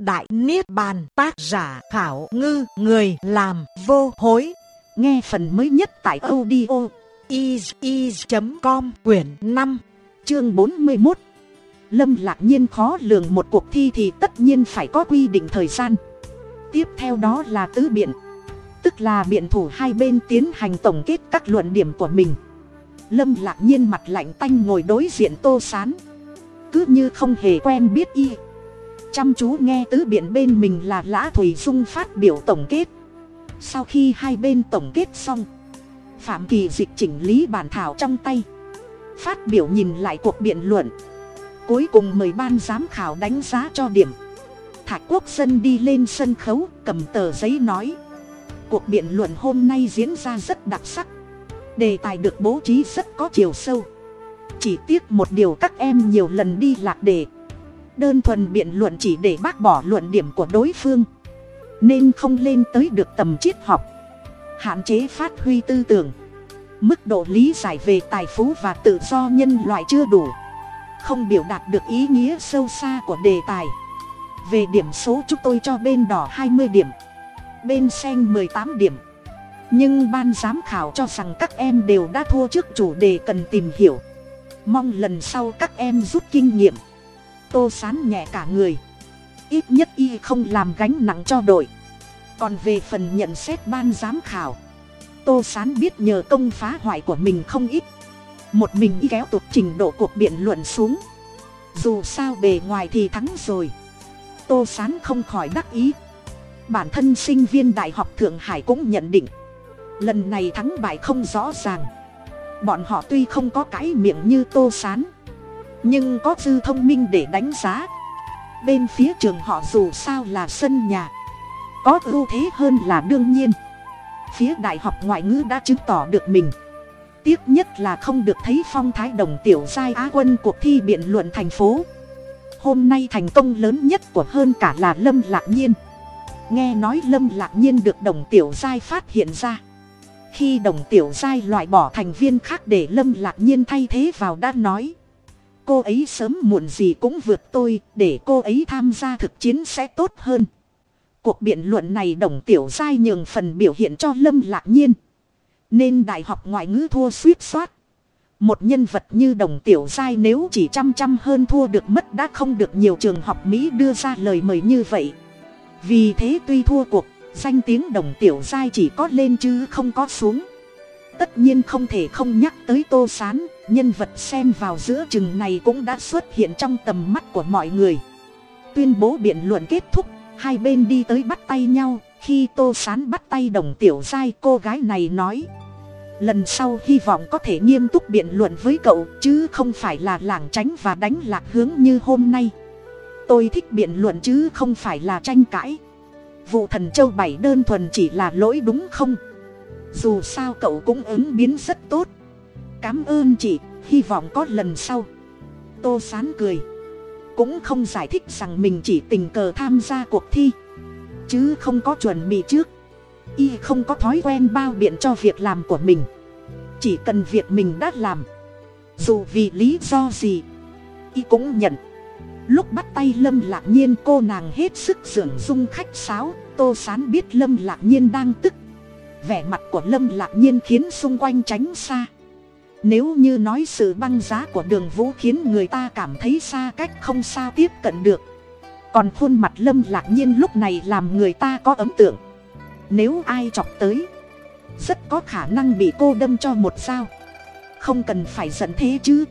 Đại Niết Bàn, tác giả khảo ngư, người làm vô hối. Nghe phần mới nhất tại audio is.com quyển 5 chương 41. Lâm lạc nhiên khó lường một cuộc thi thì tất nhiên phải có quy định thời gian. Tiếp theo đó là tứ biện. Tức là biện thủ hai bên tiến hành tổng kết các luận điểm của mình. Lâm lạc nhiên mặt lạnh tanh ngồi đối diện tô sán. Cứ như không hề quen biết y chăm chú nghe tứ biện bên mình là lã thùy dung phát biểu tổng kết. Sau khi hai bên tổng kết xong, phạm kỳ dịch chỉnh lý bản thảo trong tay, phát biểu nhìn lại cuộc biện luận. Cuối cùng mời ban giám khảo đánh giá cho điểm. Thạc quốc dân đi lên sân khấu, cầm tờ giấy nói. Cuộc biện luận hôm nay diễn ra rất đặc sắc. Đề tài được bố trí rất có chiều sâu. Chỉ tiếc một điều các em nhiều lần đi lạc đề đơn thuần biện luận chỉ để bác bỏ luận điểm của đối phương. Nên không lên tới được tầm triết học. Hạn chế phát huy tư tưởng. Mức độ lý giải về tài phú và tự do nhân loại chưa đủ. Không biểu đạt được ý nghĩa sâu xa của đề tài. Về điểm số chúng tôi cho bên đỏ hai mươi điểm. Bên xanh tám điểm. Nhưng ban giám khảo cho rằng các em đều đã thua trước chủ đề cần tìm hiểu. Mong lần sau các em rút kinh nghiệm tô sán nhẹ cả người. Ít nhất y không làm gánh nặng cho đội. Còn về phần nhận xét ban giám khảo, tô sán biết nhờ công phá hoại của mình không ít. Một mình y kéo tụt trình độ cuộc biện luận xuống. Dù sao bề ngoài thì thắng rồi. Tô sán không khỏi đắc ý. Bản thân sinh viên đại học thượng hải cũng nhận định, lần này thắng bại không rõ ràng. Bọn họ tuy không có cái miệng như tô sán nhưng có dư thông minh để đánh giá. Bên phía trường họ dù sao là sân nhà. Có ưu thế hơn là đương nhiên. Phía đại học ngoại ngữ đã chứng tỏ được mình. Tiếc nhất là không được thấy phong thái đồng tiểu giai á quân cuộc thi biện luận thành phố. Hôm nay thành công lớn nhất của hơn cả là lâm lạc nhiên. Nghe nói lâm lạc nhiên được đồng tiểu giai phát hiện ra. Khi đồng tiểu giai loại bỏ thành viên khác để lâm lạc nhiên thay thế vào đã nói cô ấy sớm muộn gì cũng vượt tôi, để cô ấy tham gia thực chiến sẽ tốt hơn. Cuộc biện luận này đồng tiểu giai nhường phần biểu hiện cho lâm lạc nhiên. Nên đại học ngoại ngữ thua suýt soát. Một nhân vật như đồng tiểu giai nếu chỉ chăm chăm hơn thua được mất đã không được nhiều trường học mỹ đưa ra lời mời như vậy. Vì thế tuy thua cuộc, danh tiếng đồng tiểu giai chỉ có lên chứ không có xuống tất nhiên không thể không nhắc tới tô s á n nhân vật xem vào giữa chừng này cũng đã xuất hiện trong tầm mắt của mọi người. Tuyên bố biện luận kết thúc, hai bên đi tới bắt tay nhau, khi tô s á n bắt tay đồng tiểu giai cô gái này nói, lần sau hy vọng có thể nghiêm túc biện luận với cậu, chứ không phải là lảng tránh và đánh lạc hướng như hôm nay. Tôi thích biện luận chứ không phải là tranh cãi. Vụ thần châu bảy đơn thuần chỉ là lỗi đúng không? Dù sao cậu cũng ứng biến rất tốt. Cám ơn chị, hy vọng có lần sau. Tô sán cười. Cũng không giải thích rằng mình chỉ tình cờ tham gia cuộc thi. Chứ không có chuẩn bị trước. Y không có thói quen bao biện cho việc làm của mình. Chỉ cần việc mình đã làm. Dù vì lý do gì, y cũng nhận. Lúc bắt tay lâm lạc nhiên, cô nàng hết sức dưỡng dung khách sáo. Tô sán biết lâm lạc nhiên đang tức vẻ mặt của lâm lạc nhiên khiến xung quanh tránh xa. Nếu như nói sự băng giá của đường vũ khiến người ta cảm thấy xa cách không sao tiếp cận được. Còn khuôn mặt lâm lạc nhiên lúc này làm người ta có ấn tượng. Nếu ai chọc tới, rất có khả năng bị cô đâm cho một dao. Không cần phải giận thế chứ.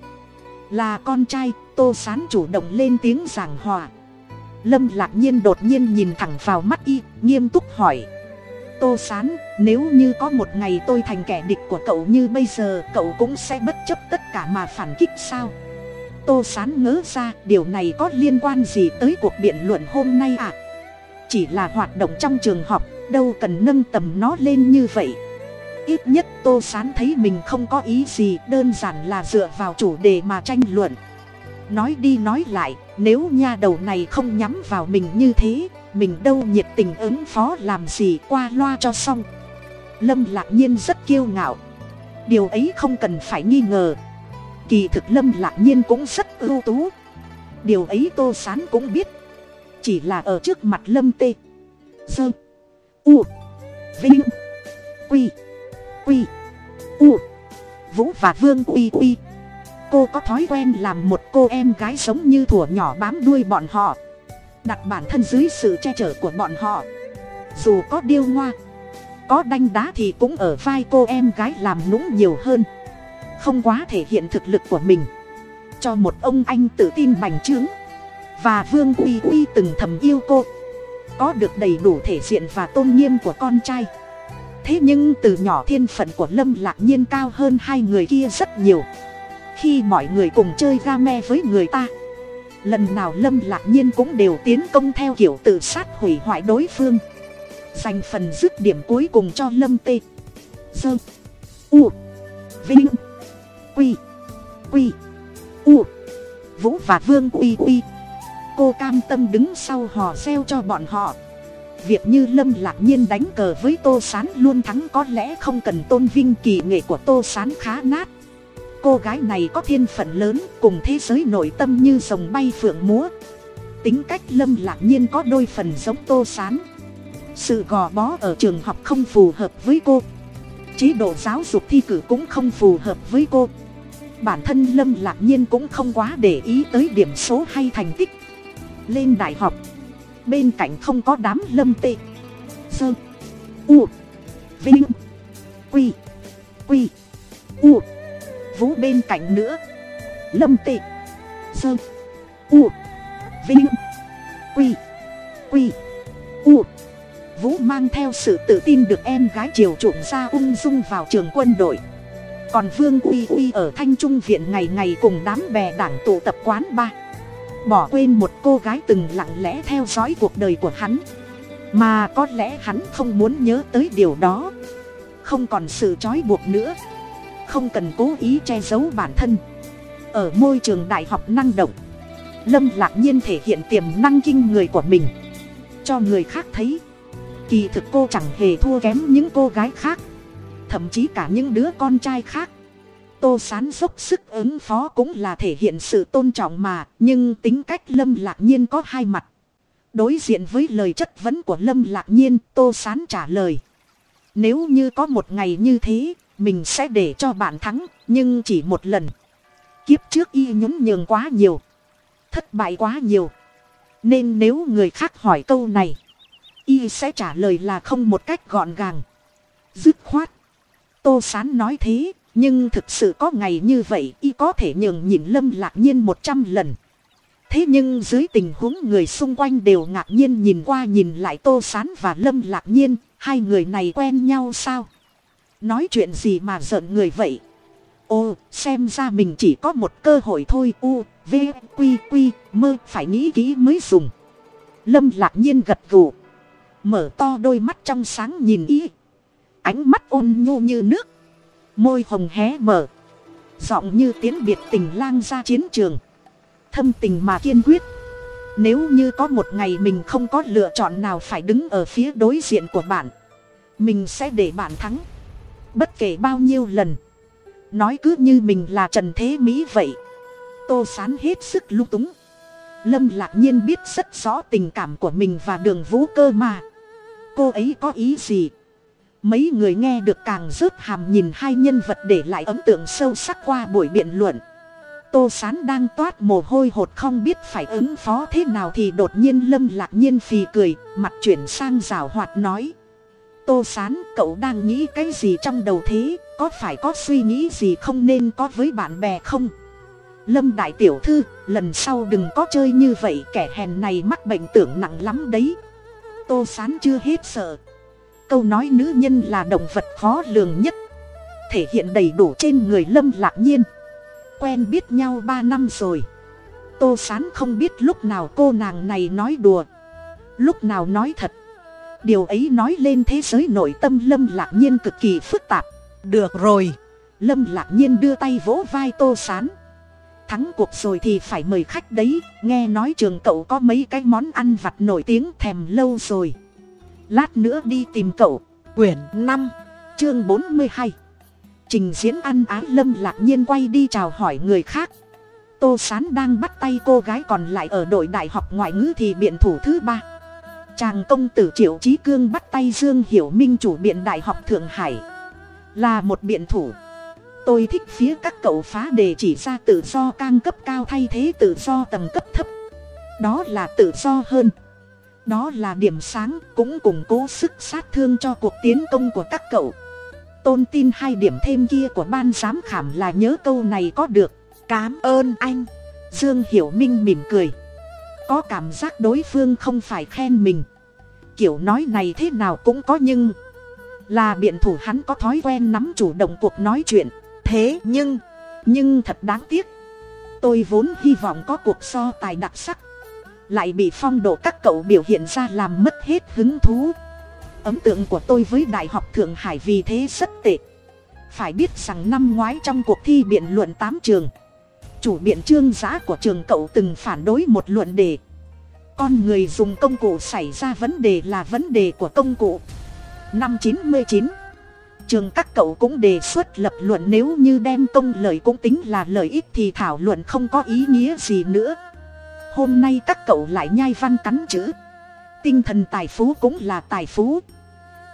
Là con trai, tô sán chủ động lên tiếng giảng hòa. Lâm lạc nhiên đột nhiên nhìn thẳng vào mắt y, nghiêm túc hỏi tô sán, nếu như có một ngày tôi thành kẻ địch của cậu như bây giờ, cậu cũng sẽ bất chấp tất cả mà phản kích sao? Tô sán ngớ ra, điều này có liên quan gì tới cuộc biện luận hôm nay à chỉ là hoạt động trong trường học, đâu cần nâng tầm nó lên như vậy. Ít nhất tô sán thấy mình không có ý gì, đơn giản là dựa vào chủ đề mà tranh luận. Nói đi nói lại, nếu nha đầu này không nhắm vào mình như thế mình đâu nhiệt tình ứng phó làm gì qua loa cho xong. Lâm lạc nhiên rất kiêu ngạo. Điều ấy không cần phải nghi ngờ. Kỳ thực lâm lạc nhiên cũng rất ưu tú. Điều ấy tô sán cũng biết. Chỉ là ở trước mặt lâm tê. Dơ u. Vinh. Quy. Quy. U. Vũ và vương quy quy. Cô có thói quen làm một cô em gái sống như thủa nhỏ bám đuôi bọn họ đặt bản thân dưới sự che chở của bọn họ. Dù có điêu ngoa, có đanh đá thì cũng ở vai cô em gái làm nũng nhiều hơn. Không quá thể hiện thực lực của mình. Cho một ông anh tự tin bành trướng. Và vương uy uy từng thầm yêu cô. Có được đầy đủ thể diện và tôn nghiêm của con trai. Thế nhưng từ nhỏ thiên phận của lâm lạc nhiên cao hơn hai người kia rất nhiều. Khi mọi người cùng chơi ga me với người ta lần nào lâm lạc nhiên cũng đều tiến công theo kiểu tự sát hủy hoại đối phương. Dành phần dứt điểm cuối cùng cho lâm tê. Dơ. U. Vinh. Quy. Quy. U. Vũ và vương uy uy cô cam tâm đứng sau hò reo cho bọn họ. Việc như lâm lạc nhiên đánh cờ với tô s á n luôn thắng có lẽ không cần tôn vinh kỳ nghệ của tô s á n khá nát cô gái này có thiên phận lớn, cùng thế giới nội tâm như dòng bay phượng múa. Tính cách lâm lạc nhiên có đôi phần giống tô s á n sự gò bó ở trường học không phù hợp với cô. Chế độ giáo dục thi cử cũng không phù hợp với cô. Bản thân lâm lạc nhiên cũng không quá để ý tới điểm số hay thành tích. Lên đại học, bên cạnh không có đám lâm tê sơ, u, vinh, quy quy, u vũ bên cạnh nữa. Lâm Tị, sơ u vinh quy quy u. Vũ mang theo sự tự tin được em gái triều chuộng ra ung dung vào trường quân đội. Còn vương uy uy ở thanh trung viện ngày ngày cùng đám bè đảng tụ tập quán ba. Bỏ quên một cô gái từng lặng lẽ theo dõi cuộc đời của hắn. Mà có lẽ hắn không muốn nhớ tới điều đó. Không còn sự trói buộc nữa không cần cố ý che giấu bản thân. Ở môi trường đại học năng động, lâm lạc nhiên thể hiện tiềm năng kinh người của mình. Cho người khác thấy, kỳ thực cô chẳng hề thua kém những cô gái khác, thậm chí cả những đứa con trai khác. Tô sán dốc sức ứng phó cũng là thể hiện sự tôn trọng mà, nhưng tính cách lâm lạc nhiên có hai mặt. Đối diện với lời chất vấn của lâm lạc nhiên, tô sán trả lời, nếu như có một ngày như thế mình sẽ để cho bạn thắng, nhưng chỉ một lần. Kiếp trước y nhún nhường quá nhiều. Thất bại quá nhiều. Nên nếu người khác hỏi câu này, y sẽ trả lời là không một cách gọn gàng. Dứt khoát. Tô sán nói thế, nhưng thực sự có ngày như vậy y có thể nhường nhịn lâm lạc nhiên một trăm lần. Thế nhưng dưới tình huống người xung quanh đều ngạc nhiên nhìn qua nhìn lại tô sán và lâm lạc nhiên, hai người này quen nhau sao? Nói chuyện gì mà giận người vậy? Ô, xem ra mình chỉ có một cơ hội thôi. U, v, q q, mơ, phải nghĩ kỹ mới dùng. Lâm lạc nhiên gật gù. Mở to đôi mắt trong sáng nhìn ý ánh mắt ôn nhu như nước. Môi hồng hé mở. Giọng như tiếng biệt tình lang ra chiến trường. Thâm tình mà kiên quyết. Nếu như có một ngày mình không có lựa chọn nào phải đứng ở phía đối diện của bạn, mình sẽ để bạn thắng bất kể bao nhiêu lần. Nói cứ như mình là trần thế mỹ vậy. Tô sán hết sức lung túng. Lâm lạc nhiên biết rất rõ tình cảm của mình và đường vũ cơ mà. Cô ấy có ý gì? Mấy người nghe được càng rớt hàm nhìn hai nhân vật để lại ấn tượng sâu sắc qua buổi biện luận. Tô sán đang toát mồ hôi hột không biết phải ứng phó thế nào thì đột nhiên lâm lạc nhiên phì cười, mặt chuyển sang rào hoạt nói tô sán, cậu đang nghĩ cái gì trong đầu thế? Có phải có suy nghĩ gì không nên có với bạn bè không? Lâm đại tiểu thư, lần sau đừng có chơi như vậy, kẻ hèn này mắc bệnh tưởng nặng lắm đấy. Tô sán chưa hết sợ. Câu nói nữ nhân là động vật khó lường nhất, thể hiện đầy đủ trên người lâm lạc nhiên. Quen biết nhau ba năm rồi. Tô sán không biết lúc nào cô nàng này nói đùa, lúc nào nói thật điều ấy nói lên thế giới nội tâm lâm lạc nhiên cực kỳ phức tạp. Được rồi. Lâm lạc nhiên đưa tay vỗ vai tô sán. Thắng cuộc rồi thì phải mời khách đấy. Nghe nói trường cậu có mấy cái món ăn vặt nổi tiếng thèm lâu rồi. Lát nữa đi tìm cậu. Quyển năm, chương bốn mươi hai. Trình diễn ăn á, lâm lạc nhiên quay đi chào hỏi người khác. Tô sán đang bắt tay cô gái còn lại ở đội đại học ngoại ngữ thì biện thủ thứ ba chàng công tử triệu trí cương bắt tay dương hiểu minh chủ biện đại học thượng hải. Là một biện thủ. Tôi thích phía các cậu phá đề chỉ ra tự do cang cấp cao thay thế tự do tầng cấp thấp. Đó là tự do hơn. Đó là điểm sáng cũng củng cố sức sát thương cho cuộc tiến công của các cậu. Tôn tin hai điểm thêm kia của ban giám khảm là nhớ câu này có được. Cám ơn anh. Dương hiểu minh mỉm cười có cảm giác đối phương không phải khen mình. Kiểu nói này thế nào cũng có nhưng là biện thủ hắn có thói quen nắm chủ động cuộc nói chuyện. Thế nhưng nhưng thật đáng tiếc, tôi vốn hy vọng có cuộc so tài đặc sắc, lại bị phong độ các cậu biểu hiện ra làm mất hết hứng thú. Ấn tượng của tôi với đại học thượng hải vì thế rất tệ. Phải biết rằng năm ngoái trong cuộc thi biện luận tám trường chủ biện trương giã của trường cậu từng phản đối một luận đề. Con người dùng công cụ xảy ra vấn đề là vấn đề của công cụ. Năm chín mươi chín, trường các cậu cũng đề xuất lập luận nếu như đem công lợi cũng tính là lợi ích thì thảo luận không có ý nghĩa gì nữa. Hôm nay các cậu lại nhai văn cắn chữ. Tinh thần tài phú cũng là tài phú.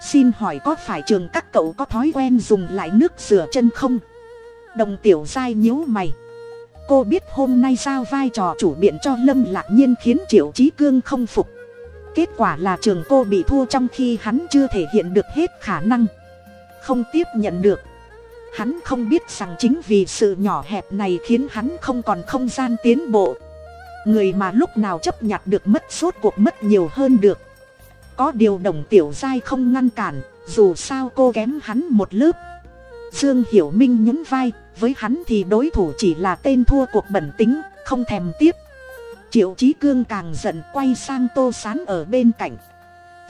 Xin hỏi có phải trường các cậu có thói quen dùng lại nước rửa chân không? Đồng tiểu giai nhíu mày cô biết hôm nay giao vai trò chủ biện cho lâm lạc nhiên khiến triệu trí cương không phục. Kết quả là trường cô bị thua trong khi hắn chưa thể hiện được hết khả năng. Không tiếp nhận được. Hắn không biết rằng chính vì sự nhỏ hẹp này khiến hắn không còn không gian tiến bộ. Người mà lúc nào chấp nhặt được mất suốt cuộc mất nhiều hơn được. Có điều đồng tiểu giai không ngăn cản, dù sao cô kém hắn một lớp. Dương hiểu minh nhún vai với hắn thì đối thủ chỉ là tên thua cuộc bẩn tính, không thèm tiếp. Triệu trí cương càng giận quay sang tô sán ở bên cạnh.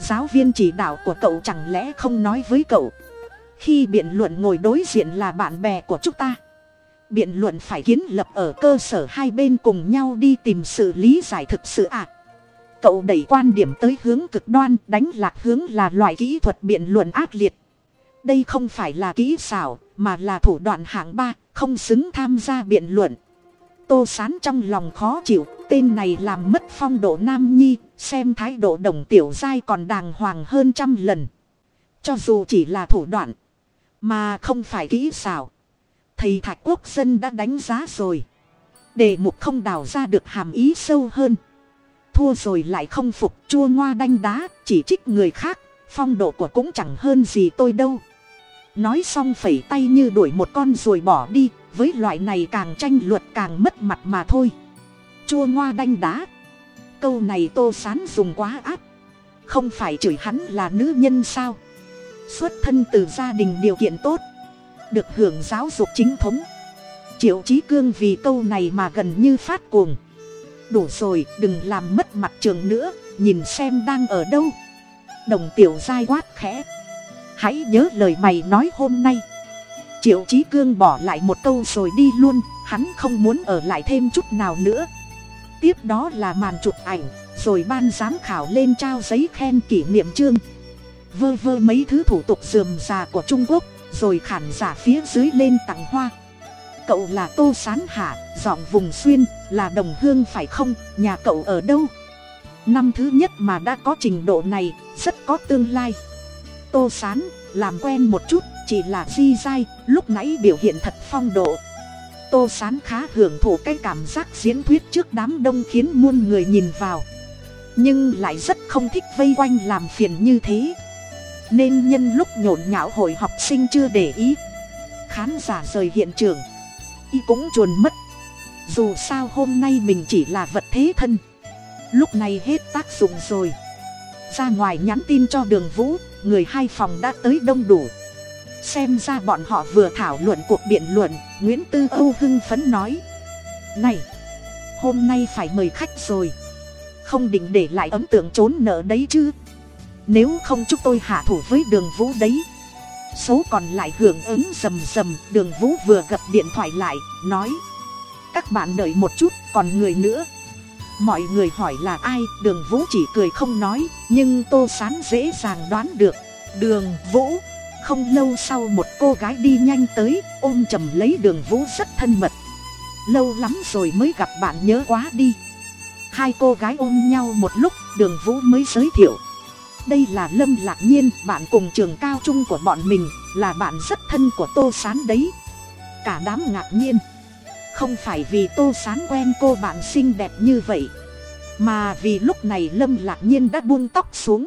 Giáo viên chỉ đạo của cậu chẳng lẽ không nói với cậu? Khi biện luận ngồi đối diện là bạn bè của chúng ta, biện luận phải kiến lập ở cơ sở hai bên cùng nhau đi tìm sự lý giải thực sự ạ. À. cậu đẩy quan điểm tới hướng cực đoan, đánh lạc hướng là loại kỹ thuật biện luận ác liệt. Đây không phải là kỹ xảo mà là thủ đoạn hạng ba, không xứng tham gia biện luận. Tô sán trong lòng khó chịu, tên này làm mất phong độ nam nhi, xem thái độ đồng tiểu giai còn đàng hoàng hơn trăm lần. Cho dù chỉ là thủ đoạn, mà không phải kỹ xảo, thầy thạch quốc dân đã đánh giá rồi. Đề mục không đào ra được hàm ý sâu hơn. Thua rồi lại không phục, chua ngoa đanh đá, chỉ trích người khác, phong độ của cũng chẳng hơn gì tôi đâu nói xong phẩy tay như đuổi một con rồi bỏ đi, với loại này càng tranh luật càng mất mặt mà thôi. Chua ngoa đanh đá. Câu này tô sán dùng quá áp không phải chửi hắn là nữ nhân sao? Xuất thân từ gia đình điều kiện tốt. Được hưởng giáo dục chính thống. Triệu trí cương vì câu này mà gần như phát cuồng. Đủ rồi, đừng làm mất mặt trường nữa, nhìn xem đang ở đâu. Đồng tiểu giai quát khẽ hãy nhớ lời mày nói hôm nay. Triệu trí cương bỏ lại một câu rồi đi luôn, hắn không muốn ở lại thêm chút nào nữa. Tiếp đó là màn chụp ảnh, rồi ban giám khảo lên trao giấy khen kỷ niệm chương. Vơ vơ mấy thứ thủ tục dườm già của trung quốc, rồi khản giả phía dưới lên tặng hoa. Cậu là tô sán hạ dọn vùng xuyên, là đồng hương phải không, nhà cậu ở đâu? Năm thứ nhất mà đã có trình độ này, rất có tương lai tô sán, làm quen một chút, chỉ là di dai, lúc nãy biểu hiện thật phong độ. Tô sán khá hưởng thụ cái cảm giác diễn thuyết trước đám đông khiến muôn người nhìn vào. Nhưng lại rất không thích vây quanh làm phiền như thế. Nên nhân lúc nhộn nhạo hội học sinh chưa để ý. Khán giả rời hiện trường. Y cũng chuồn mất. Dù sao hôm nay mình chỉ là vật thế thân. Lúc này hết tác dụng rồi. Ra ngoài nhắn tin cho đường vũ người hai phòng đã tới đông đủ. Xem ra bọn họ vừa thảo luận cuộc biện luận, nguyễn tư âu hưng phấn nói. Này, hôm nay phải mời khách rồi. Không định để lại ấn tượng trốn nợ đấy chứ. Nếu không chúng tôi hạ thủ với đường vũ đấy. Số còn lại hưởng ứng rầm rầm, đường vũ vừa gặp điện thoại lại, nói. Các bạn đợi một chút, còn người nữa mọi người hỏi là ai, đường vũ chỉ cười không nói, nhưng tô sán dễ dàng đoán được. Đường vũ, không lâu sau một cô gái đi nhanh tới, ôm chầm lấy đường vũ rất thân mật. Lâu lắm rồi mới gặp bạn nhớ quá đi. Hai cô gái ôm nhau một lúc, đường vũ mới giới thiệu. Đây là lâm lạc nhiên, bạn cùng trường cao trung của bọn mình, là bạn rất thân của tô s á n đấy. Cả đám ngạc nhiên không phải vì tô s á n quen cô bạn xinh đẹp như vậy, mà vì lúc này lâm lạc nhiên đã buông tóc xuống.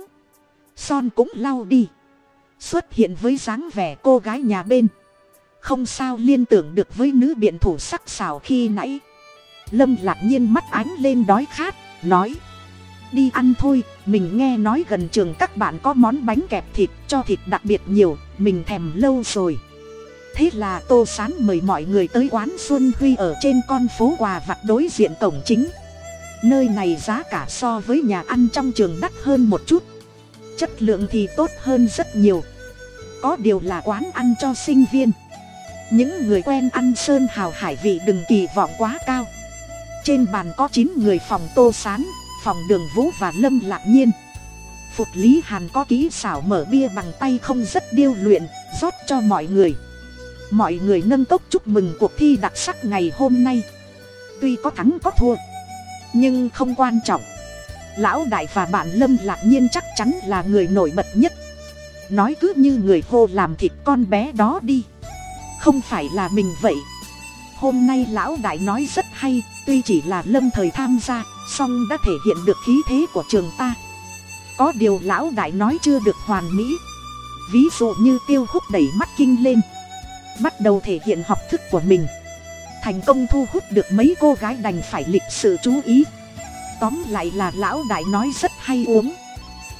Son cũng lau đi, xuất hiện với dáng vẻ cô gái nhà bên. Không sao liên tưởng được với nữ biện thủ sắc sảo khi nãy. Lâm lạc nhiên mắt ánh lên đói khát, nói, đi ăn thôi, mình nghe nói gần trường các bạn có món bánh kẹp thịt cho thịt đặc biệt nhiều, mình thèm lâu rồi thế là tô sán mời mọi người tới quán xuân huy ở trên con phố quà vặt đối diện cổng chính. Nơi này giá cả so với nhà ăn trong trường đắt hơn một chút. Chất lượng thì tốt hơn rất nhiều. Có điều là quán ăn cho sinh viên. Những người quen ăn sơn hào hải vị đừng kỳ vọng quá cao. Trên bàn có chín người phòng tô sán, phòng đường vũ và lâm lạc nhiên. Phục lý hàn có ký xảo mở bia bằng tay không rất điêu luyện, rót cho mọi người mọi người nâng cốc chúc mừng cuộc thi đặc sắc ngày hôm nay. Tuy có thắng có thua, nhưng không quan trọng. Lão đại và bạn lâm lạc nhiên chắc chắn là người nổi bật nhất. Nói cứ như người hô làm thịt con bé đó đi. Không phải là mình vậy. Hôm nay lão đại nói rất hay, tuy chỉ là lâm thời tham gia, song đã thể hiện được khí thế của trường ta. Có điều lão đại nói chưa được hoàn mỹ. Ví dụ như tiêu hút đẩy mắt kinh lên bắt đầu thể hiện học thức của mình. Thành công thu hút được mấy cô gái đành phải lịch sự chú ý. Tóm lại là lão đại nói rất hay uống.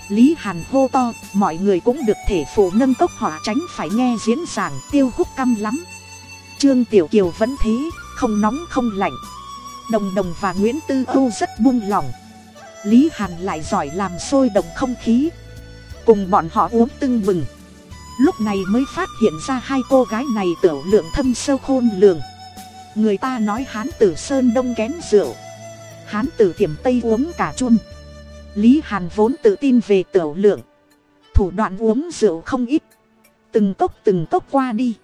Lý hàn hô to, mọi người cũng được thể phụ nâng cốc họ tránh phải nghe diễn giảng tiêu hút căm lắm. Trương tiểu kiều vẫn thế, không nóng không lạnh. Đồng đồng và nguyễn tư âu rất buông lỏng lý hàn lại giỏi làm sôi động không khí. Cùng bọn họ uống tưng bừng lúc này mới phát hiện ra hai cô gái này tiểu lượng thâm sâu khôn lường. Người ta nói hán tử sơn đông kén rượu. Hán tử thiểm tây uống cả chum. Lý hàn vốn tự tin về tiểu lượng. Thủ đoạn uống rượu không ít. Từng cốc từng cốc qua đi.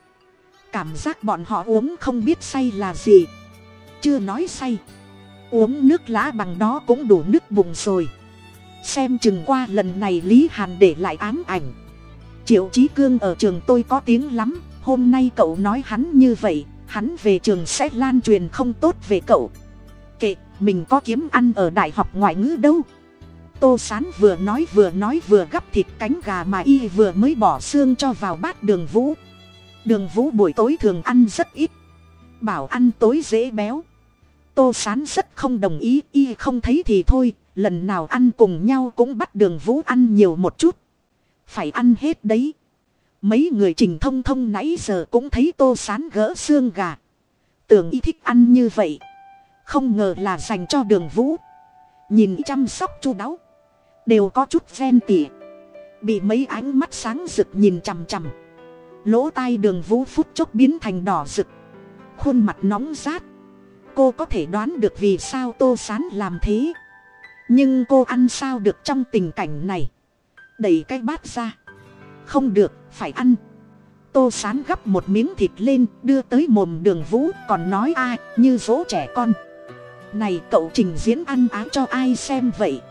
Cảm giác bọn họ uống không biết say là gì. Chưa nói say. Uống nước lá bằng đó cũng đủ nước bụng rồi. Xem chừng qua lần này lý hàn để lại ám ảnh triệu trí cương ở trường tôi có tiếng lắm, hôm nay cậu nói hắn như vậy, hắn về trường sẽ lan truyền không tốt về cậu. Kệ, mình có kiếm ăn ở đại học ngoại ngữ đâu. Tô sán vừa nói vừa nói vừa gắp thịt cánh gà mà y vừa mới bỏ xương cho vào bát đường vũ. Đường vũ buổi tối thường ăn rất ít. Bảo ăn tối dễ béo. Tô sán rất không đồng ý, y không thấy thì thôi, lần nào ăn cùng nhau cũng bắt đường vũ ăn nhiều một chút phải ăn hết đấy. Mấy người trình thông thông nãy giờ cũng thấy tô sán gỡ xương gà. Tưởng y thích ăn như vậy. Không ngờ là dành cho đường vũ. Nhìn chăm sóc chu đáo. Đều có chút ven tỉa. Bị mấy ánh mắt sáng rực nhìn chằm chằm. Lỗ tai đường vũ phút chốc biến thành đỏ rực. Khuôn mặt nóng rát. Cô có thể đoán được vì sao tô sán làm thế. Nhưng cô ăn sao được trong tình cảnh này? Đầy cái bát ra. Không được, phải ăn. Tô sán gắp một miếng thịt lên, đưa tới mồm đường vũ, còn nói ai như dỗ trẻ con. Này cậu trình diễn ăn á cho ai xem vậy?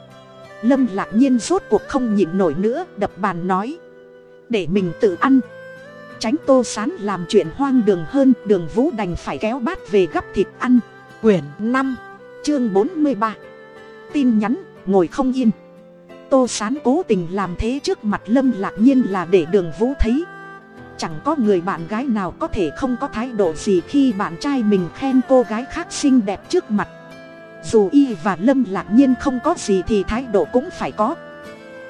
Lâm lạc nhiên rốt cuộc không nhịn nổi nữa, đập bàn nói, để mình tự ăn. Tránh tô sán làm chuyện hoang đường hơn, đường vũ đành phải kéo bát về gắp thịt ăn. Quyển năm, chương bốn mươi ba. Tin nhắn, ngồi không yên tô sán cố tình làm thế trước mặt lâm lạc nhiên là để đường vũ thấy. Chẳng có người bạn gái nào có thể không có thái độ gì khi bạn trai mình khen cô gái khác xinh đẹp trước mặt. Dù y và lâm lạc nhiên không có gì thì thái độ cũng phải có.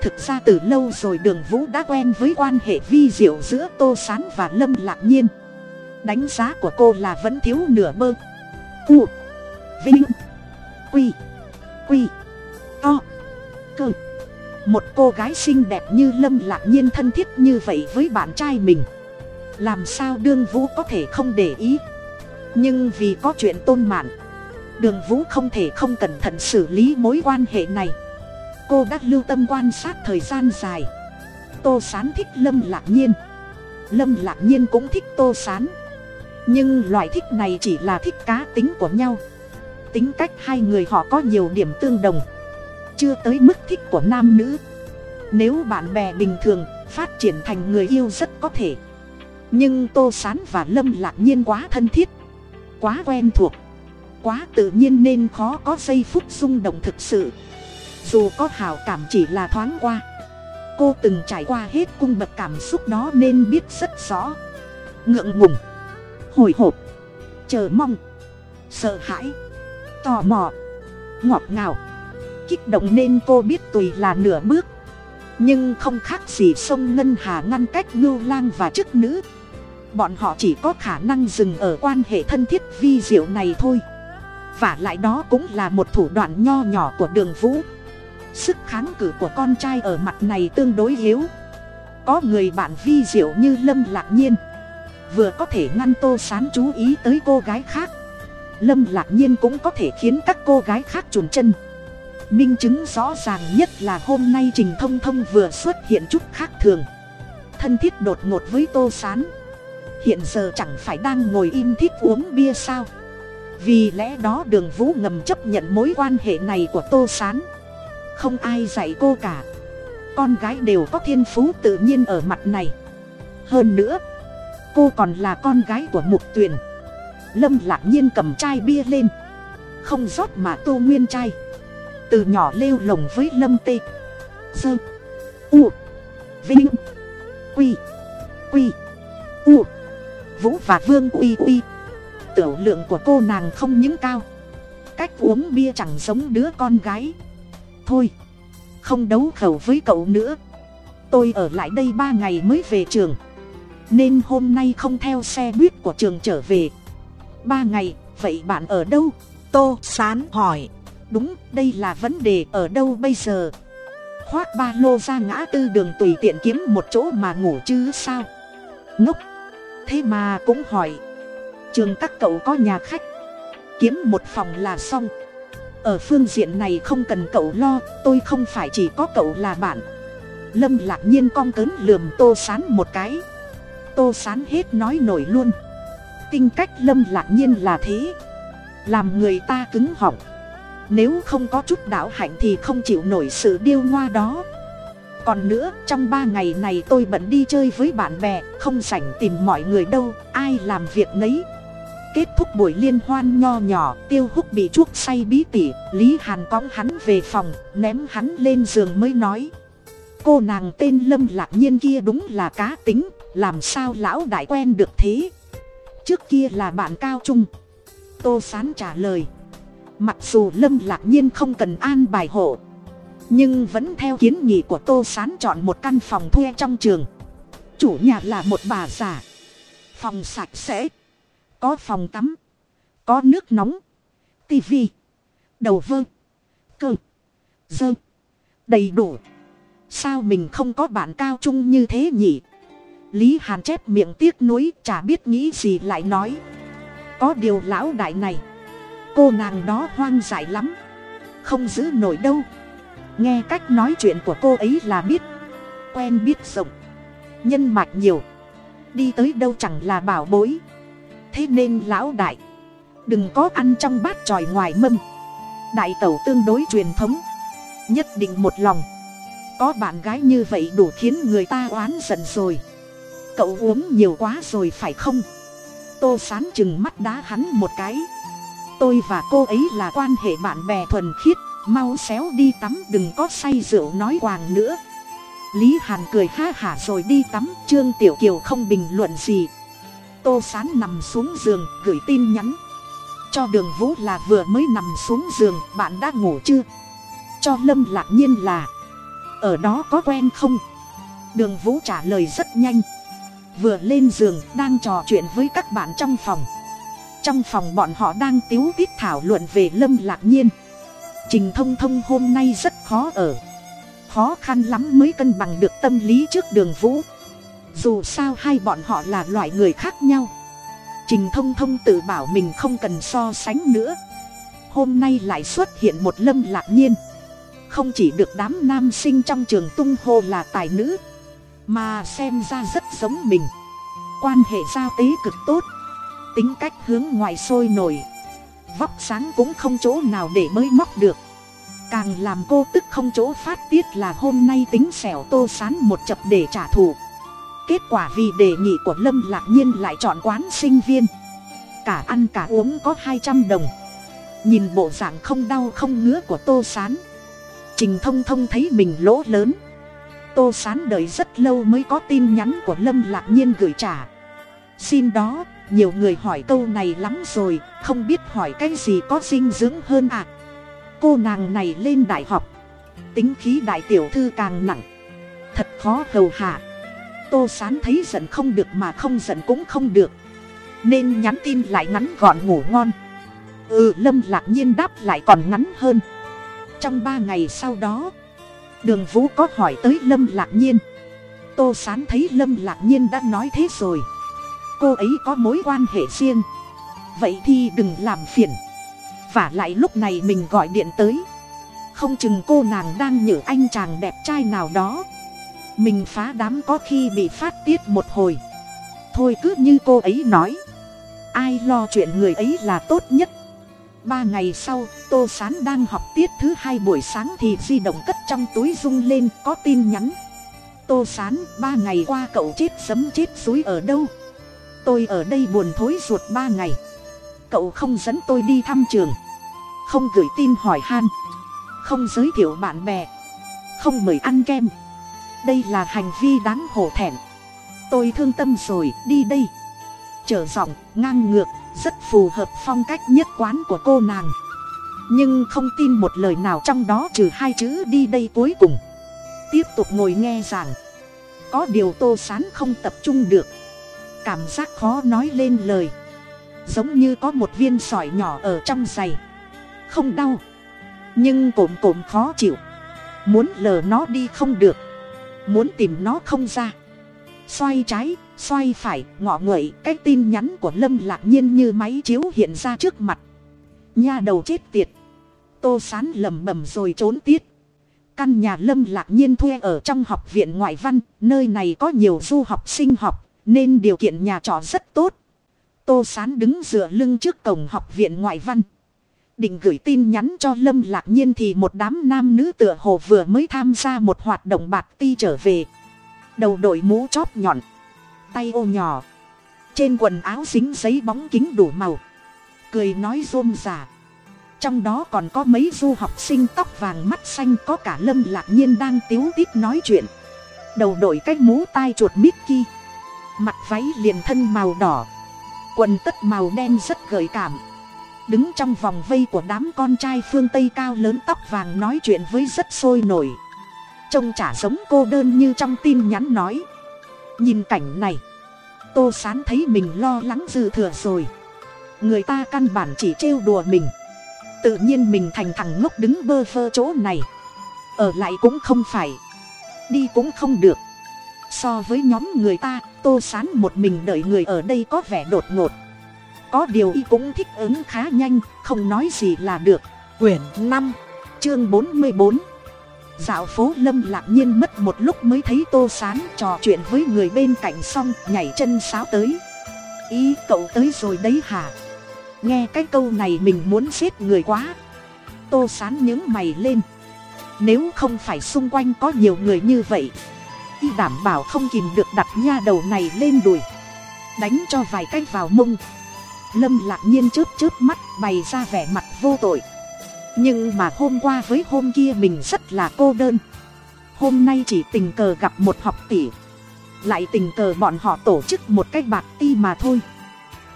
Thực ra từ lâu rồi đường vũ đã quen với quan hệ vi diệu giữa tô s á n và lâm lạc nhiên. Đánh giá của cô là vẫn thiếu nửa bơ. U, vinh, quy quy, to, cơ một cô gái xinh đẹp như lâm lạc nhiên thân thiết như vậy với bạn trai mình. Làm sao đương vũ có thể không để ý? Nhưng vì có chuyện tôn mạn, đường vũ không thể không cẩn thận xử lý mối quan hệ này. Cô đã lưu tâm quan sát thời gian dài. Tô sán thích lâm lạc nhiên. Lâm lạc nhiên cũng thích tô sán. Nhưng loại thích này chỉ là thích cá tính của nhau. Tính cách hai người họ có nhiều điểm tương đồng chưa tới mức thích của nam nữ. Nếu bạn bè bình thường, phát triển thành người yêu rất có thể. Nhưng tô s á n và lâm lạc nhiên quá thân thiết, quá quen thuộc, quá tự nhiên nên khó có giây phút rung động thực sự. Dù có hào cảm chỉ là thoáng qua, cô từng trải qua hết cung bậc cảm xúc đó nên biết rất rõ. Ngượng ngùng, hồi hộp, chờ mong, sợ hãi, tò mò, ngọt ngào kích động nên cô biết tùy là nửa bước. Nhưng không khác gì sông ngân hà ngăn cách ngưu lang và chức nữ. Bọn họ chỉ có khả năng dừng ở quan hệ thân thiết vi diệu này thôi. Và lại đó cũng là một thủ đoạn nho nhỏ của đường vũ. Sức kháng cự của con trai ở mặt này tương đối yếu. Có người bạn vi diệu như lâm lạc nhiên. Vừa có thể ngăn tô sán chú ý tới cô gái khác. Lâm lạc nhiên cũng có thể khiến các cô gái khác trùn chân minh chứng rõ ràng nhất là hôm nay trình thông thông vừa xuất hiện chút khác thường. Thân thiết đột ngột với tô s á n hiện giờ chẳng phải đang ngồi im thích uống bia sao? Vì lẽ đó đường vũ ngầm chấp nhận mối quan hệ này của tô s á n không ai dạy cô cả. Con gái đều có thiên phú tự nhiên ở mặt này. Hơn nữa, cô còn là con gái của mục tuyền. Lâm lạc nhiên cầm chai bia lên. Không rót mà tô nguyên chai từ nhỏ lêu lồng với lâm tê. Sơ. U. Vinh. Quy. Quy. U. Vũ và vương uy uy tiểu lượng của cô nàng không những cao. Cách uống bia chẳng giống đứa con gái. Thôi. Không đấu khẩu với cậu nữa. Tôi ở lại đây ba ngày mới về trường. Nên hôm nay không theo xe buýt của trường trở về. Ba ngày, vậy bạn ở đâu? Tô sán hỏi đúng, đây là vấn đề ở đâu bây giờ? Khoác ba lô ra ngã tư đường tùy tiện kiếm một chỗ mà ngủ chứ sao? Ngốc. Thế mà cũng hỏi. Trường các cậu có nhà khách. Kiếm một phòng là xong. Ở phương diện này không cần cậu lo, tôi không phải chỉ có cậu là bạn. Lâm lạc nhiên cong cớn lườm tô sán một cái. Tô sán hết nói nổi luôn. Tinh cách lâm lạc nhiên là thế. Làm người ta cứng họng nếu không có chút đạo hạnh thì không chịu nổi sự điêu ngoa đó. Còn nữa, trong ba ngày này tôi bận đi chơi với bạn bè, không rảnh tìm mọi người đâu, ai làm việc nấy. Kết thúc buổi liên hoan nho nhỏ, tiêu húc bị chuốc say bí tỉ, lý hàn cõng hắn về phòng, ném hắn lên giường mới nói. Cô nàng tên lâm lạc nhiên kia đúng là cá tính, làm sao lão đại quen được thế? Trước kia là bạn cao trung. Tô sán trả lời mặc dù lâm lạc nhiên không cần an bài hộ, nhưng vẫn theo kiến nghị của tô s á n chọn một căn phòng thuê trong trường. Chủ nhà là một bà già. Phòng sạch sẽ, có phòng tắm, có nước nóng, tivi, đầu vơ, cơ, dơ, đầy đủ. Sao mình không có bạn cao trung như thế nhỉ? Lý hàn chép miệng tiếc nuối, chả biết nghĩ gì lại nói. Có điều lão đại này cô nàng đó hoang dại lắm. Không giữ nổi đâu. Nghe cách nói chuyện của cô ấy là biết. Quen biết rộng. Nhân mạch nhiều. Đi tới đâu chẳng là bảo bối. Thế nên lão đại. Đừng có ăn trong bát tròi ngoài mâm. Đại tẩu tương đối truyền thống. Nhất định một lòng. Có bạn gái như vậy đủ khiến người ta oán giận rồi. Cậu uống nhiều quá rồi phải không? Tô sán chừng mắt đá hắn một cái tôi và cô ấy là quan hệ bạn bè thuần khiết, mau xéo đi tắm, đừng có say rượu nói quàng nữa. Lý hàn cười ha hả rồi đi tắm, trương tiểu kiều không bình luận gì. Tô sán nằm xuống giường, gửi tin nhắn. Cho đường vũ là vừa mới nằm xuống giường, bạn đã ngủ chưa? Cho lâm lạc nhiên là, ở đó có quen không? Đường vũ trả lời rất nhanh. Vừa lên giường, đang trò chuyện với các bạn trong phòng trong phòng bọn họ đang tiếu tiết thảo luận về lâm lạc nhiên. Trình thông thông hôm nay rất khó ở. Khó khăn lắm mới cân bằng được tâm lý trước đường vũ. Dù sao hai bọn họ là loại người khác nhau. Trình thông thông tự bảo mình không cần so sánh nữa. Hôm nay lại xuất hiện một lâm lạc nhiên. Không chỉ được đám nam sinh trong trường tung hô là tài nữ, mà xem ra rất giống mình. Quan hệ giao tế cực tốt tính cách hướng ngoài sôi nổi. Vóc sáng cũng không chỗ nào để mới móc được. Càng làm cô tức không chỗ phát tiết là hôm nay tính xẻo tô sán một chập để trả thù. Kết quả vì đề nghị của lâm lạc nhiên lại chọn quán sinh viên. Cả ăn cả uống có hai trăm đồng. Nhìn bộ dạng không đau không ngứa của tô sán. Trình thông thông thấy mình lỗ lớn. Tô sán đợi rất lâu mới có tin nhắn của lâm lạc nhiên gửi trả. Xin đó nhiều người hỏi câu này lắm rồi, không biết hỏi cái gì có dinh dưỡng hơn à? Cô nàng này lên đại học. Tính khí đại tiểu thư càng nặng. Thật khó hầu hạ. Tô sán thấy giận không được mà không giận cũng không được. Nên nhắn tin lại ngắn gọn ngủ ngon. Ừ lâm lạc nhiên đáp lại còn ngắn hơn. Trong ba ngày sau đó, đường vũ có hỏi tới lâm lạc nhiên. Tô sán thấy lâm lạc nhiên đã nói thế rồi cô ấy có mối quan hệ riêng. Vậy thì đừng làm phiền. Và lại lúc này mình gọi điện tới. Không chừng cô nàng đang nhử anh chàng đẹp trai nào đó. Mình phá đám có khi bị phát tiết một hồi. Thôi cứ như cô ấy nói. Ai lo chuyện người ấy là tốt nhất. Ba ngày sau, tô s á n đang học tiết thứ hai buổi sáng thì di động cất trong túi rung lên, có tin nhắn. Tô s á n ba ngày qua cậu chết sấm chết suối ở đâu? Tôi ở đây buồn thối ruột ba ngày. Cậu không dẫn tôi đi thăm trường. Không gửi tin hỏi han. Không giới thiệu bạn bè. Không mời ăn kem. Đây là hành vi đáng hổ thẹn. Tôi thương tâm rồi, đi đây. Trở giọng, ngang ngược, rất phù hợp phong cách nhất quán của cô nàng. Nhưng không tin một lời nào trong đó trừ hai chữ đi đây cuối cùng. Tiếp tục ngồi nghe giảng. Có điều tô sán không tập trung được cảm giác khó nói lên lời. Giống như có một viên sỏi nhỏ ở trong giày. Không đau, nhưng cộm cộm khó chịu. Muốn lờ nó đi không được. Muốn tìm nó không ra. Xoay trái, xoay phải, ngọ nguậy, cái tin nhắn của lâm lạc nhiên như máy chiếu hiện ra trước mặt. Nha đầu chết tiệt. Tô sán lầm bầm rồi trốn tiết. Căn nhà lâm lạc nhiên thuê ở trong học viện ngoại văn, nơi này có nhiều du học sinh học nên điều kiện nhà trọ rất tốt. Tô sán đứng dựa lưng trước cổng học viện ngoại văn. Định gửi tin nhắn cho lâm lạc nhiên thì một đám nam nữ tựa hồ vừa mới tham gia một hoạt động bạc ti trở về. Đầu đội mũ chóp nhọn, tay ô nhỏ, trên quần áo dính giấy bóng kính đủ màu. Cười nói rôm rả. Trong đó còn có mấy du học sinh tóc vàng mắt xanh có cả lâm lạc nhiên đang tiếu tít nói chuyện. Đầu đội cái mũ tai chuột mickey mặt váy liền thân màu đỏ. Quần tất màu đen rất gợi cảm. Đứng trong vòng vây của đám con trai phương tây cao lớn tóc vàng nói chuyện với rất sôi nổi. Trông chả giống cô đơn như trong tin nhắn nói. Nhìn cảnh này, tô sán thấy mình lo lắng dư thừa rồi. Người ta căn bản chỉ trêu đùa mình. Tự nhiên mình thành thằng ngốc đứng bơ phơ chỗ này. Ở lại cũng không phải. Đi cũng không được. So với nhóm người ta tô sán một mình đợi người ở đây có vẻ đột ngột. Có điều y cũng thích ứng khá nhanh, không nói gì là được. Quyển năm, chương bốn mươi bốn. Dạo phố lâm lạc nhiên mất một lúc mới thấy tô sán trò chuyện với người bên cạnh xong, nhảy chân sáo tới. Ý, cậu tới rồi đấy hả? Nghe cái câu này mình muốn giết người quá. Tô sán nhướng mày lên. Nếu không phải xung quanh có nhiều người như vậy y đảm bảo không kìm được đặt nha đầu này lên đùi. Đánh cho vài cách vào mông. Lâm lạc nhiên chớp chớp mắt, bày ra vẻ mặt vô tội. Nhưng mà hôm qua với hôm kia mình rất là cô đơn. Hôm nay chỉ tình cờ gặp một học tỷ. Lại tình cờ bọn họ tổ chức một cái bạc ti mà thôi.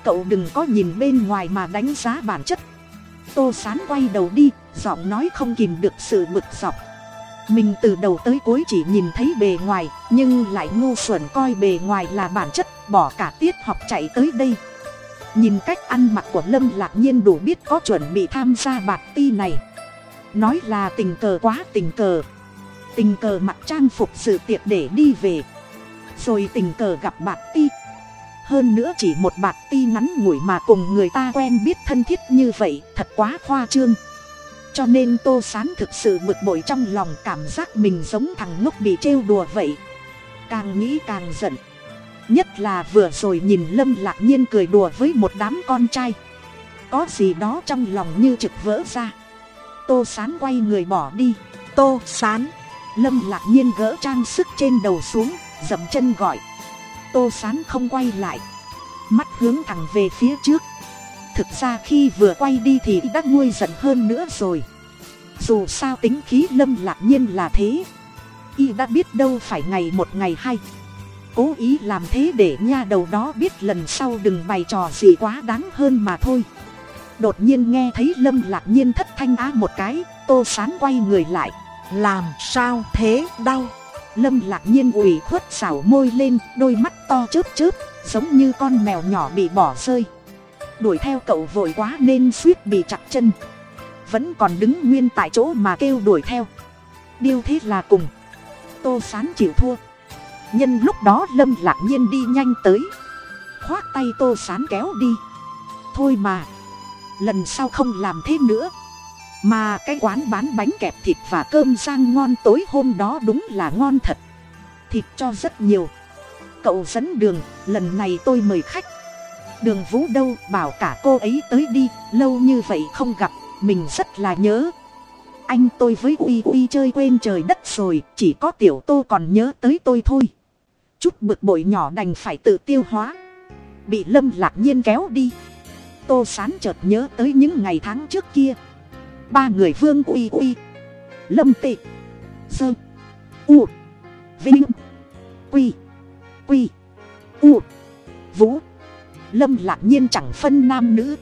Cậu đừng có nhìn bên ngoài mà đánh giá bản chất. Tô sán quay đầu đi, giọng nói không kìm được sự bực dọc mình từ đầu tới cuối chỉ nhìn thấy bề ngoài, nhưng lại ngu xuẩn coi bề ngoài là bản chất, bỏ cả tiết học chạy tới đây. Nhìn cách ăn mặc của lâm lạc nhiên đủ biết có chuẩn bị tham gia bạc ti này. Nói là tình cờ quá tình cờ. Tình cờ mặc trang phục sự tiệc để đi về. Rồi tình cờ gặp bạc ti. Hơn nữa chỉ một bạc ti ngắn ngủi mà cùng người ta quen biết thân thiết như vậy, thật quá khoa trương cho nên tô sán thực sự bực bội trong lòng cảm giác mình giống thằng ngốc bị trêu đùa vậy. Càng nghĩ càng giận. Nhất là vừa rồi nhìn lâm lạc nhiên cười đùa với một đám con trai. Có gì đó trong lòng như trực vỡ ra. Tô sán quay người bỏ đi. Tô sán. Lâm lạc nhiên gỡ trang sức trên đầu xuống, dậm chân gọi. Tô sán không quay lại. Mắt hướng thẳng về phía trước thực ra khi vừa quay đi thì đã nguôi giận hơn nữa rồi. Dù sao tính khí lâm lạc nhiên là thế. Y đã biết đâu phải ngày một ngày hay cố ý làm thế để nha đầu đó biết lần sau đừng bày trò gì quá đáng hơn mà thôi. Đột nhiên nghe thấy lâm lạc nhiên thất thanh á một cái tô sán quay người lại. Làm sao thế đau? Lâm lạc nhiên ủy khuất xảo môi lên đôi mắt to chớp chớp giống như con mèo nhỏ bị bỏ rơi đuổi theo cậu vội quá nên suýt bị chặt chân. Vẫn còn đứng nguyên tại chỗ mà kêu đuổi theo. Điêu thế là cùng. Tô sán chịu thua. Nhân lúc đó lâm lạc nhiên đi nhanh tới. Khoác tay tô sán kéo đi. Thôi mà. Lần sau không làm thế nữa. Mà cái quán bán bánh kẹp thịt và cơm sang ngon tối hôm đó đúng là ngon thật. Thịt cho rất nhiều. Cậu dẫn đường, lần này tôi mời khách đường vũ đâu, bảo cả cô ấy tới đi, lâu như vậy không gặp, mình rất là nhớ. Anh tôi với uy uy chơi quên trời đất rồi, chỉ có tiểu tô còn nhớ tới tôi thôi. Chút bực bội nhỏ đành phải tự tiêu hóa. Bị lâm lạc nhiên kéo đi. Tô sán chợt nhớ tới những ngày tháng trước kia. Ba người vương uy uy, lâm tị, sơ, u, vinh, quy quy, u, vũ lâm lạc nhiên chẳng phân nam nữ.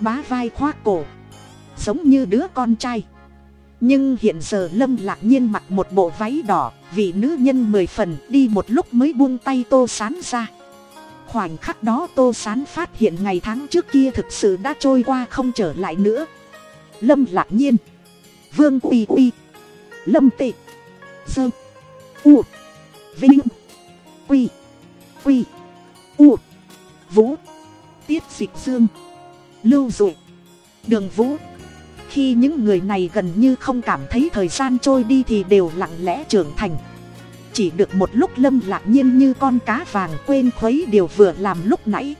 Bá vai khoác cổ. Giống như đứa con trai. Nhưng hiện giờ lâm lạc nhiên mặc một bộ váy đỏ vì nữ nhân mười phần, đi một lúc mới buông tay tô sán ra. Khoảnh khắc đó tô sán phát hiện ngày tháng trước kia thực sự đã trôi qua không trở lại nữa. Lâm lạc nhiên. Vương uy uy. Lâm tị. Sơ u. Vinh. Quy. Quy. U vũ. Tiết dịch dương. Lưu dụ. Đường vũ. Khi những người này gần như không cảm thấy thời gian trôi đi thì đều lặng lẽ trưởng thành. Chỉ được một lúc lâm lạc nhiên như con cá vàng quên khuấy điều vừa làm lúc nãy.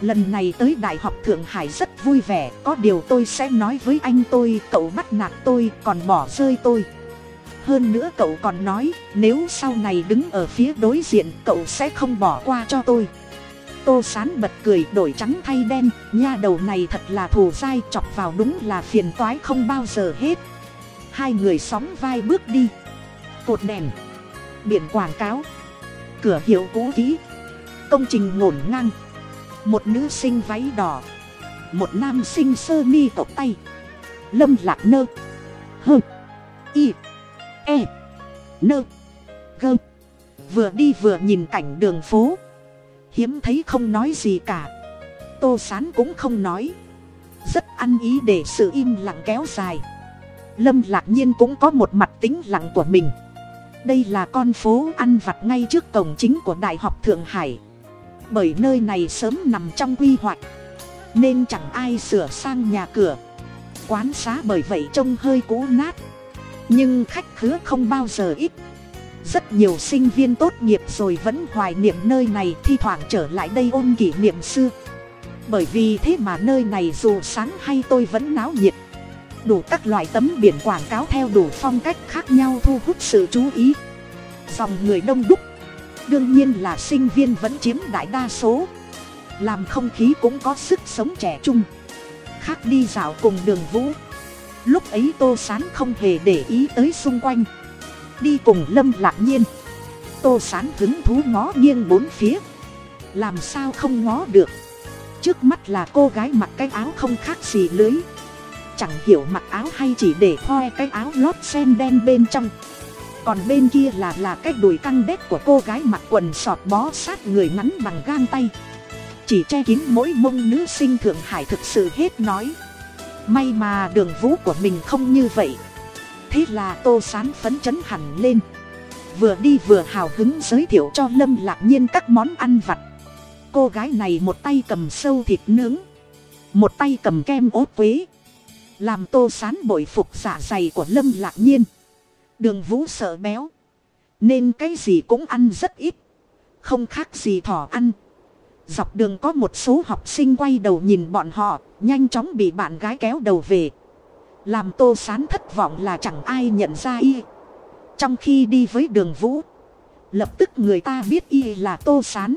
Lần này tới đại học thượng hải rất vui vẻ, có điều tôi sẽ nói với anh tôi, cậu bắt nạt tôi, còn bỏ rơi tôi. Hơn nữa cậu còn nói, nếu sau này đứng ở phía đối diện, cậu sẽ không bỏ qua cho tôi tô sán bật cười đổi trắng thay đen, nha đầu này thật là thù dai, chọc vào đúng là phiền toái không bao giờ hết. Hai người sóng vai bước đi. Cột đèn. Biển quảng cáo. Cửa hiệu cũ kỹ. Công trình ngổn ngang. Một nữ sinh váy đỏ. Một nam sinh sơ mi cộc tay. Lâm lạc nơ. Hơ. Y. E. Nơ. Gơ. Vừa đi vừa nhìn cảnh đường phố hiếm thấy không nói gì cả. Tô sán cũng không nói. Rất ăn ý để sự im lặng kéo dài. Lâm lạc nhiên cũng có một mặt tính lặng của mình. Đây là con phố ăn vặt ngay trước cổng chính của đại học thượng hải. Bởi nơi này sớm nằm trong quy hoạch, nên chẳng ai sửa sang nhà cửa. Quán xá bởi vậy trông hơi cũ nát, nhưng khách khứa không bao giờ ít rất nhiều sinh viên tốt nghiệp rồi vẫn hoài niệm nơi này, thi thoảng trở lại đây ôn kỷ niệm xưa bởi vì thế mà nơi này dù sáng hay tôi vẫn náo nhiệt. Đủ các loại tấm biển quảng cáo theo đủ phong cách khác nhau thu hút sự chú ý. Dòng người đông đúc. Đương nhiên là sinh viên vẫn chiếm đại đa số. Làm không khí cũng có sức sống trẻ trung. Khác đi dạo cùng đường vũ. Lúc ấy tô sán không hề để ý tới xung quanh đi cùng lâm lạc nhiên. Tô sán hứng thú ngó nghiêng bốn phía. Làm sao không ngó được? Trước mắt là cô gái mặc cái áo không khác gì lưới. Chẳng hiểu mặc áo hay chỉ để hoe cái áo lót sen đen bên trong. Còn bên kia là là cái đùi căng đét của cô gái mặc quần sọt bó sát người ngắn bằng gang tay. Chỉ che kín mỗi mông nữ sinh thượng hải thực sự hết nói. May mà đường vũ của mình không như vậy thế là tô sán phấn chấn hẳn lên. Vừa đi vừa hào hứng giới thiệu cho lâm lạc nhiên các món ăn vặt. Cô gái này một tay cầm sâu thịt nướng một tay cầm kem ốt quế. Làm tô sán bội phục dạ dày của lâm lạc nhiên. Đường vũ sợ béo. Nên cái gì cũng ăn rất ít. Không khác gì thỏ ăn. Dọc đường có một số học sinh quay đầu nhìn bọn họ, nhanh chóng bị bạn gái kéo đầu về. Làm tô sán thất vọng là chẳng ai nhận ra y. Trong khi đi với đường vũ, lập tức người ta biết y là tô sán.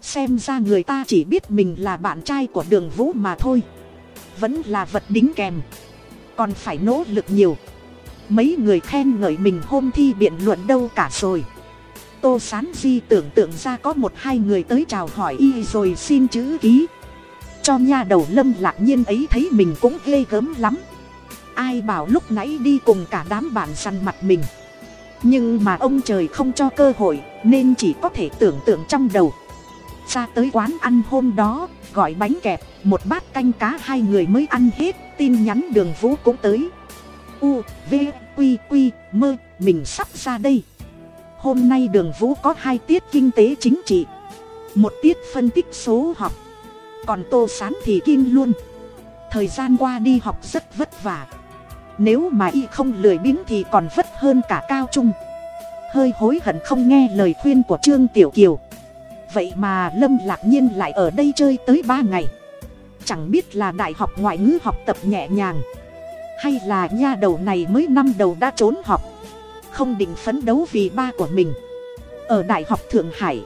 Xem ra người ta chỉ biết mình là bạn trai của đường vũ mà thôi. Vẫn là vật đính kèm. Còn phải nỗ lực nhiều. Mấy người khen ngợi mình hôm thi biện luận đâu cả rồi tô sán di tưởng tượng ra có một hai người tới chào hỏi y rồi xin chữ ký cho nha đầu lâm lạc nhiên ấy thấy mình cũng ghê gớm lắm ai bảo lúc nãy đi cùng cả đám bạn săn mặt mình. Nhưng mà ông trời không cho cơ hội, nên chỉ có thể tưởng tượng trong đầu. Ra tới quán ăn hôm đó, gọi bánh kẹp, một bát canh cá hai người mới ăn hết, tin nhắn đường vũ cũng tới. U, v q q mơ, mình sắp ra đây. Hôm nay đường vũ có hai tiết kinh tế chính trị. Một tiết phân tích số học. Còn tô sán thì kim luôn. Thời gian qua đi học rất vất vả nếu mà y không lười biếng thì còn vất hơn cả cao trung. Hơi hối hận không nghe lời khuyên của trương tiểu kiều. Vậy mà lâm lạc nhiên lại ở đây chơi tới ba ngày. Chẳng biết là đại học ngoại ngữ học tập nhẹ nhàng, hay là nha đầu này mới năm đầu đã trốn học, không định phấn đấu vì ba của mình. Ở đại học thượng hải,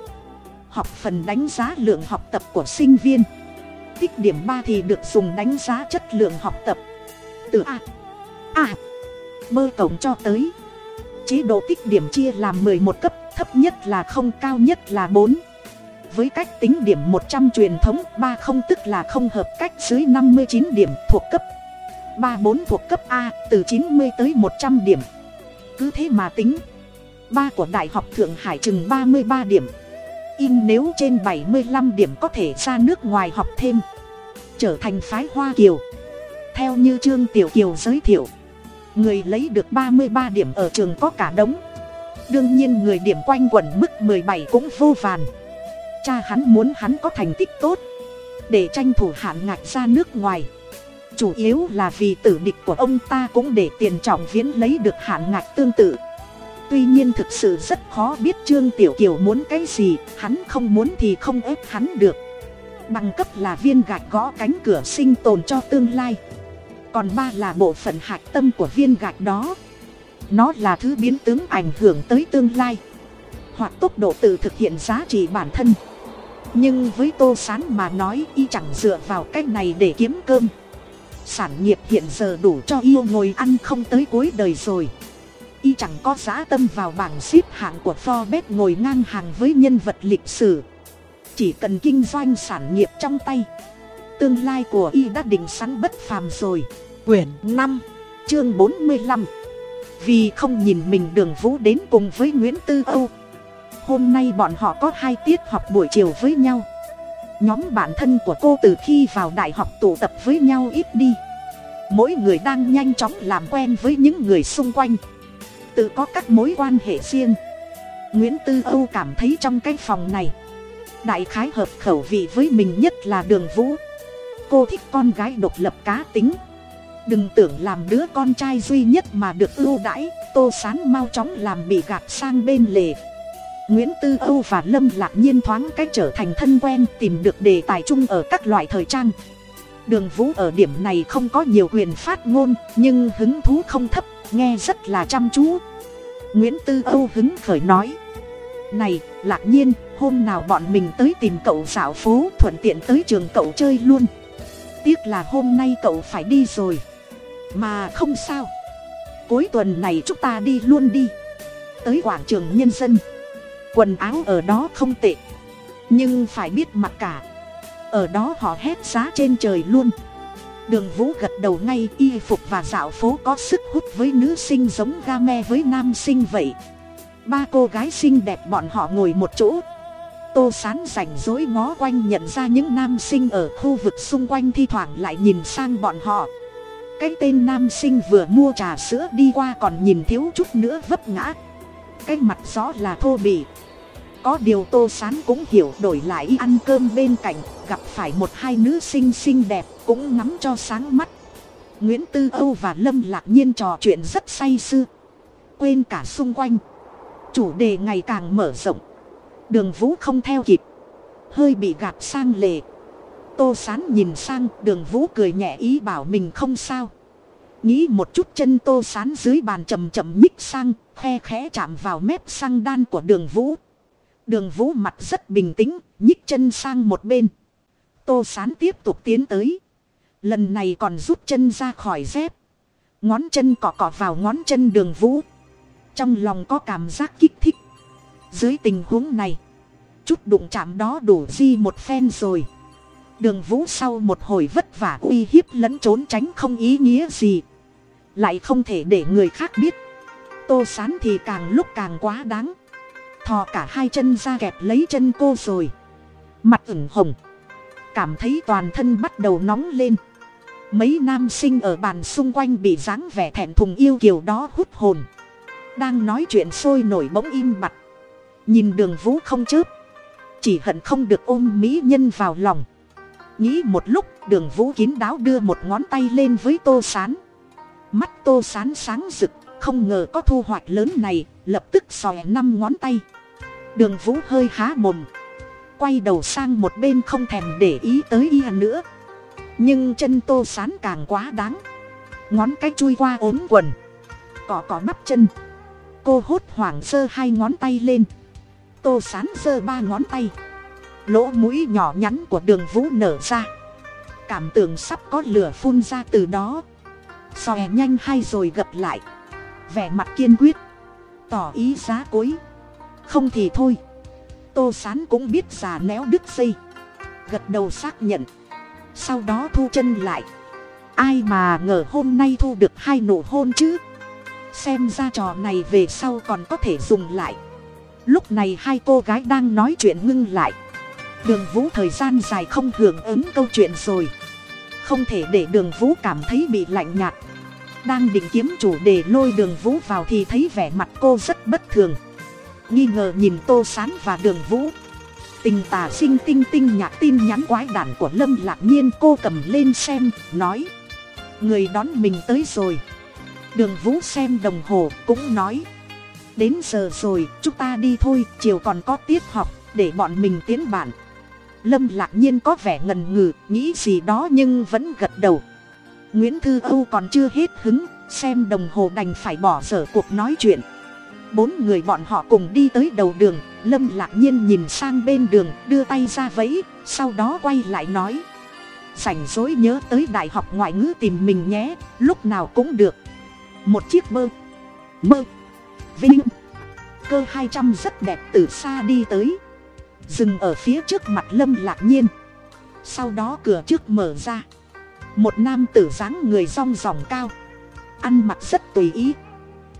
học phần đánh giá lượng học tập của sinh viên, tích điểm ba thì được dùng đánh giá chất lượng học tập. Từ a à bơ cổng cho tới. Chế độ tích điểm chia làm một cấp, thấp nhất là không, cao nhất là bốn. Với cách tính điểm một trăm truyền thống, ba không tức là không hợp, cách dưới năm mươi chín điểm thuộc cấp. Ba bốn thuộc cấp a, từ chín mươi tới một trăm điểm. Cứ thế mà tính. Ba của đại học thượng hải chừng ba mươi ba điểm. In nếu trên bảy mươi năm điểm có thể ra nước ngoài học thêm. Trở thành phái hoa kiều. Theo như trương tiểu kiều giới thiệu người lấy được ba mươi ba điểm ở trường có cả đống. Đương nhiên người điểm quanh quẩn mức mười bảy cũng vô vàn. Cha hắn muốn hắn có thành tích tốt. Để tranh thủ hạn ngạch ra nước ngoài. Chủ yếu là vì tử địch của ông ta cũng để tiền trọng viễn lấy được hạn ngạch tương tự. Tuy nhiên thực sự rất khó biết trương tiểu kiều muốn cái gì, hắn không muốn thì không ép hắn được. Bằng cấp là viên gạch gõ cánh cửa sinh tồn cho tương lai còn ba là bộ phận hạch tâm của viên gạch đó. Nó là thứ biến tướng ảnh hưởng tới tương lai. Hoặc tốc độ tự thực hiện giá trị bản thân. Nhưng với tô s á n mà nói, y chẳng dựa vào cách này để kiếm cơm. Sản nghiệp hiện giờ đủ cho yêu ngồi ăn không tới cuối đời rồi. Y chẳng có giá tâm vào bảng xếp hạng của forbes ngồi ngang hàng với nhân vật lịch sử. Chỉ cần kinh doanh sản nghiệp trong tay tương lai của y đã định sẵn bất phàm rồi. Quyển năm, chương bốn mươi lăm. Vì không nhìn mình đường vũ đến cùng với nguyễn tư âu. Hôm nay bọn họ có hai tiết học buổi chiều với nhau. Nhóm bạn thân của cô từ khi vào đại học tụ tập với nhau ít đi. Mỗi người đang nhanh chóng làm quen với những người xung quanh. Tự có các mối quan hệ riêng. Nguyễn tư âu cảm thấy trong cái phòng này, đại khái hợp khẩu vị với mình nhất là đường vũ cô thích con gái độc lập cá tính. Đừng tưởng làm đứa con trai duy nhất mà được ưu đãi, tô sán mau chóng làm bị gạt sang bên lề. Nguyễn tư âu và lâm lạc nhiên thoáng cách trở thành thân quen, tìm được đề tài chung ở các loại thời trang. Đường vũ ở điểm này không có nhiều quyền phát ngôn, nhưng hứng thú không thấp, nghe rất là chăm chú. Nguyễn tư âu hứng khởi nói, này, lạc nhiên, hôm nào bọn mình tới tìm cậu dạo phố, thuận tiện tới trường cậu chơi luôn tiếc là hôm nay cậu phải đi rồi. Mà không sao. Cuối tuần này chúng ta đi luôn đi. Tới quảng trường nhân dân. Quần áo ở đó không tệ. Nhưng phải biết mặc cả. Ở đó họ hét giá trên trời luôn. Đường vũ gật đầu ngay, y phục và dạo phố có sức hút với nữ sinh giống ga me với nam sinh vậy. Ba cô gái xinh đẹp bọn họ ngồi một chỗ tô sán rảnh rối ngó quanh nhận ra những nam sinh ở khu vực xung quanh thi thoảng lại nhìn sang bọn họ. Cái tên nam sinh vừa mua trà sữa đi qua còn nhìn thiếu chút nữa vấp ngã. Cái mặt rõ là thô bỉ. Có điều tô sán cũng hiểu đổi lại ăn cơm bên cạnh, gặp phải một hai nữ sinh xinh đẹp cũng ngắm cho sáng mắt. Nguyễn tư âu và lâm lạc nhiên trò chuyện rất say sưa, quên cả xung quanh. Chủ đề ngày càng mở rộng đường vũ không theo kịp. Hơi bị gạt sang lề. Tô sán nhìn sang, đường vũ cười nhẹ ý bảo mình không sao. Nghĩ một chút chân tô sán dưới bàn chầm chậm nhích sang, khe khẽ chạm vào mép xăng đan của đường vũ. Đường vũ mặt rất bình tĩnh, nhích chân sang một bên. Tô sán tiếp tục tiến tới. Lần này còn rút chân ra khỏi dép. Ngón chân cọ cọ vào ngón chân đường vũ. Trong lòng có cảm giác kích thích. Dưới tình huống này chút đụng chạm đó đủ di một phen rồi. Đường vũ sau một hồi vất vả uy hiếp lẫn trốn tránh không ý nghĩa gì. Lại không thể để người khác biết. Tô sán thì càng lúc càng quá đáng. Thò cả hai chân ra kẹp lấy chân cô rồi. Mặt ửng hồng. Cảm thấy toàn thân bắt đầu nóng lên. Mấy nam sinh ở bàn xung quanh bị dáng vẻ thẹn thùng yêu kiều đó hút hồn. Đang nói chuyện sôi nổi bỗng im mặt nhìn đường vũ không chớp chỉ hận không được ôm mỹ nhân vào lòng. Nghĩ một lúc, đường vũ kín đáo đưa một ngón tay lên với tô sán. Mắt tô sán sáng rực, không ngờ có thu hoạch lớn này, lập tức xòe năm ngón tay. Đường vũ hơi há mồm. Quay đầu sang một bên không thèm để ý tới y nữa. Nhưng chân tô sán càng quá đáng. Ngón cái chui qua ốm quần. Cỏ cỏ bắp chân. Cô hốt hoảng sơ hai ngón tay lên tô sán giơ ba ngón tay. Lỗ mũi nhỏ nhắn của đường vũ nở ra. Cảm tưởng sắp có lửa phun ra từ đó. Xòe nhanh hay rồi gập lại. Vẻ mặt kiên quyết. Tỏ ý giá cối. Không thì thôi. Tô sán cũng biết già néo đứt dây. Gật đầu xác nhận. Sau đó thu chân lại. Ai mà ngờ hôm nay thu được hai nụ hôn chứ? Xem ra trò này về sau còn có thể dùng lại lúc này hai cô gái đang nói chuyện ngưng lại. Đường vũ thời gian dài không hưởng ứng câu chuyện rồi. Không thể để đường vũ cảm thấy bị lạnh nhạt. Đang định kiếm chủ đề lôi đường vũ vào thì thấy vẻ mặt cô rất bất thường. Nghi ngờ nhìn tô sán và đường vũ. Tình tà sinh tinh tinh nhạc tin nhắn quái đản của lâm lạc nhiên cô cầm lên xem, nói. Người đón mình tới rồi. Đường vũ xem đồng hồ cũng nói đến giờ rồi, chúng ta đi thôi, chiều còn có tiết học, để bọn mình tiến bản. Lâm lạc nhiên có vẻ ngần ngừ, nghĩ gì đó nhưng vẫn gật đầu. Nguyễn thư âu còn chưa hết hứng, xem đồng hồ đành phải bỏ dở cuộc nói chuyện. Bốn người bọn họ cùng đi tới đầu đường, lâm lạc nhiên nhìn sang bên đường, đưa tay ra vẫy, sau đó quay lại nói. Rảnh rối nhớ tới đại học ngoại ngữ tìm mình nhé, lúc nào cũng được. Một chiếc mơ. Mơ vinh. Cơ hai trăm rất đẹp từ xa đi tới. Dừng ở phía trước mặt lâm lạc nhiên. Sau đó cửa trước mở ra. Một nam tử dáng người rong ròng cao. Ăn mặc rất tùy ý.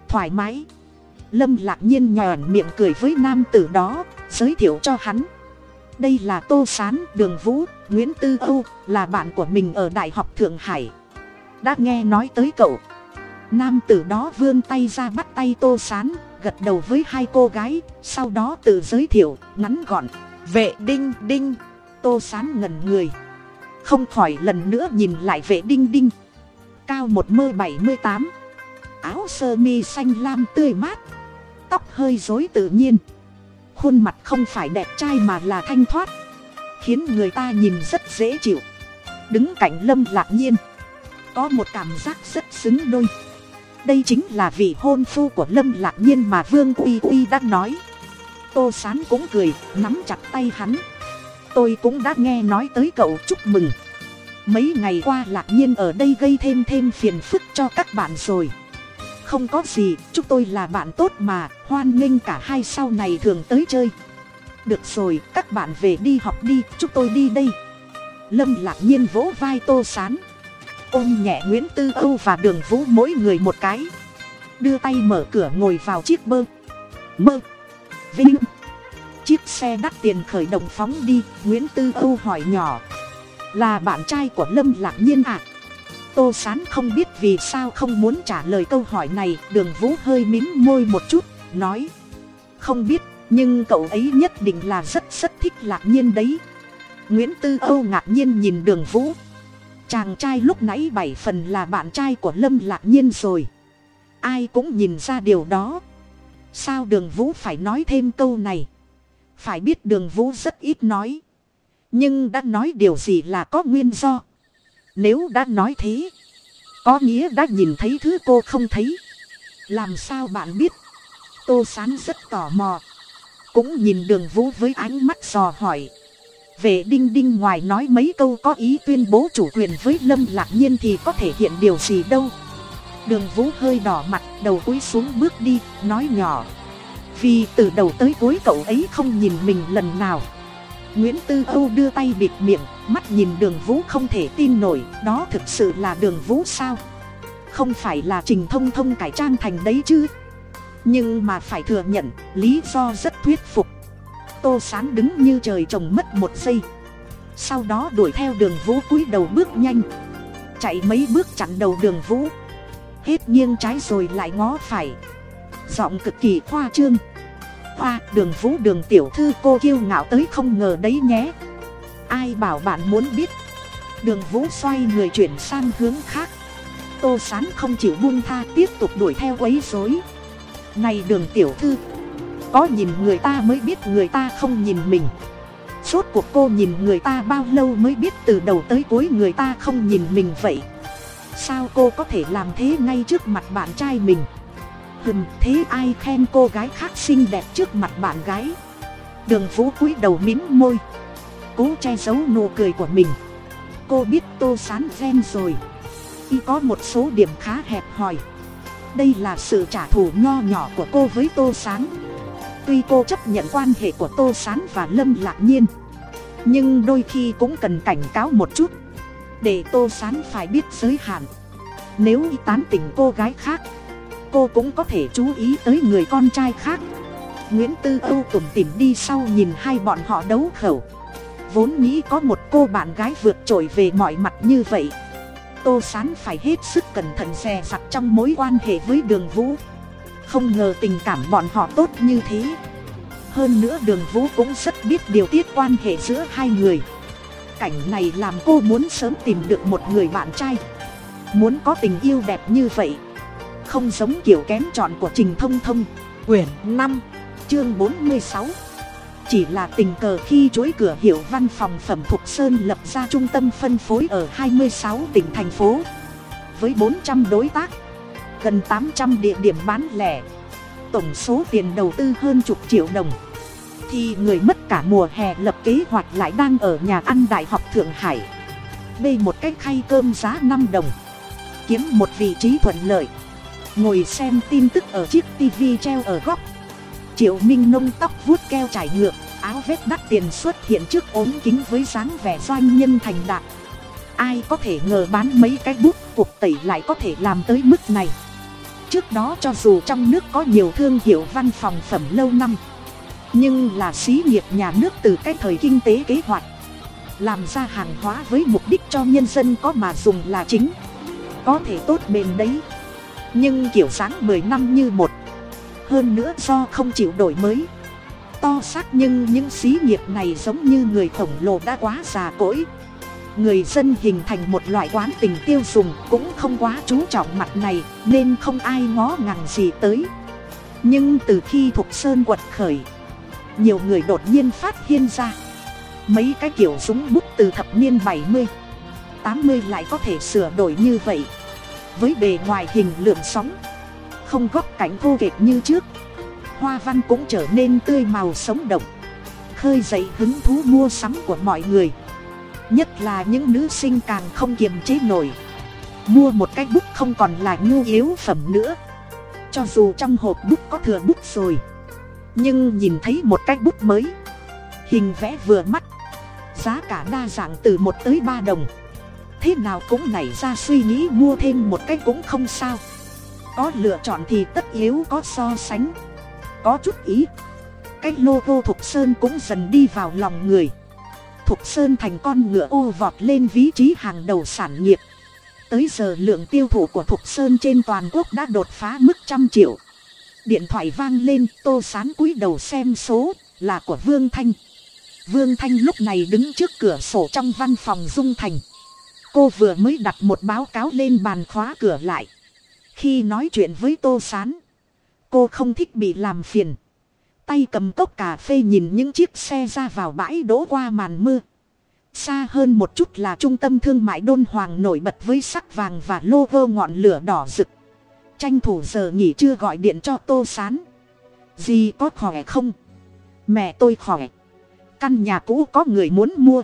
Thoải mái. Lâm lạc nhiên nhòn miệng cười với nam tử đó, giới thiệu cho hắn. Đây là tô s á n đường vũ, nguyễn tư âu, là bạn của mình ở đại học thượng hải. Đã nghe nói tới cậu nam tử đó vươn tay ra bắt tay tô s á n gật đầu với hai cô gái, sau đó tự giới thiệu, ngắn gọn, vệ đinh đinh. Tô s á n người, không khỏi lần nữa nhìn lại vệ đinh đinh. Cao một mơ bảy mươi tám, áo sơ mi xanh lam tươi mát, tóc hơi dối tự nhiên. Khuôn mặt không phải đẹp trai mà là thanh thoát, khiến người ta nhìn rất dễ chịu. Đứng cạnh lâm lạc nhiên, có một cảm giác rất xứng đôi đây chính là vị hôn phu của lâm lạc nhiên mà vương uy uy đã nói. Tô sán cũng cười, nắm chặt tay hắn. Tôi cũng đã nghe nói tới cậu, chúc mừng. Mấy ngày qua lạc nhiên ở đây gây thêm thêm phiền phức cho các bạn rồi. Không có gì chúng tôi là bạn tốt mà, hoan nghênh cả hai sau này thường tới chơi. Được rồi, các bạn về đi học đi chúng tôi đi đây. Lâm lạc nhiên vỗ vai tô sán ôm nhẹ nguyễn tư âu và đường vũ mỗi người một cái. Đưa tay mở cửa ngồi vào chiếc bơ. Mơ vinh. Chiếc xe đắt tiền khởi động phóng đi, nguyễn tư âu hỏi nhỏ. Là bạn trai của lâm lạc nhiên ạ à? tô sán không biết vì sao không muốn trả lời câu hỏi này, đường vũ hơi mím môi một chút, nói. Không biết, nhưng cậu ấy nhất định là rất rất thích lạc nhiên đấy. Nguyễn tư âu ngạc nhiên nhìn đường vũ chàng trai lúc nãy bảy phần là bạn trai của lâm lạc nhiên rồi ai cũng nhìn ra điều đó sao đường vũ phải nói thêm câu này Phải biết đường vũ rất ít nói. Nhưng đã nói điều gì là có nguyên do. Nếu đã nói thế. Có nghĩa đã nhìn thấy thứ cô không thấy. Làm sao bạn biết. Tô sán rất tò mò. Cũng nhìn đường vũ với ánh mắt dò hỏi. Về đinh đinh ngoài nói mấy câu có ý tuyên bố chủ quyền với lâm lạc nhiên thì có thể hiện điều gì đâu. Đường vũ hơi đỏ mặt đầu cúi xuống bước đi nói nhỏ. Vì từ đầu tới cuối cậu ấy không nhìn mình lần nào. Nguyễn Tư Âu đưa tay bịt miệng, mắt nhìn đường vũ không thể tin nổi, đó thực sự là đường vũ sao? Không phải là trình thông thông cải trang thành đấy chứ? Nhưng mà phải thừa nhận, lý do rất thuyết phục. Tô Sán đứng như trời trồng mất một giây. Sau đó đuổi theo đường vũ cúi đầu bước nhanh. Chạy mấy bước chặn đầu đường vũ. Hết nghiêng trái rồi lại ngó phải. Giọng cực kỳ khoa trương hoa, đường vũ, đường tiểu thư, cô kiêu ngạo tới không ngờ đấy nhé ai bảo bạn muốn biết đường vũ xoay người chuyển sang hướng khác tô sán không chịu buông tha, tiếp tục đuổi theo quấy rối này đường tiểu thư có nhìn người ta mới biết người ta không nhìn mình. Suốt cuộc cô nhìn người ta bao lâu mới biết từ đầu tới cuối người ta không nhìn mình vậy? Sao cô có thể làm thế ngay trước mặt bạn trai mình? Hừm, thế ai khen cô gái khác xinh đẹp trước mặt bạn gái? Đường vũ cúi đầu mím môi, cố che giấu nụ cười của mình. Cô biết tô sán ghen rồi. Y có một số điểm khá hẹp hòi. Đây là sự trả thù nho nhỏ của cô với tô sán tuy cô chấp nhận quan hệ của tô sán và lâm lạc nhiên, nhưng đôi khi cũng cần cảnh cáo một chút. Để tô sán phải biết giới hạn, nếu y tán tỉnh cô gái khác, cô cũng có thể chú ý tới người con trai khác. Nguyễn tư âu tủm tỉm đi sau nhìn hai bọn họ đấu khẩu. Vốn nghĩ có một cô bạn gái vượt trội về mọi mặt như vậy, tô sán phải hết sức cẩn thận dè dặt trong mối quan hệ với đường vũ không ngờ tình cảm bọn họ tốt như thế. Hơn nữa đường vũ cũng rất biết điều tiết quan hệ giữa hai người. Cảnh này làm cô muốn sớm tìm được một người bạn trai. Muốn có tình yêu đẹp như vậy. Không giống kiểu kém chọn của trình thông thông. Quyển năm, chương bốn mươi sáu. Chỉ là tình cờ khi chuỗi cửa hiệu văn phòng phẩm thục sơn lập ra trung tâm phân phối ở hai mươi sáu tỉnh thành phố. Với bốn trăm đối tác gần tám trăm địa điểm bán lẻ. Tổng số tiền đầu tư hơn chục triệu đồng. Thì người mất cả mùa hè lập kế hoạch lại đang ở nhà ăn đại học thượng hải. Bê một cái khay cơm giá năm đồng. Kiếm một vị trí thuận lợi. Ngồi xem tin tức ở chiếc tivi treo ở góc. Triệu minh nông tóc vuốt keo trải ngược, áo vét đắt tiền xuất hiện trước ốm kính với dáng vẻ doanh nhân thành đạt. Ai có thể ngờ bán mấy cái bút cuộc tẩy lại có thể làm tới mức này? Trước đó cho dù trong nước có nhiều thương hiệu văn phòng phẩm lâu năm, nhưng là xí nghiệp nhà nước từ cái thời kinh tế kế hoạch, làm ra hàng hóa với mục đích cho nhân dân có mà dùng là chính, có thể tốt bền đấy. Nhưng kiểu dáng mười năm như một, hơn nữa do không chịu đổi mới, to xác nhưng những xí nghiệp này giống như người khổng lồ đã quá già cỗi người dân hình thành một loại quán tình tiêu dùng cũng không quá chú trọng mặt này, nên không ai ngó ngàng gì tới. Nhưng từ khi thục sơn quật khởi, nhiều người đột nhiên phát hiện ra, mấy cái kiểu súng bút từ thập niên bảy mươi, tám mươi lại có thể sửa đổi như vậy. Với bề ngoài hình lượm sóng, không góc cảnh vô kệch như trước, hoa văn cũng trở nên tươi màu sống động, khơi dậy hứng thú mua sắm của mọi người nhất là những nữ sinh càng không kiềm chế nổi. Mua một cái bút không còn là nhu yếu phẩm nữa. Cho dù trong hộp bút có thừa bút rồi, nhưng nhìn thấy một cái bút mới, hình vẽ vừa mắt, giá cả đa dạng từ một tới ba đồng. Thế nào cũng nảy ra suy nghĩ mua thêm một cái cũng không sao. Có lựa chọn thì tất yếu có so sánh. Có chút ý. Cái logo thục sơn cũng dần đi vào lòng người thục sơn thành con ngựa ô vọt lên vị trí hàng đầu sản nghiệp. Tới giờ lượng tiêu thụ của thục sơn trên toàn quốc đã đột phá mức trăm triệu. Điện thoại vang lên, tô sán cúi đầu xem số, là của vương thanh. Vương thanh lúc này đứng trước cửa sổ trong văn phòng dung thành. Cô vừa mới đặt một báo cáo lên bàn khóa cửa lại. Khi nói chuyện với tô s á n cô không thích bị làm phiền tay cầm cốc cà phê nhìn những chiếc xe ra vào bãi đỗ qua màn mưa. Xa hơn một chút là trung tâm thương mại đôn hoàng nổi bật với sắc vàng và logo ngọn lửa đỏ rực. Tranh thủ giờ nghỉ chưa gọi điện cho tô sán. Gì có khỏe không? Mẹ tôi khỏe. Căn nhà cũ có người muốn mua.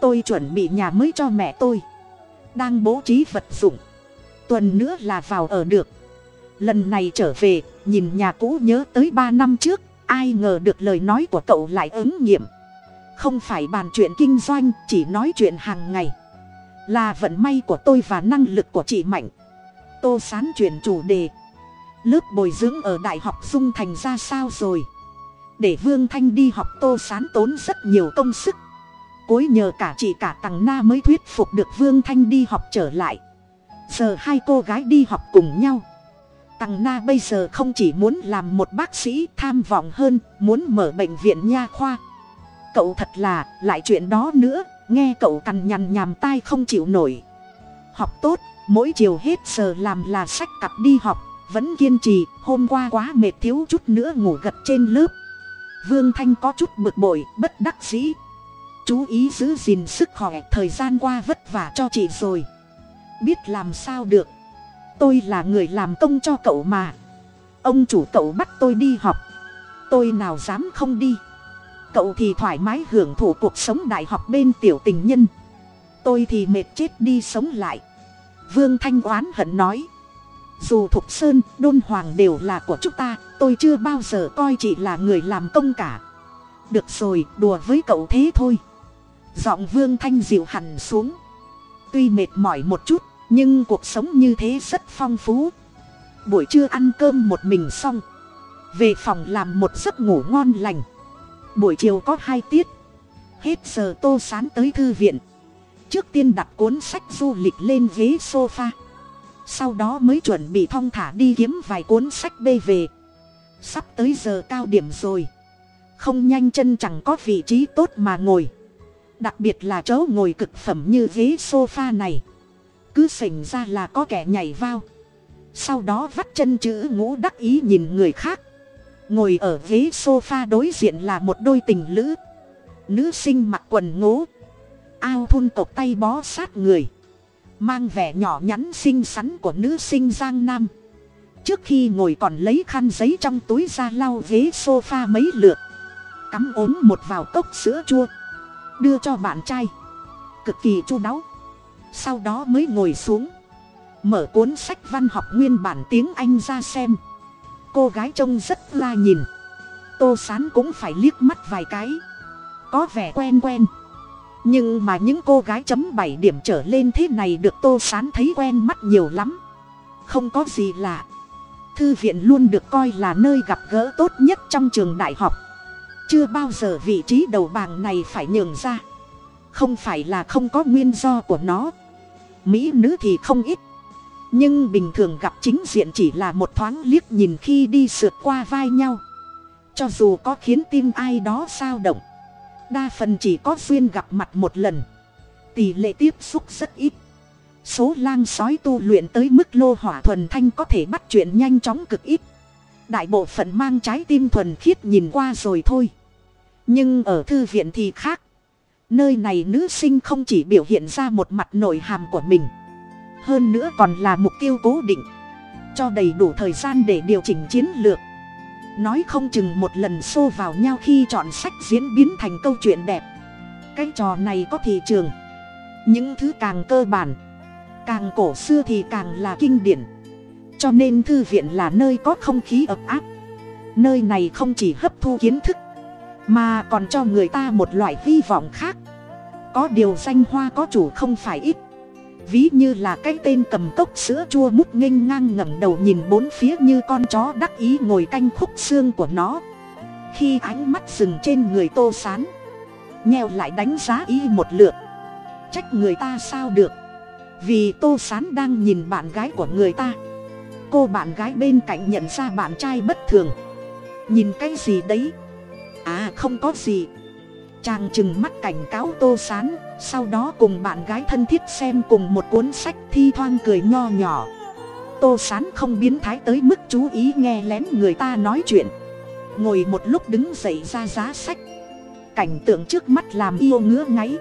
Tôi chuẩn bị nhà mới cho mẹ tôi. Đang bố trí vật dụng. Tuần nữa là vào ở được. Lần này trở về, nhìn nhà cũ nhớ tới ba năm trước, ai ngờ được lời nói của cậu lại ứng nghiệm. Không phải bàn chuyện kinh doanh, chỉ nói chuyện hàng ngày. Là vận may của tôi và năng lực của chị Mạnh. Tô sán chuyển chủ đề. Lớp bồi dưỡng ở Đại học Dung Thành ra sao rồi? Để Vương Thanh đi học tô sán tốn rất nhiều công sức. cối nhờ cả chị cả Tằng Na mới thuyết phục được Vương Thanh đi học trở lại. Giờ hai cô gái đi học cùng nhau. Tằng Na bây giờ không chỉ muốn làm một bác sĩ tham vọng hơn, muốn mở bệnh viện nha khoa. Cậu thật là, lại chuyện đó nữa, nghe cậu cằn nhằn nhàm tai không chịu nổi. Học tốt, mỗi chiều hết giờ làm là sách cặp đi học, vẫn kiên trì, hôm qua quá mệt thiếu chút nữa ngủ gật trên lớp. Vương Thanh có chút bực bội, bất đắc dĩ. Chú ý giữ gìn sức khỏe, thời gian qua vất vả cho chị rồi. Biết làm sao được tôi là người làm công cho cậu mà. Ông chủ cậu bắt tôi đi học. Tôi nào dám không đi. Cậu thì thoải mái hưởng thụ cuộc sống đại học bên tiểu tình nhân. Tôi thì mệt chết đi sống lại. Vương thanh oán hận nói. Dù thục sơn, đôn hoàng đều là của chúng ta, tôi chưa bao giờ coi chị là người làm công cả. Được rồi, đùa với cậu thế thôi. Giọng vương thanh dịu hẳn xuống. Tuy mệt mỏi một chút nhưng cuộc sống như thế rất phong phú. Buổi trưa ăn cơm một mình xong. Về phòng làm một giấc ngủ ngon lành. Buổi chiều có hai tiết. Hết giờ tô sán tới thư viện. Trước tiên đặt cuốn sách du lịch lên ghế sofa. Sau đó mới chuẩn bị thong thả đi kiếm vài cuốn sách bê về. Sắp tới giờ cao điểm rồi. Không nhanh chân chẳng có vị trí tốt mà ngồi. Đặc biệt là chỗ ngồi cực phẩm như ghế sofa này cứ xảy ra là có kẻ nhảy vào. Sau đó vắt chân chữ ngũ đắc ý nhìn người khác. Ngồi ở ghế sofa đối diện là một đôi tình lữ. Nữ sinh mặc quần ngố. Ao thun cộc tay bó sát người. Mang vẻ nhỏ nhắn xinh xắn của nữ sinh giang nam. Trước khi ngồi còn lấy khăn giấy trong túi ra lau ghế sofa mấy lượt. Cắm ốm một vào cốc sữa chua. Đưa cho bạn trai. Cực kỳ chu đáo sau đó mới ngồi xuống. Mở cuốn sách văn học nguyên bản tiếng anh ra xem. Cô gái trông rất la nhìn. Tô sán cũng phải liếc mắt vài cái. Có vẻ quen quen. Nhưng mà những cô gái chấm bảy điểm trở lên thế này được tô sán thấy quen mắt nhiều lắm. Không có gì lạ. Thư viện luôn được coi là nơi gặp gỡ tốt nhất trong trường đại học. Chưa bao giờ vị trí đầu bảng này phải nhường ra. Không phải là không có nguyên do của nó mỹ nữ thì không ít. Nhưng bình thường gặp chính diện chỉ là một thoáng liếc nhìn khi đi sượt qua vai nhau. Cho dù có khiến tim ai đó sao động, đa phần chỉ có duyên gặp mặt một lần. Tỷ lệ tiếp xúc rất ít. Số lang sói tu luyện tới mức lô hỏa thuần thanh có thể bắt chuyện nhanh chóng cực ít. Đại bộ phận mang trái tim thuần khiết nhìn qua rồi thôi. Nhưng ở thư viện thì khác nơi này nữ sinh không chỉ biểu hiện ra một mặt nội hàm của mình, hơn nữa còn là mục tiêu cố định, cho đầy đủ thời gian để điều chỉnh chiến lược. Nói không chừng một lần xô vào nhau khi chọn sách diễn biến thành câu chuyện đẹp. Cái trò này có thị trường. Những thứ càng cơ bản, càng cổ xưa thì càng là kinh điển. Cho nên thư viện là nơi có không khí ấp áp. Nơi này không chỉ hấp thu kiến thức, mà còn cho người ta một loại hy vọng khác có điều danh hoa có chủ không phải ít. Ví như là cái tên cầm cốc sữa chua mút nghênh ngang ngẩng đầu nhìn bốn phía như con chó đắc ý ngồi canh khúc xương của nó. Khi ánh mắt dừng trên người tô sán, nheo lại đánh giá y một lượt. Trách người ta sao được? Vì tô sán đang nhìn bạn gái của người ta. Cô bạn gái bên cạnh nhận ra bạn trai bất thường. Nhìn cái gì đấy? À không có gì chàng chừng mắt cảnh cáo tô sán, sau đó cùng bạn gái thân thiết xem cùng một cuốn sách thi thoang cười nho nhỏ. Tô sán không biến thái tới mức chú ý nghe lén người ta nói chuyện. Ngồi một lúc đứng dậy ra giá sách. Cảnh tượng trước mắt làm yêu ngứa ngáy.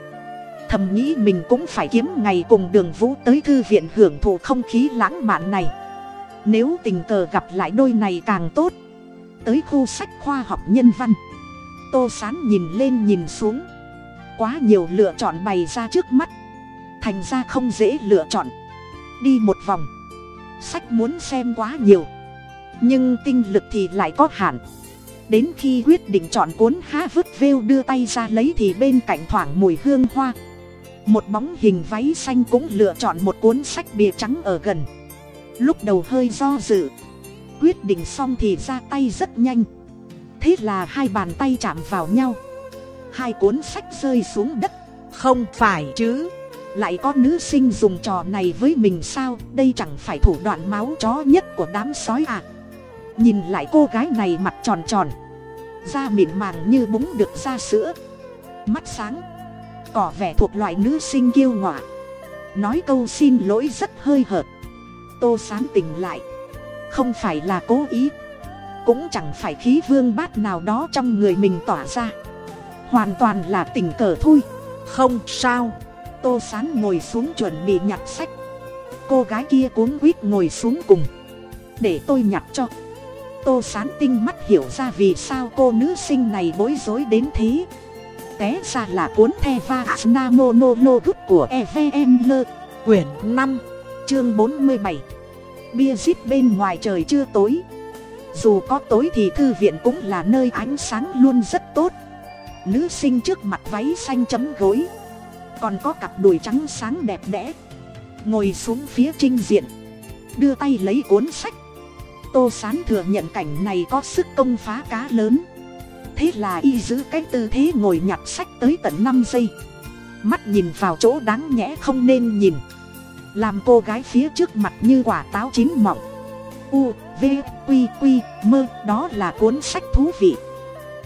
Thầm nghĩ mình cũng phải kiếm ngày cùng đường vũ tới thư viện hưởng thụ không khí lãng mạn này. Nếu tình cờ gặp lại đôi này càng tốt. Tới khu sách khoa học nhân văn tô sán nhìn lên nhìn xuống. Quá nhiều lựa chọn bày ra trước mắt. Thành ra không dễ lựa chọn. Đi một vòng. Sách muốn xem quá nhiều. Nhưng tinh lực thì lại có hạn. Đến khi quyết định chọn cuốn há vứt vêu đưa tay ra lấy thì bên cạnh thoảng mùi hương hoa. Một bóng hình váy xanh cũng lựa chọn một cuốn sách bìa trắng ở gần. Lúc đầu hơi do dự. Quyết định xong thì ra tay rất nhanh thế là hai bàn tay chạm vào nhau. Hai cuốn sách rơi xuống đất. Không phải chứ. Lại có nữ sinh dùng trò này với mình sao? Đây chẳng phải thủ đoạn máu chó nhất của đám sói à? Nhìn lại cô gái này mặt tròn tròn. Da mịn màng như búng được da sữa. Mắt sáng. Cỏ vẻ thuộc loại nữ sinh kiêu ngọa. Nói câu xin lỗi rất hơi hợt. Tô sáng tỉnh lại. Không phải là cố ý cũng chẳng phải khí vương bát nào đó trong người mình tỏa ra. Hoàn toàn là tình cờ thôi. Không sao. Tô sán ngồi xuống chuẩn bị nhặt sách. Cô gái kia cuống quýt ngồi xuống cùng. Để tôi nhặt cho. Tô sán tinh mắt hiểu ra vì sao cô nữ sinh này bối rối đến thế. Té ra là cuốn the va namonologut của evm lơ quyển năm chương bốn mươi bảy. Bia zip bên ngoài trời chưa tối dù có tối thì thư viện cũng là nơi ánh sáng luôn rất tốt. Nữ sinh trước mặt váy xanh chấm gối. Còn có cặp đùi trắng sáng đẹp đẽ. Ngồi xuống phía trinh diện. Đưa tay lấy cuốn sách. Tô sán thừa nhận cảnh này có sức công phá cá lớn. Thế là y giữ cái tư thế ngồi nhặt sách tới tận năm giây. Mắt nhìn vào chỗ đáng nhẽ không nên nhìn. Làm cô gái phía trước mặt như quả táo chín mọng u, v, q q mơ đó là cuốn sách thú vị.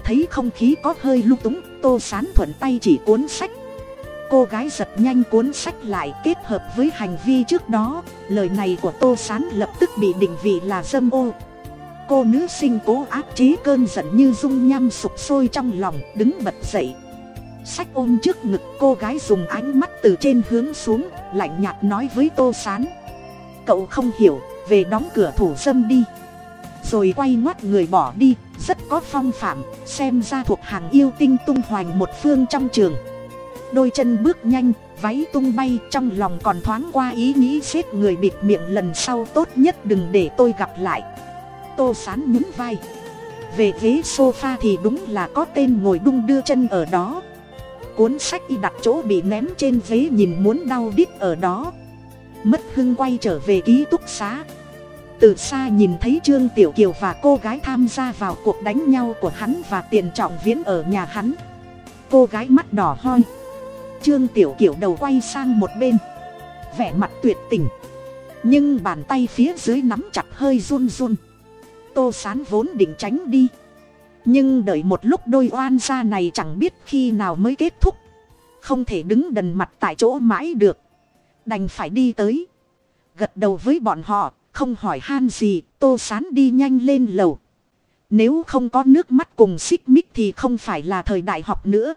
Thấy không khí có hơi lung túng, tô sán thuận tay chỉ cuốn sách. Cô gái giật nhanh cuốn sách lại kết hợp với hành vi trước đó, lời này của tô sán lập tức bị định vị là dâm ô. Cô nữ sinh cố áp chế cơn giận như dung nham sụp sôi trong lòng, đứng bật dậy. Sách ôm trước ngực cô gái dùng ánh mắt từ trên hướng xuống, lạnh nhạt nói với tô s á n cậu không hiểu về đóng cửa thủ dâm đi. Rồi quay ngoắt người bỏ đi, rất có phong phạm, xem ra thuộc hàng yêu tinh tung hoành một phương trong trường. Đôi chân bước nhanh, váy tung bay, trong lòng còn thoáng qua ý nghĩ xếp người bịt miệng lần sau tốt nhất đừng để tôi gặp lại. Tô sán nhún vai. Về ghế sofa thì đúng là có tên ngồi đung đưa chân ở đó. Cuốn sách y đặt chỗ bị ném trên ghế nhìn muốn đau đít ở đó. Mất hưng quay trở về ký túc xá từ xa nhìn thấy trương tiểu kiều và cô gái tham gia vào cuộc đánh nhau của hắn và tiền trọng viễn ở nhà hắn. Cô gái mắt đỏ hoi trương tiểu kiều đầu quay sang một bên. Vẻ mặt tuyệt tình. Nhưng bàn tay phía dưới nắm chặt hơi run run. Tô sán vốn định tránh đi. Nhưng đợi một lúc đôi oan gia này chẳng biết khi nào mới kết thúc. Không thể đứng đần mặt tại chỗ mãi được. Đành phải đi tới. Gật đầu với bọn họ không hỏi han gì, tô sán đi nhanh lên lầu nếu không có nước mắt cùng xích mích thì không phải là thời đại học nữa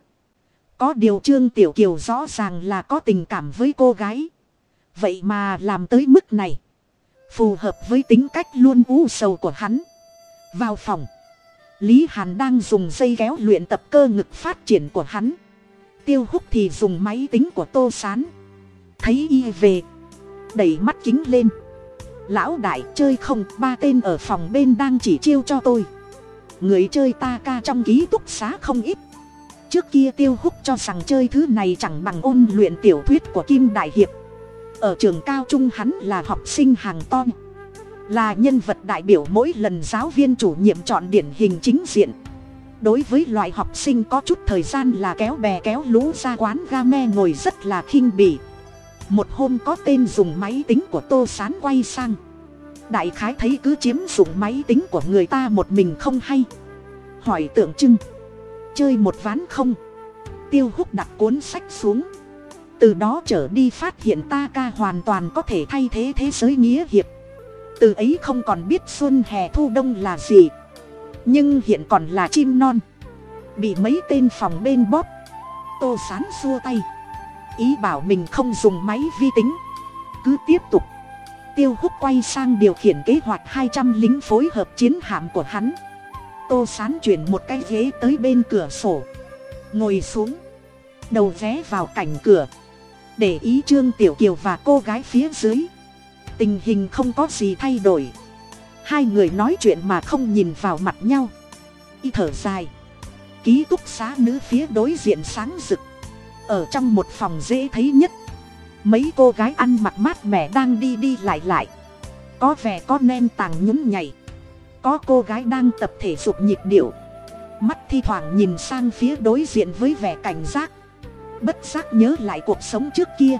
có điều trương tiểu kiều rõ ràng là có tình cảm với cô gái. Vậy mà làm tới mức này. Phù hợp với tính cách luôn u sầu của hắn. Vào phòng. Lý Hàn đang dùng dây kéo luyện tập cơ ngực phát triển của hắn. Tiêu húc thì dùng máy tính của tô sán. Thấy y về. Đẩy mắt kính lên. Lão đại, chơi không? Ba tên ở phòng bên đang chỉ chiêu cho tôi. Người chơi ta ca trong ký túc xá không ít. Trước kia tiêu húc cho rằng chơi thứ này chẳng bằng ôn luyện tiểu thuyết của kim đại hiệp. Ở trường cao trung hắn là học sinh hàng to là nhân vật đại biểu mỗi lần giáo viên chủ nhiệm chọn điển hình chính diện. Đối với loại học sinh có chút thời gian là kéo bè kéo lũ ra quán ga me ngồi rất là khinh bỉ một hôm có tên dùng máy tính của tô sán quay sang. Đại khái thấy cứ chiếm dụng máy tính của người ta một mình không hay. Hỏi tượng trưng. Chơi một ván không. Tiêu hút đặt cuốn sách xuống. Từ đó trở đi phát hiện ta ca hoàn toàn có thể thay thế thế giới nghĩa hiệp. Từ ấy không còn biết xuân hè thu đông là gì. Nhưng hiện còn là chim non. Bị mấy tên phòng bên bóp. Tô sán xua tay ý bảo mình không dùng máy vi tính. Cứ tiếp tục. Tiêu Húc quay sang điều khiển kế hoạch hai trăm lính phối hợp chiến hạm của hắn. Tô sán chuyển một cái ghế tới bên cửa sổ. Ngồi xuống. Đầu vé vào cảnh cửa. Để ý trương tiểu kiều và cô gái phía dưới. Tình hình không có gì thay đổi. Hai người nói chuyện mà không nhìn vào mặt nhau. Y thở dài. Ký túc xá nữ phía đối diện sáng rực ở trong một phòng dễ thấy nhất. Mấy cô gái ăn mặc mát mẻ đang đi đi lại lại. Có vẻ có nem tàng nhún nhảy. Có cô gái đang tập thể dục nhịp điệu. Mắt thi thoảng nhìn sang phía đối diện với vẻ cảnh giác. Bất giác nhớ lại cuộc sống trước kia.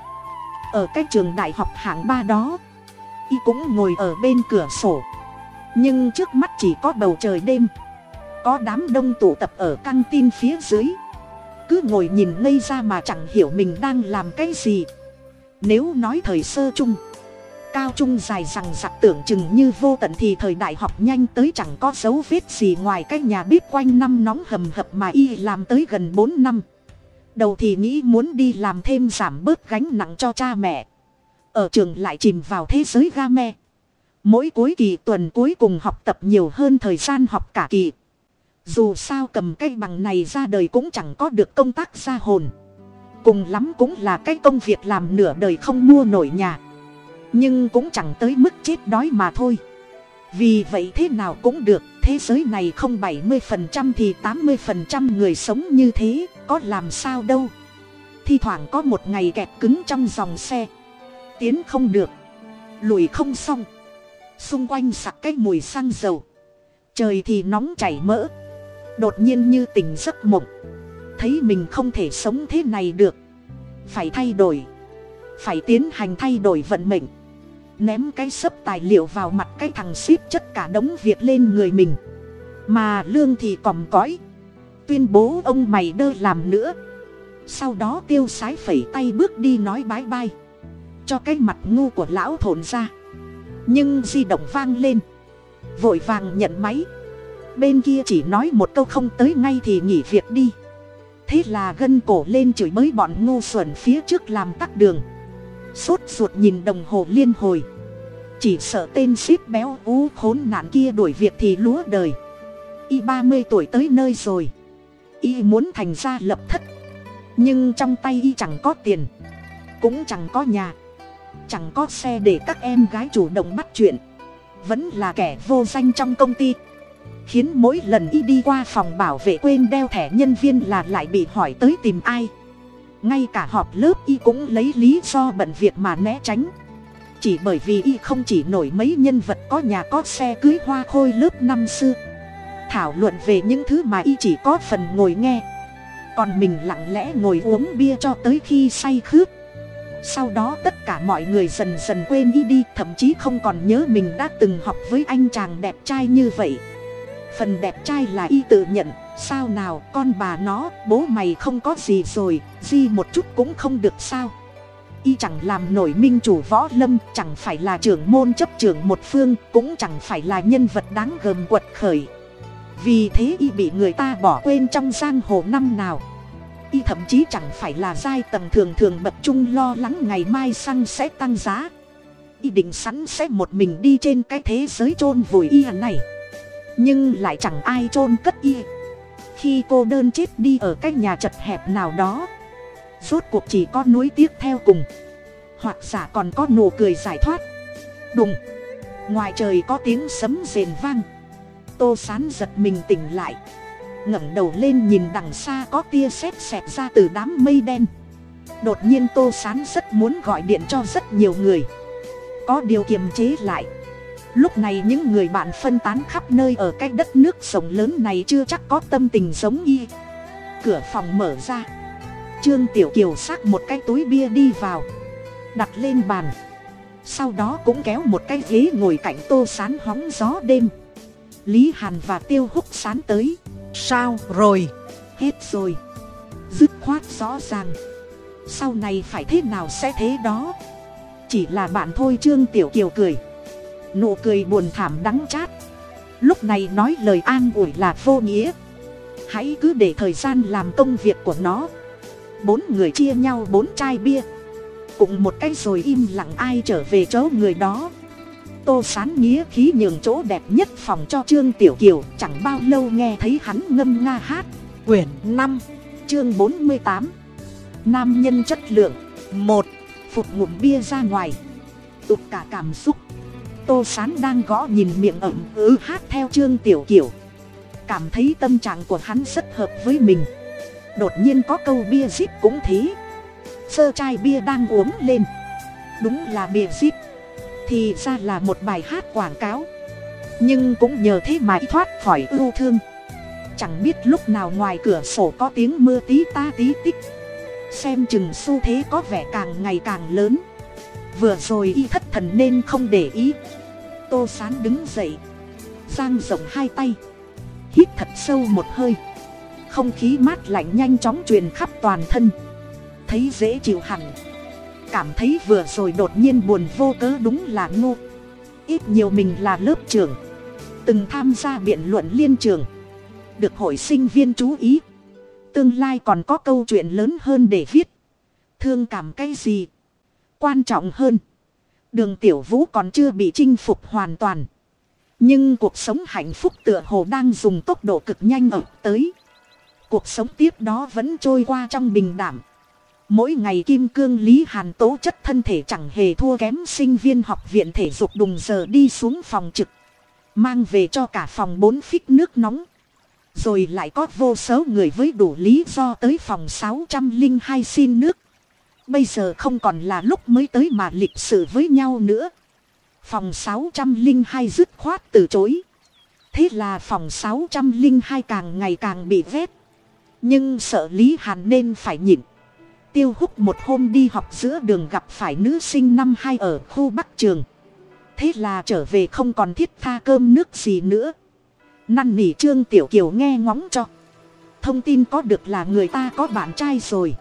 Ở cái trường đại học hạng ba đó, y cũng ngồi ở bên cửa sổ. Nhưng trước mắt chỉ có bầu trời đêm. Có đám đông tụ tập ở căng tin phía dưới cứ ngồi nhìn ngây ra mà chẳng hiểu mình đang làm cái gì. Nếu nói thời sơ chung, cao trung dài rằng giặc tưởng chừng như vô tận thì thời đại học nhanh tới chẳng có dấu vết gì ngoài cái nhà bếp quanh năm nóng hầm hập mà y làm tới gần bốn năm. Đầu thì nghĩ muốn đi làm thêm giảm bớt gánh nặng cho cha mẹ. Ở trường lại chìm vào thế giới ga me mỗi cuối kỳ tuần cuối cùng học tập nhiều hơn thời gian học cả kỳ dù sao cầm cây bằng này ra đời cũng chẳng có được công tác ra hồn. Cùng lắm cũng là cái công việc làm nửa đời không mua nổi nhà. Nhưng cũng chẳng tới mức chết đói mà thôi. Vì vậy thế nào cũng được, thế giới này không bảy mươi phần trăm thì tám mươi phần trăm người sống như thế, có làm sao đâu. Thi thoảng có một ngày kẹt cứng trong dòng xe. Tiến không được. Lùi không xong. Xung quanh sặc cái mùi xăng dầu. Trời thì nóng chảy mỡ đột nhiên như tỉnh giấc mộng. Thấy mình không thể sống thế này được. Phải thay đổi. Phải tiến hành thay đổi vận mệnh. Ném cái sấp tài liệu vào mặt cái thằng ship chất cả đống việc lên người mình. Mà lương thì còm cõi. Tuyên bố ông mày đơ làm nữa. Sau đó tiêu sái phẩy tay bước đi nói bái bai. Cho cái mặt ngu của lão thổn ra. Nhưng di động vang lên. Vội vàng nhận máy bên kia chỉ nói một câu không tới ngay thì nghỉ việc đi. Thế là gân cổ lên chửi bới bọn ngu xuẩn phía trước làm tắc đường. Sốt ruột nhìn đồng hồ liên hồi. Chỉ sợ tên ship béo ú khốn nạn kia đuổi việc thì lúa đời. Y ba mươi tuổi tới nơi rồi. Y muốn thành ra lập thất. Nhưng trong tay y chẳng có tiền. Cũng chẳng có nhà. Chẳng có xe để các em gái chủ động bắt chuyện. Vẫn là kẻ vô danh trong công ty khiến mỗi lần y đi qua phòng bảo vệ quên đeo thẻ nhân viên là lại bị hỏi tới tìm ai. Ngay cả họp lớp y cũng lấy lý do bận việc mà né tránh. Chỉ bởi vì y không chỉ nổi mấy nhân vật có nhà có xe cưới hoa khôi lớp năm xưa. Thảo luận về những thứ mà y chỉ có phần ngồi nghe. Còn mình lặng lẽ ngồi uống bia cho tới khi say khướt. Sau đó tất cả mọi người dần dần quên y đi, thậm chí không còn nhớ mình đã từng học với anh chàng đẹp trai như vậy phần đẹp trai là y tự nhận, sao nào con bà nó, bố mày không có gì rồi, di một chút cũng không được sao. Y chẳng làm nổi minh chủ võ lâm, chẳng phải là trưởng môn chấp trưởng một phương, cũng chẳng phải là nhân vật đáng gờm quật khởi. Vì thế y bị người ta bỏ quên trong giang hồ năm nào. Y thậm chí chẳng phải là giai tầng thường thường bậc trung lo lắng ngày mai xăng sẽ tăng giá. Y định sẵn sẽ một mình đi trên cái thế giới chôn vùi y à này nhưng lại chẳng ai chôn cất y. Khi cô đơn chết đi ở cái nhà chật hẹp nào đó, rốt cuộc chỉ có núi tiếc theo cùng. Hoặc giả còn có nụ cười giải thoát. Đùng, ngoài trời có tiếng sấm rền vang. Tô sán giật mình tỉnh lại, ngẩng đầu lên nhìn đằng xa có tia sét xẹt ra từ đám mây đen. Đột nhiên tô sán rất muốn gọi điện cho rất nhiều người. Có điều kiềm chế lại lúc này những người bạn phân tán khắp nơi ở cái đất nước rộng lớn này chưa chắc có tâm tình giống y. Cửa phòng mở ra. Trương tiểu kiều xác một cái túi bia đi vào. Đặt lên bàn. Sau đó cũng kéo một cái ghế ngồi cạnh tô sán hóng gió đêm. Lý hàn và tiêu húc sán tới. Sao rồi? Hết rồi. Dứt khoát rõ ràng. Sau này phải thế nào sẽ thế đó? Chỉ là bạn thôi trương tiểu kiều cười nụ cười buồn thảm đắng chát. Lúc này nói lời an ủi là vô nghĩa. Hãy cứ để thời gian làm công việc của nó. Bốn người chia nhau bốn chai bia. Cùng một cái rồi im lặng ai trở về chỗ người đó. Tô sán nghĩa khí nhường chỗ đẹp nhất phòng cho trương tiểu kiều, chẳng bao lâu nghe thấy hắn ngâm nga hát. Quyển năm, chương bốn mươi tám. Nam nhân chất lượng, một, phục ngụm bia ra ngoài. Tụt cả cảm xúc tô sán đang gõ nhìn miệng ẩm ứ hát theo trương tiểu kiểu, cảm thấy tâm trạng của hắn rất hợp với mình. Đột nhiên có câu bia zip cũng thế. Sơ chai bia đang uống lên. Đúng là bia zip. Thì ra là một bài hát quảng cáo. Nhưng cũng nhờ thế mà thoát khỏi ưu thương. Chẳng biết lúc nào ngoài cửa sổ có tiếng mưa tí ta tí tích. Xem chừng xu thế có vẻ càng ngày càng lớn vừa rồi y thất thần nên không để ý. Tô sán đứng dậy, giang rộng hai tay, hít thật sâu một hơi. Không khí mát lạnh nhanh chóng truyền khắp toàn thân. Thấy dễ chịu hẳn. Cảm thấy vừa rồi đột nhiên buồn vô cớ đúng là ngô. Ít nhiều mình là lớp trưởng. Từng tham gia biện luận liên trường. Được hội sinh viên chú ý. Tương lai còn có câu chuyện lớn hơn để viết. Thương cảm cái gì? Quan trọng hơn. Đường tiểu vũ còn chưa bị chinh phục hoàn toàn. Nhưng cuộc sống hạnh phúc tựa hồ đang dùng tốc độ cực nhanh ập tới. Cuộc sống tiếp đó vẫn trôi qua trong bình đảm mỗi ngày kim cương, lý hàn tố chất thân thể chẳng hề thua kém sinh viên học viện thể dục đùng giờ đi xuống phòng trực. Mang về cho cả phòng bốn phích nước nóng. Rồi lại có vô số người với đủ lý do tới phòng sáu trăm linh hai xin nước bây giờ không còn là lúc mới tới mà lịch sự với nhau nữa. Phòng sáu trăm linh hai dứt khoát từ chối. Thế là phòng sáu trăm linh hai càng ngày càng bị vét. Nhưng sợ lý hàn nên phải nhịn. Tiêu hút một hôm đi học giữa đường gặp phải nữ sinh năm hai ở khu bắc trường. Thế là trở về không còn thiết tha cơm nước gì nữa. Năn nỉ trương tiểu kiều nghe ngóng cho. Thông tin có được là người ta có bạn trai rồi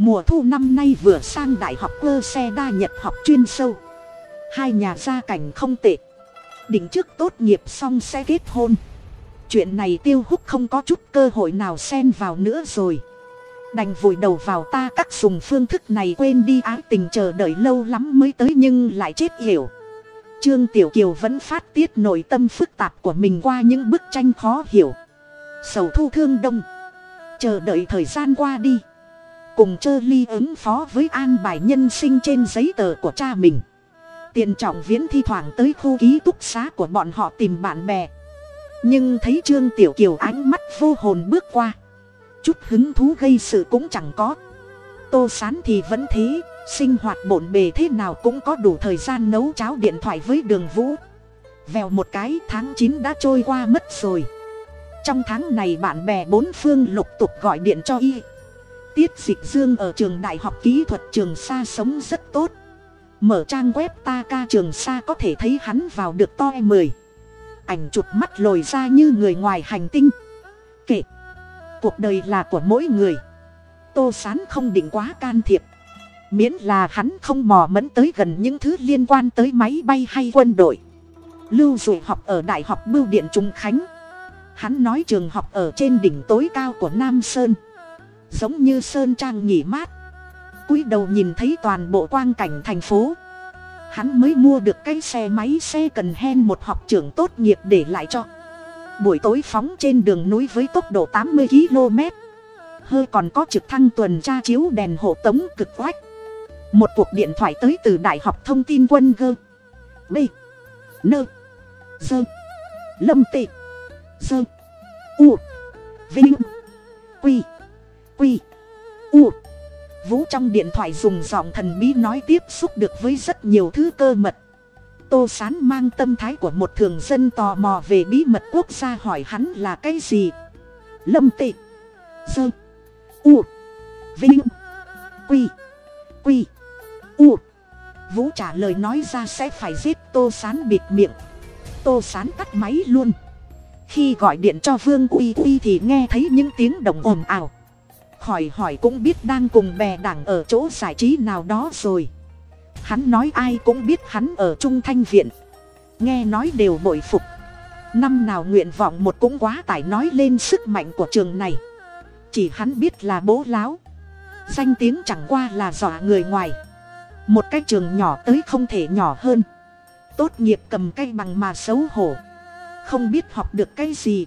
mùa thu năm nay vừa sang đại học cơ xe đa nhật học chuyên sâu. Hai nhà gia cảnh không tệ. Định trước tốt nghiệp xong sẽ kết hôn. Chuyện này tiêu hút không có chút cơ hội nào xen vào nữa rồi. Đành vùi đầu vào ta các dùng phương thức này quên đi ái tình chờ đợi lâu lắm mới tới nhưng lại chết hiểu trương tiểu kiều vẫn phát tiết nội tâm phức tạp của mình qua những bức tranh khó hiểu. Sầu thu thương đông. Chờ đợi thời gian qua đi cùng chơ ly ứng phó với an bài nhân sinh trên giấy tờ của cha mình. Tiền trọng viễn thi thoảng tới khu ký túc xá của bọn họ tìm bạn bè. Nhưng thấy trương tiểu kiều ánh mắt vô hồn bước qua. Chút hứng thú gây sự cũng chẳng có. Tô sán thì vẫn thế, sinh hoạt bộn bề thế nào cũng có đủ thời gian nấu cháo điện thoại với đường vũ. Vèo một cái, tháng chín đã trôi qua mất rồi. Trong tháng này bạn bè bốn phương lục tục gọi điện cho y tiết dịch dương ở trường đại học kỹ thuật trường sa sống rất tốt. Mở trang web ta ca trường sa có thể thấy hắn vào được to mười. Ảnh chụp mắt lồi ra như người ngoài hành tinh. Kệ. Cuộc đời là của mỗi người. Tô sán không định quá can thiệp. Miễn là hắn không mò mẫn tới gần những thứ liên quan tới máy bay hay quân đội. Lưu dụ học ở đại học bưu điện trung khánh. Hắn nói trường học ở trên đỉnh tối cao của nam sơn giống như sơn trang nghỉ mát. Cúi đầu nhìn thấy toàn bộ quang cảnh thành phố. Hắn mới mua được cái xe máy xe cần hen một học trưởng tốt nghiệp để lại cho. Buổi tối phóng trên đường núi với tốc độ tám mươi km hơi còn có trực thăng tuần tra chiếu đèn hộ tống cực quách. Một cuộc điện thoại tới từ đại học thông tin quân gơ. B. Nơ dơ lâm tị dơ u. Vinh. Quy quy. U. Vũ trong điện thoại dùng giọng thần bí nói tiếp xúc được với rất nhiều thứ cơ mật. Tô sán mang tâm thái của một thường dân tò mò về bí mật quốc gia hỏi hắn là cái gì? Lâm tị. Dơ. U. Vinh. Quy. Quy. U. Vũ trả lời nói ra sẽ phải giết tô sán bịt miệng. Tô sán tắt máy luôn. Khi gọi điện cho vương uy uy thì nghe thấy những tiếng động ồn ào hỏi hỏi cũng biết đang cùng bè đảng ở chỗ giải trí nào đó rồi. Hắn nói ai cũng biết hắn ở trung thanh viện. Nghe nói đều bội phục. Năm nào nguyện vọng một cũng quá tải nói lên sức mạnh của trường này. Chỉ hắn biết là bố láo. Danh tiếng chẳng qua là dọa người ngoài. Một cái trường nhỏ tới không thể nhỏ hơn. Tốt nghiệp cầm cây bằng mà xấu hổ. Không biết học được cái gì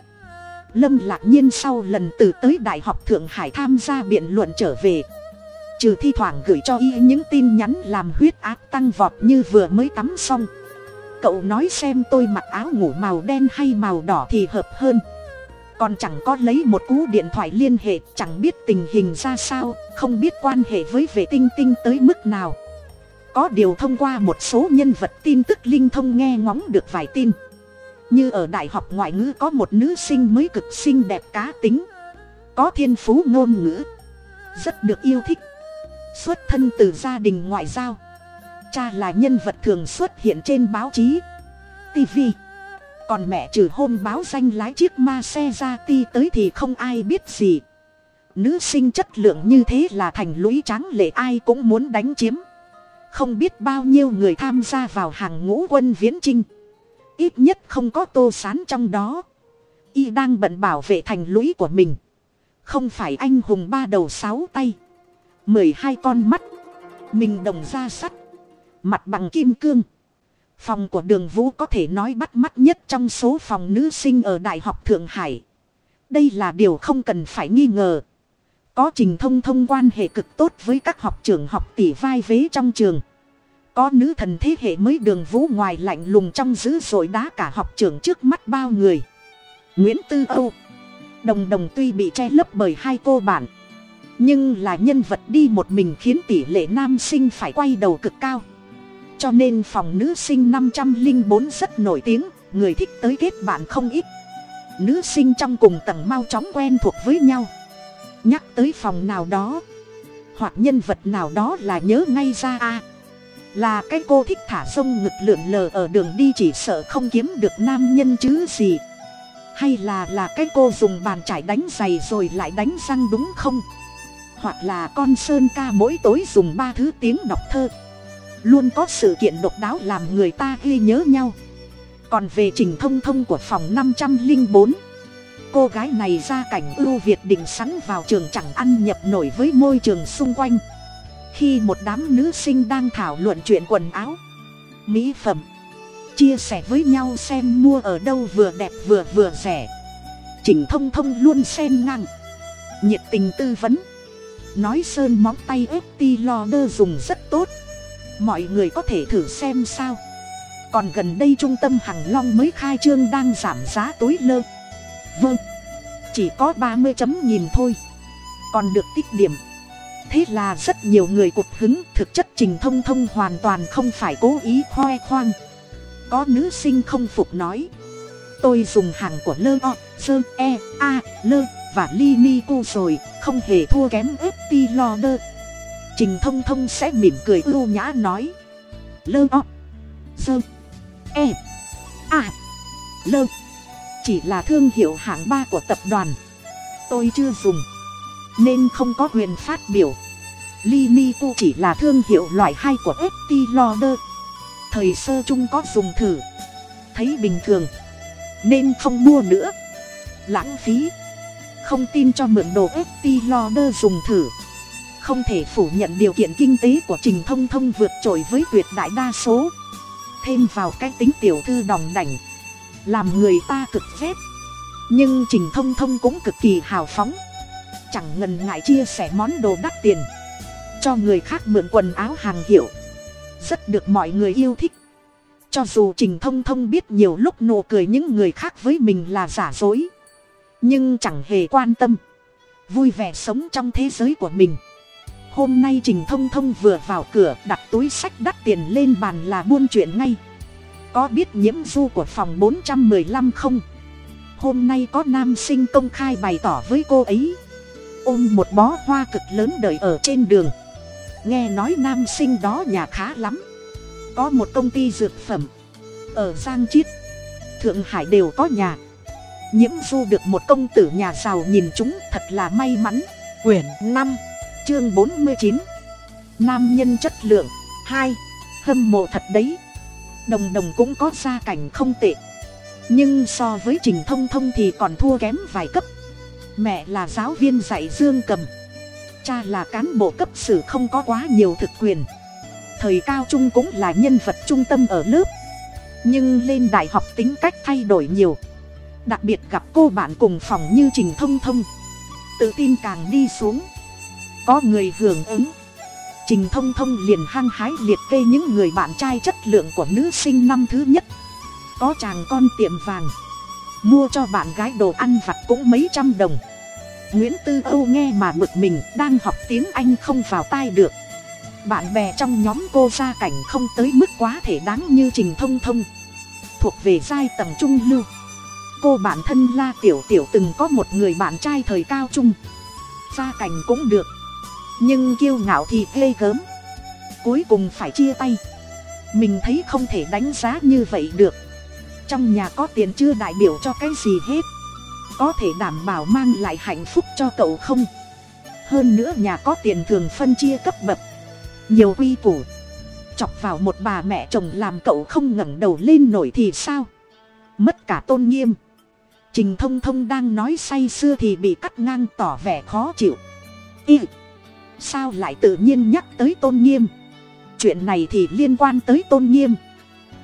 lâm lạc nhiên sau lần từ tới đại học thượng hải tham gia biện luận trở về. Trừ thi thoảng gửi cho y những tin nhắn làm huyết áp tăng vọt như vừa mới tắm xong. Cậu nói xem tôi mặc áo ngủ màu đen hay màu đỏ thì hợp hơn. Còn chẳng có lấy một cú điện thoại liên hệ, chẳng biết tình hình ra sao, không biết quan hệ với vệ tinh tinh tới mức nào. Có điều thông qua một số nhân vật tin tức linh thông nghe ngóng được vài tin như ở đại học ngoại ngữ có một nữ sinh mới cực xinh đẹp cá tính. Có thiên phú ngôn ngữ. Rất được yêu thích. Xuất thân từ gia đình ngoại giao. Cha là nhân vật thường xuất hiện trên báo chí. Tv còn mẹ trừ hôm báo danh lái chiếc ma xe ra ti tới thì không ai biết gì. Nữ sinh chất lượng như thế là thành lũy tráng lệ ai cũng muốn đánh chiếm. Không biết bao nhiêu người tham gia vào hàng ngũ quân viễn trinh ít nhất không có tô sán trong đó. Y đang bận bảo vệ thành lũy của mình. Không phải anh hùng ba đầu sáu tay. Mười hai con mắt. Mình đồng ra sắt. Mặt bằng kim cương. Phòng của đường vũ có thể nói bắt mắt nhất trong số phòng nữ sinh ở đại học thượng hải. Đây là điều không cần phải nghi ngờ. Có trình thông thông quan hệ cực tốt với các học trưởng học tỷ vai vế trong trường có nữ thần thế hệ mới đường vũ ngoài lạnh lùng trong dữ dội đá cả học trưởng trước mắt bao người. Nguyễn tư âu. Đồng đồng tuy bị che lấp bởi hai cô bạn. Nhưng là nhân vật đi một mình khiến tỷ lệ nam sinh phải quay đầu cực cao. Cho nên phòng nữ sinh năm trăm linh bốn rất nổi tiếng, người thích tới kết bạn không ít. Nữ sinh trong cùng tầng mau chóng quen thuộc với nhau. Nhắc tới phòng nào đó, hoặc nhân vật nào đó là nhớ ngay ra a là cái cô thích thả sông ngực lượn lờ ở đường đi chỉ sợ không kiếm được nam nhân chứ gì. Hay là là cái cô dùng bàn trải đánh giày rồi lại đánh răng đúng không? Hoặc là con sơn ca mỗi tối dùng ba thứ tiếng đọc thơ. Luôn có sự kiện độc đáo làm người ta ghi nhớ nhau. Còn về trình thông thông của phòng năm trăm linh bốn, cô gái này ra cảnh ưu việt định sẵn vào trường chẳng ăn nhập nổi với môi trường xung quanh khi một đám nữ sinh đang thảo luận chuyện quần áo. Mỹ phẩm. Chia sẻ với nhau xem mua ở đâu vừa đẹp vừa vừa rẻ. Chỉnh thông thông luôn xen ngang. Nhiệt tình tư vấn. Nói sơn móng tay ép ti lo đơ dùng rất tốt. Mọi người có thể thử xem sao. Còn gần đây trung tâm hằng long mới khai trương đang giảm giá tối lơ. Vâng. Chỉ có ba mươi chấm nhìn thôi. Còn được tích điểm thế là rất nhiều người cục hứng, thực chất trình thông thông hoàn toàn không phải cố ý khoe khoang. Có nữ sinh không phục nói, tôi dùng hàng của lơ o, sơ e a, lơ và li ni cô rồi, không hề thua kém ướp ti lo đơ. Trình thông thông sẽ mỉm cười ưu nhã nói, lơ o, sơ e a, lơ chỉ là thương hiệu hạng ba của tập đoàn. Tôi chưa dùng nên không có quyền phát biểu. Linico chỉ là thương hiệu loại hai của FT Lauder thời sơ chung có dùng thử, thấy bình thường, nên không mua nữa. Lãng phí, không tin cho mượn đồ FT Lauder dùng thử. Không thể phủ nhận điều kiện kinh tế của trình thông thông vượt trội với tuyệt đại đa số. Thêm vào cái tính tiểu thư đòng đảnh, làm người ta cực phép. Nhưng trình thông thông cũng cực kỳ hào phóng chẳng ngần ngại chia sẻ món đồ đắt tiền. Cho người khác mượn quần áo hàng hiệu. Rất được mọi người yêu thích. Cho dù trình thông thông biết nhiều lúc nụ cười những người khác với mình là giả dối. Nhưng chẳng hề quan tâm. Vui vẻ sống trong thế giới của mình. Hôm nay trình thông thông vừa vào cửa đặt túi sách đắt tiền lên bàn là buôn chuyện ngay. Có biết nhiễm du của phòng bốn trăm mười lăm không? Hôm nay có nam sinh công khai bày tỏ với cô ấy ôm một bó hoa cực lớn đợi ở trên đường. Nghe nói nam sinh đó nhà khá lắm. Có một công ty dược phẩm. Ở giang chiết, thượng hải đều có nhà. Nhiễm du được một công tử nhà giàu nhìn chúng thật là may mắn. Quyển năm, chương bốn mươi chín. Nam nhân chất lượng, hai. Hâm mộ thật đấy. Đồng đồng cũng có gia cảnh không tệ. Nhưng so với trình thông thông thì còn thua kém vài cấp mẹ là giáo viên dạy dương cầm. Cha là cán bộ cấp sử không có quá nhiều thực quyền. Thời cao trung cũng là nhân vật trung tâm ở lớp. Nhưng lên đại học tính cách thay đổi nhiều. Đặc biệt gặp cô bạn cùng phòng như trình thông thông. Tự tin càng đi xuống. Có người hưởng ứng. Trình thông thông liền hăng hái liệt kê những người bạn trai chất lượng của nữ sinh năm thứ nhất. Có chàng con tiệm vàng mua cho bạn gái đồ ăn vặt cũng mấy trăm đồng. Nguyễn tư âu nghe mà bực mình, đang học tiếng anh không vào tai được. Bạn bè trong nhóm cô gia cảnh không tới mức quá thể đáng như trình thông thông. Thuộc về giai tầng trung lưu. Cô bạn thân la tiểu tiểu từng có một người bạn trai thời cao trung. Gia cảnh cũng được. Nhưng kiêu ngạo thì ghê gớm. Cuối cùng phải chia tay. Mình thấy không thể đánh giá như vậy được trong nhà có tiền chưa đại biểu cho cái gì hết. Có thể đảm bảo mang lại hạnh phúc cho cậu không? Hơn nữa nhà có tiền thường phân chia cấp bậc. Nhiều quy củ. Chọc vào một bà mẹ chồng làm cậu không ngẩng đầu lên nổi thì sao? Mất cả tôn nghiêm. Trình thông thông đang nói say sưa thì bị cắt ngang tỏ vẻ khó chịu. Y. Sao lại tự nhiên nhắc tới tôn nghiêm? Chuyện này thì liên quan tới tôn nghiêm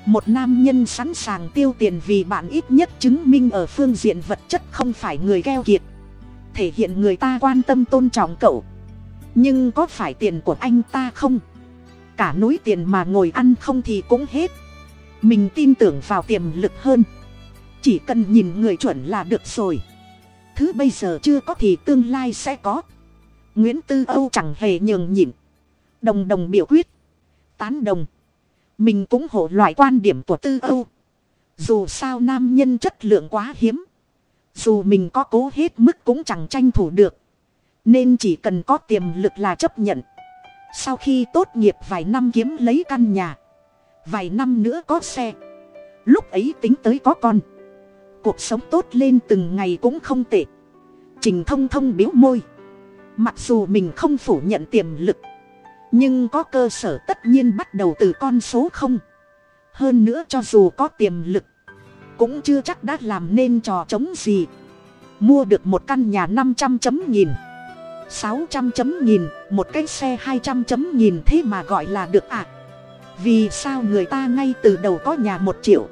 một nam nhân sẵn sàng tiêu tiền vì bạn ít nhất chứng minh ở phương diện vật chất không phải người keo kiệt. Thể hiện người ta quan tâm tôn trọng cậu. Nhưng có phải tiền của anh ta không? Cả núi tiền mà ngồi ăn không thì cũng hết. Mình tin tưởng vào tiềm lực hơn. Chỉ cần nhìn người chuẩn là được rồi. Thứ bây giờ chưa có thì tương lai sẽ có. Nguyễn tư âu chẳng hề nhường nhịn. Đồng đồng biểu quyết. Tán đồng mình cũng hộ loại quan điểm của tư âu. Dù sao nam nhân chất lượng quá hiếm. Dù mình có cố hết mức cũng chẳng tranh thủ được. Nên chỉ cần có tiềm lực là chấp nhận. Sau khi tốt nghiệp vài năm kiếm lấy căn nhà. Vài năm nữa có xe. Lúc ấy tính tới có con. Cuộc sống tốt lên từng ngày cũng không tệ. Trình thông thông biếu môi. Mặc dù mình không phủ nhận tiềm lực nhưng có cơ sở tất nhiên bắt đầu từ con số không. Hơn nữa cho dù có tiềm lực, cũng chưa chắc đã làm nên trò chống gì. Mua được một căn nhà năm trăm chấm nghìn, sáu trăm chấm nghìn, một cái xe hai trăm chấm nghìn thế mà gọi là được ạ. À? vì sao người ta ngay từ đầu có nhà một triệu,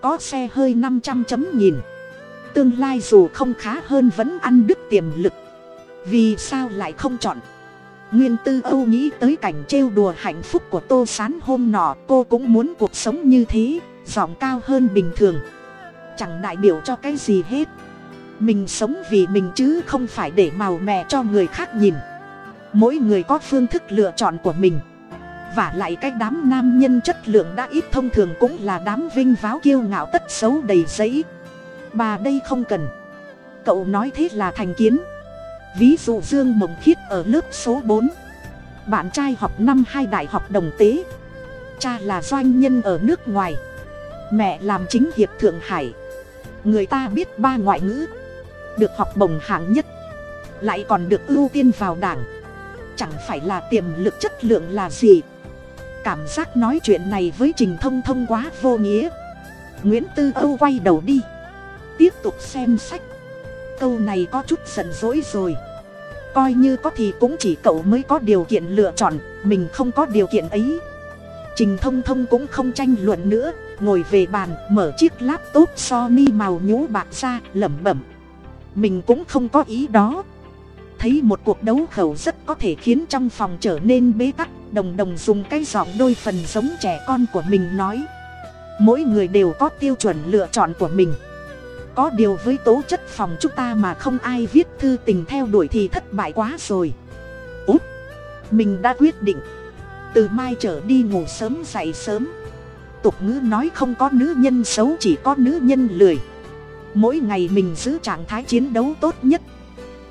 có xe hơi năm trăm chấm nghìn? Tương lai dù không khá hơn vẫn ăn đứt tiềm lực. Vì sao lại không chọn nguyên tư âu nghĩ tới cảnh trêu đùa hạnh phúc của tô s á n hôm nọ, cô cũng muốn cuộc sống như thế, giọng cao hơn bình thường. Chẳng đại biểu cho cái gì hết. Mình sống vì mình chứ không phải để màu mè cho người khác nhìn. Mỗi người có phương thức lựa chọn của mình. Và lại cái đám nam nhân chất lượng đã ít thông thường cũng là đám vinh váo kiêu ngạo tất xấu đầy giấy. Bà đây không cần. Cậu nói thế là thành kiến ví dụ dương mộng khiết ở lớp số bốn. Bạn trai học năm hai đại học đồng tế. Cha là doanh nhân ở nước ngoài. Mẹ làm chính hiệp thượng hải. Người ta biết ba ngoại ngữ. Được học bổng hạng nhất. Lại còn được ưu tiên vào đảng. Chẳng phải là tiềm lực chất lượng là gì? Cảm giác nói chuyện này với trình thông thông quá vô nghĩa. Nguyễn tư âu quay đầu đi. Tiếp tục xem sách câu này có chút giận dỗi rồi. Coi như có thì cũng chỉ cậu mới có điều kiện lựa chọn, mình không có điều kiện ấy. Trình thông thông cũng không tranh luận nữa, ngồi về bàn, mở chiếc laptop sony màu nhũ bạc ra, lẩm bẩm. Mình cũng không có ý đó. Thấy một cuộc đấu khẩu rất có thể khiến trong phòng trở nên bế tắc, đồng đồng dùng cái giọng đôi phần giống trẻ con của mình nói. Mỗi người đều có tiêu chuẩn lựa chọn của mình có điều với tố chất phòng chúng ta mà không ai viết thư tình theo đuổi thì thất bại quá rồi. Út mình đã quyết định. Từ mai trở đi ngủ sớm dậy sớm. Tục ngữ nói không có nữ nhân xấu chỉ có nữ nhân lười. Mỗi ngày mình giữ trạng thái chiến đấu tốt nhất.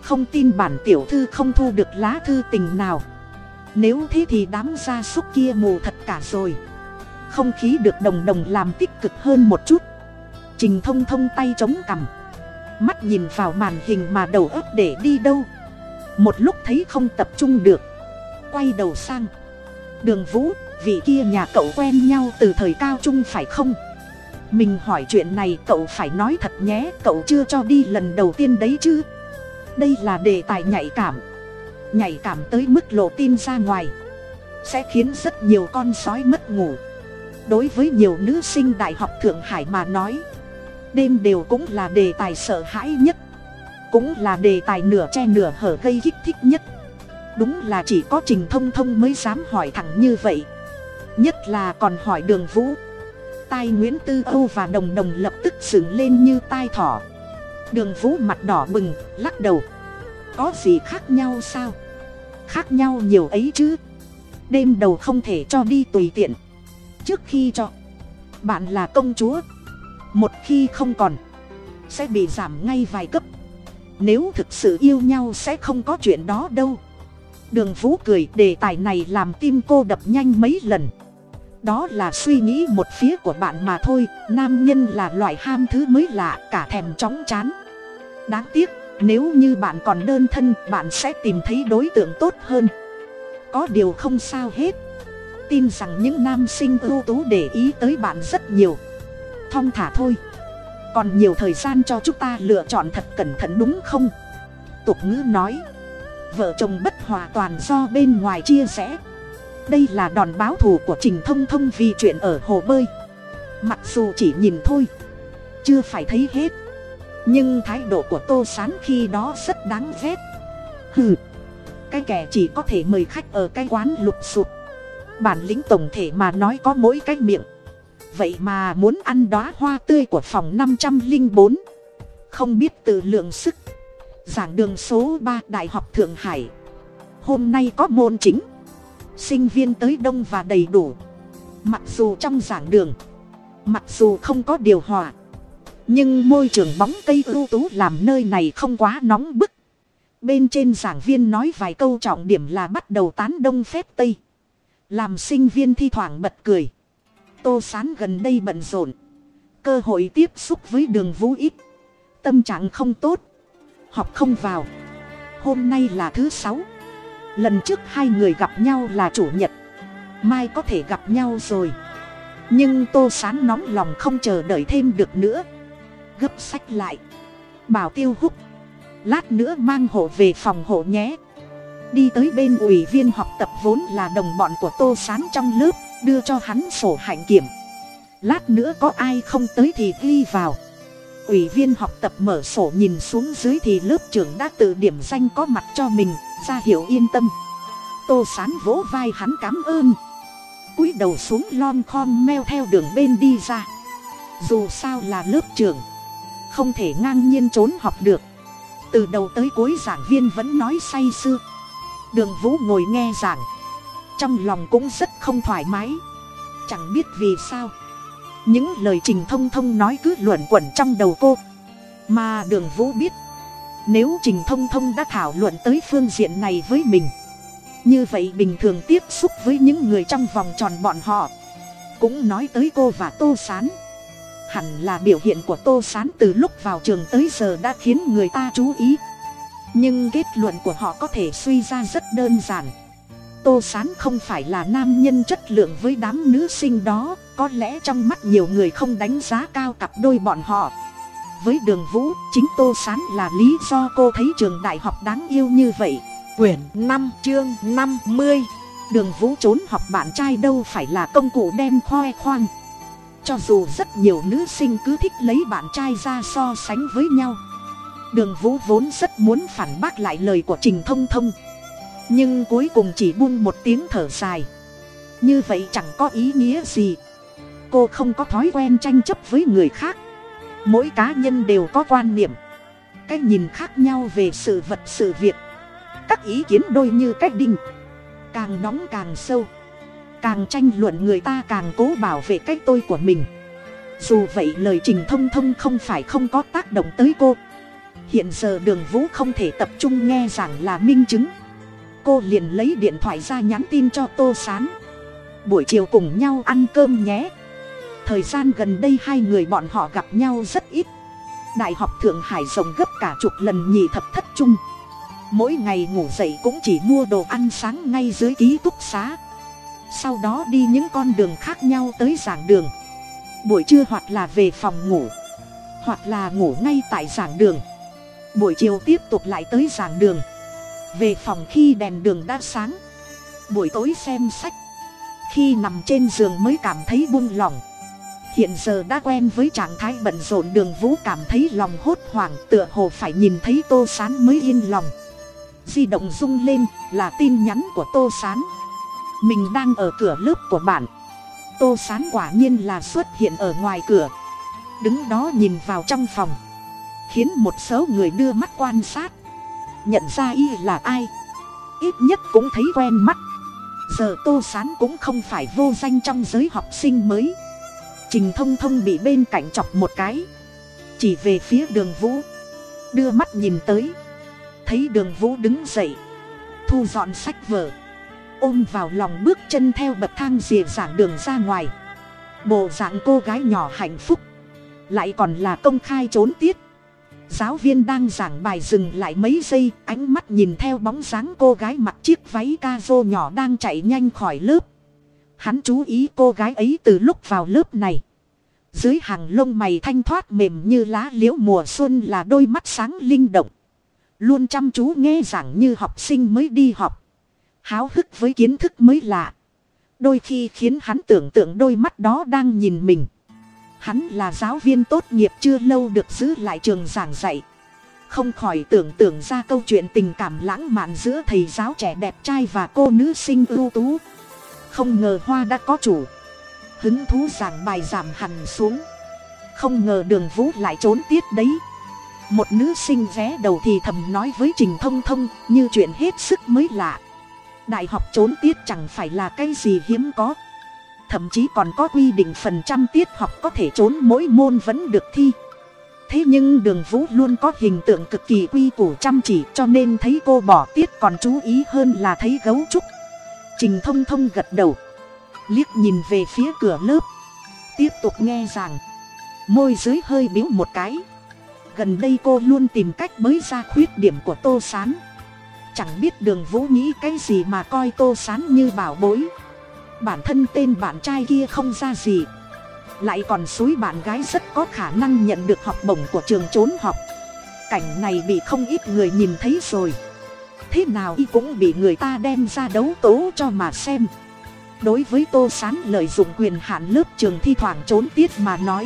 Không tin bản tiểu thư không thu được lá thư tình nào. Nếu thế thì đám gia súc kia mù thật cả rồi. Không khí được đồng đồng làm tích cực hơn một chút trình thông thông tay chống cằm. Mắt nhìn vào màn hình mà đầu ấp để đi đâu. Một lúc thấy không tập trung được. Quay đầu sang. Đường vũ, vị kia nhà cậu quen nhau từ thời cao trung phải không? Mình hỏi chuyện này cậu phải nói thật nhé, cậu chưa cho đi lần đầu tiên đấy chứ? Đây là đề tài nhạy cảm. Nhạy cảm tới mức lộ tin ra ngoài. Sẽ khiến rất nhiều con sói mất ngủ. Đối với nhiều nữ sinh đại học thượng hải mà nói đêm đều cũng là đề tài sợ hãi nhất, cũng là đề tài nửa che nửa hở gây kích thích nhất. Đúng là chỉ có trình thông thông mới dám hỏi thẳng như vậy. Nhất là còn hỏi đường vũ. Tai nguyễn tư âu và đồng đồng lập tức sừng lên như tai thỏ. Đường vũ mặt đỏ bừng, lắc đầu. Có gì khác nhau sao? Khác nhau nhiều ấy chứ. Đêm đầu không thể cho đi tùy tiện. Trước khi cho, bạn là công chúa một khi không còn, sẽ bị giảm ngay vài cấp. Nếu thực sự yêu nhau sẽ không có chuyện đó đâu. Đường vũ cười, đề tài này làm tim cô đập nhanh mấy lần. Đó là suy nghĩ một phía của bạn mà thôi, nam nhân là loại ham thứ mới lạ, cả thèm chóng chán. Đáng tiếc, nếu như bạn còn đơn thân, bạn sẽ tìm thấy đối tượng tốt hơn. Có điều không sao hết. Tin rằng những nam sinh ưu tú để ý tới bạn rất nhiều thong thả thôi. Còn nhiều thời gian cho chúng ta lựa chọn thật cẩn thận đúng không? Tục ngữ nói vợ chồng bất hòa toàn do bên ngoài chia sẻ. Đây là đòn báo thù của trình thông thông vì chuyện ở hồ bơi. Mặc dù chỉ nhìn thôi chưa phải thấy hết. Nhưng thái độ của tô s á n khi đó rất đáng ghét. Hừ cái kẻ chỉ có thể mời khách ở cái quán lục sụp, bản lĩnh tổng thể mà nói có mỗi cái miệng vậy mà muốn ăn đóa hoa tươi của phòng năm trăm linh bốn. Không biết tự lượng sức. Giảng đường số ba đại học thượng hải. Hôm nay có môn chính. Sinh viên tới đông và đầy đủ. Mặc dù trong giảng đường. Mặc dù không có điều hòa. Nhưng môi trường bóng cây ưu tú làm nơi này không quá nóng bức. Bên trên giảng viên nói vài câu trọng điểm là bắt đầu tán đông phép tây. Làm sinh viên thi thoảng bật cười tô sán gần đây bận rộn. Cơ hội tiếp xúc với đường vũ ít. Tâm trạng không tốt. Học không vào. Hôm nay là thứ sáu. Lần trước hai người gặp nhau là chủ nhật. Mai có thể gặp nhau rồi. Nhưng tô sán nóng lòng không chờ đợi thêm được nữa. Gấp sách lại. Bảo tiêu húc. Lát nữa mang hộ về phòng hộ nhé. Đi tới bên ủy viên học tập vốn là đồng bọn của tô s á n trong lớp đưa cho hắn sổ hạnh kiểm. Lát nữa có ai không tới thì ghi vào. Ủy viên học tập mở sổ nhìn xuống dưới thì lớp trưởng đã tự điểm danh có mặt cho mình ra hiệu yên tâm. Tô sán vỗ vai hắn cám ơn. Cúi đầu xuống lon khom meo theo đường bên đi ra. Dù sao là lớp trưởng, không thể ngang nhiên trốn học được. Từ đầu tới cuối giảng viên vẫn nói say sưa. Đường vũ ngồi nghe giảng trong lòng cũng rất không thoải mái. Chẳng biết vì sao, những lời trình thông thông nói cứ luẩn quẩn trong đầu cô. Mà đường vũ biết, nếu trình thông thông đã thảo luận tới phương diện này với mình, như vậy bình thường tiếp xúc với những người trong vòng tròn bọn họ, cũng nói tới cô và tô s á n hẳn là biểu hiện của tô s á n từ lúc vào trường tới giờ đã khiến người ta chú ý. Nhưng kết luận của họ có thể suy ra rất đơn giản tô s á n không phải là nam nhân chất lượng với đám nữ sinh đó có lẽ trong mắt nhiều người không đánh giá cao cặp đôi bọn họ. Với đường vũ chính tô s á n là lý do cô thấy trường đại học đáng yêu như vậy. Quyển năm chương năm mươi. Đường vũ trốn học bạn trai đâu phải là công cụ đem khoe khoang. Cho dù rất nhiều nữ sinh cứ thích lấy bạn trai ra so sánh với nhau đường vũ vốn rất muốn phản bác lại lời của trình thông thông nhưng cuối cùng chỉ buông một tiếng thở dài. Như vậy chẳng có ý nghĩa gì. Cô không có thói quen tranh chấp với người khác. Mỗi cá nhân đều có quan niệm. Cái nhìn khác nhau về sự vật, sự việc. Các ý kiến đôi như cách đinh. Càng nóng càng sâu. Càng tranh luận người ta càng cố bảo vệ cái tôi của mình. Dù vậy lời trình thông thông không phải không có tác động tới cô. Hiện giờ đường vũ không thể tập trung nghe rằng là minh chứng cô liền lấy điện thoại ra nhắn tin cho tô s á n buổi chiều cùng nhau ăn cơm nhé. Thời gian gần đây hai người bọn họ gặp nhau rất ít. Đại học thượng hải rộng gấp cả chục lần nhì thập thất chung. Mỗi ngày ngủ dậy cũng chỉ mua đồ ăn sáng ngay dưới ký túc xá. Sau đó đi những con đường khác nhau tới giảng đường. Buổi trưa hoặc là về phòng ngủ. Hoặc là ngủ ngay tại giảng đường. Buổi chiều tiếp tục lại tới giảng đường về phòng khi đèn đường đã sáng. Buổi tối xem sách. Khi nằm trên giường mới cảm thấy buông lỏng. Hiện giờ đã quen với trạng thái bận rộn đường vũ cảm thấy lòng hốt hoảng tựa hồ phải nhìn thấy tô sán mới yên lòng. Di động rung lên là tin nhắn của tô sán. Mình đang ở cửa lớp của bạn. Tô sán quả nhiên là xuất hiện ở ngoài cửa. Đứng đó nhìn vào trong phòng. Khiến một số người đưa mắt quan sát nhận ra y là ai. Ít nhất cũng thấy quen mắt. Giờ tô sán cũng không phải vô danh trong giới học sinh mới. Trình thông thông bị bên cạnh chọc một cái. Chỉ về phía đường vũ. Đưa mắt nhìn tới. Thấy đường vũ đứng dậy. Thu dọn sách vở. Ôm vào lòng bước chân theo bậc thang rìa giảng đường ra ngoài. Bộ dạng cô gái nhỏ hạnh phúc. Lại còn là công khai trốn tiết giáo viên đang giảng bài dừng lại mấy giây, ánh mắt nhìn theo bóng dáng cô gái mặc chiếc váy ca rô nhỏ đang chạy nhanh khỏi lớp. Hắn chú ý cô gái ấy từ lúc vào lớp này. Dưới hàng lông mày thanh thoát mềm như lá liễu mùa xuân là đôi mắt sáng linh động. Luôn chăm chú nghe giảng như học sinh mới đi học. Háo hức với kiến thức mới lạ. Đôi khi khiến hắn tưởng tượng đôi mắt đó đang nhìn mình hắn là giáo viên tốt nghiệp chưa lâu được giữ lại trường giảng dạy. Không khỏi tưởng tượng ra câu chuyện tình cảm lãng mạn giữa thầy giáo trẻ đẹp trai và cô nữ sinh ưu tú. Không ngờ hoa đã có chủ. Hứng thú giảng bài giảm hẳn xuống. Không ngờ đường vũ lại trốn tiết đấy. Một nữ sinh vé đầu thì thầm nói với trình thông thông, như chuyện hết sức mới lạ. Đại học trốn tiết chẳng phải là cái gì hiếm có thậm chí còn có quy định phần trăm tiết học có thể trốn mỗi môn vẫn được thi. Thế nhưng đường vũ luôn có hình tượng cực kỳ quy củ chăm chỉ, cho nên thấy cô bỏ tiết còn chú ý hơn là thấy gấu trúc. Trình thông thông gật đầu, liếc nhìn về phía cửa lớp. Tiếp tục nghe rằng môi dưới hơi biếu một cái. Gần đây cô luôn tìm cách bới ra khuyết điểm của tô s á n chẳng biết đường vũ nghĩ cái gì mà coi tô s á n như bảo bối bản thân tên bạn trai kia không ra gì. Lại còn suối bạn gái rất có khả năng nhận được học bổng của trường trốn học. Cảnh này bị không ít người nhìn thấy rồi. Thế nào y cũng bị người ta đem ra đấu tố cho mà xem. Đối với tô s á n lợi dụng quyền hạn lớp trường thi thoảng trốn tiết mà nói.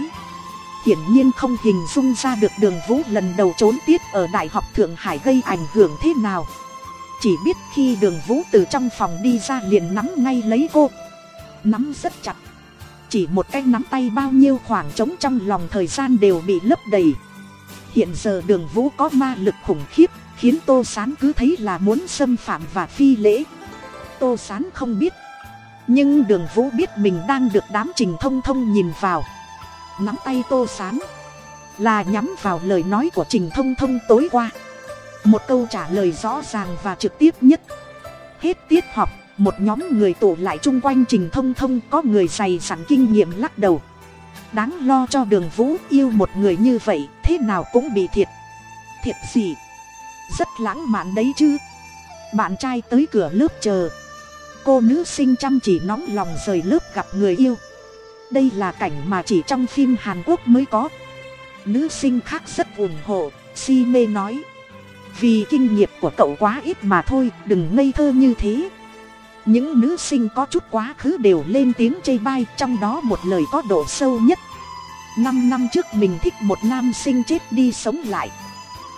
Hiển nhiên không hình dung ra được đường vũ lần đầu trốn tiết ở đại học thượng hải gây ảnh hưởng thế nào. Chỉ biết khi đường vũ từ trong phòng đi ra liền nắm ngay lấy cô nắm rất chặt. Chỉ một cái nắm tay bao nhiêu khoảng trống trong lòng thời gian đều bị lấp đầy. Hiện giờ đường vũ có ma lực khủng khiếp, khiến tô sán cứ thấy là muốn xâm phạm và phi lễ. Tô sán không biết, nhưng đường vũ biết mình đang được đám trình thông thông nhìn vào. Nắm tay tô sán là nhắm vào lời nói của trình thông thông tối qua. Một câu trả lời rõ ràng và trực tiếp nhất. Hết tiết học một nhóm người tụ lại chung quanh trình thông thông, có người dày sẵn kinh nghiệm lắc đầu. Đáng lo cho đường vũ, yêu một người như vậy, thế nào cũng bị thiệt. Thiệt gì? Rất lãng mạn đấy chứ. Bạn trai tới cửa lớp chờ. Cô nữ sinh chăm chỉ nóng lòng rời lớp gặp người yêu. Đây là cảnh mà chỉ trong phim hàn quốc mới có. Nữ sinh khác rất ủng hộ, si mê nói. Vì kinh nghiệm của cậu quá ít mà thôi, đừng ngây thơ như thế những nữ sinh có chút quá khứ đều lên tiếng chê bai, trong đó một lời có độ sâu nhất. Năm năm trước mình thích một nam sinh chết đi sống lại.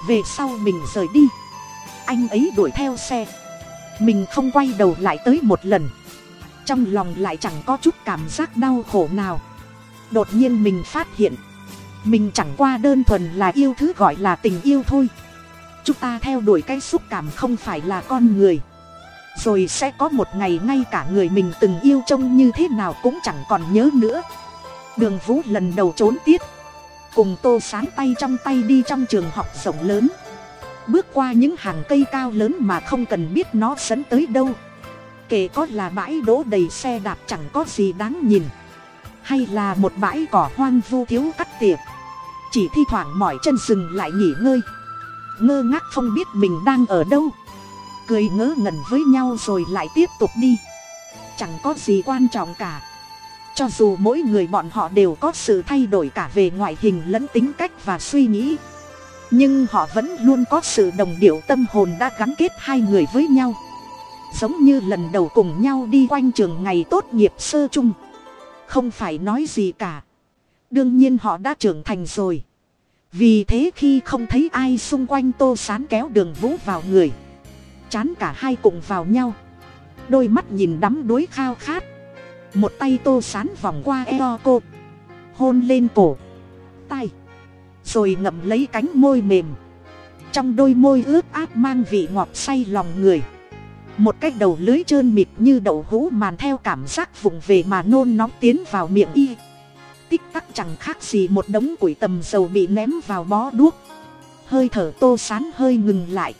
Về sau mình rời đi. Anh ấy đuổi theo xe. Mình không quay đầu lại tới một lần. Trong lòng lại chẳng có chút cảm giác đau khổ nào. Đột nhiên mình phát hiện. Mình chẳng qua đơn thuần là yêu thứ gọi là tình yêu thôi. Chúng ta theo đuổi cái xúc cảm không phải là con người rồi sẽ có một ngày ngay cả người mình từng yêu trông như thế nào cũng chẳng còn nhớ nữa. Đường vũ lần đầu trốn tiết. Cùng tô sán tay trong tay đi trong trường học rộng lớn. Bước qua những hàng cây cao lớn mà không cần biết nó dẫn tới đâu. Kể có là bãi đỗ đầy xe đạp chẳng có gì đáng nhìn. Hay là một bãi cỏ hoang vu thiếu cắt tiệc chỉ thi thoảng mỏi chân dừng lại nghỉ ngơi. Ngơ ngác không biết mình đang ở đâu cười ngớ ngẩn với nhau rồi lại tiếp tục đi. Chẳng có gì quan trọng cả. Cho dù mỗi người bọn họ đều có sự thay đổi cả về ngoại hình lẫn tính cách và suy nghĩ, nhưng họ vẫn luôn có sự đồng điệu tâm hồn đã gắn kết hai người với nhau. Giống như lần đầu cùng nhau đi quanh trường ngày tốt nghiệp sơ chung không phải nói gì cả. Đương nhiên họ đã trưởng thành rồi. Vì thế khi không thấy ai xung quanh tô sán kéo đường vũ vào người chán cả hai cùng vào nhau. Đôi mắt nhìn đắm đuối khao khát. Một tay tô sán vòng qua eo cô. Hôn lên cổ. Tay rồi ngậm lấy cánh môi mềm. Trong đôi môi ướt át mang vị ngọt say lòng người. Một cái đầu lưới trơn mịt như đậu hũ màn theo cảm giác vùng về mà nôn nóng tiến vào miệng y. Tích tắc chẳng khác gì một đống củi tầm dầu bị ném vào bó đuốc. Hơi thở tô sán hơi ngừng lại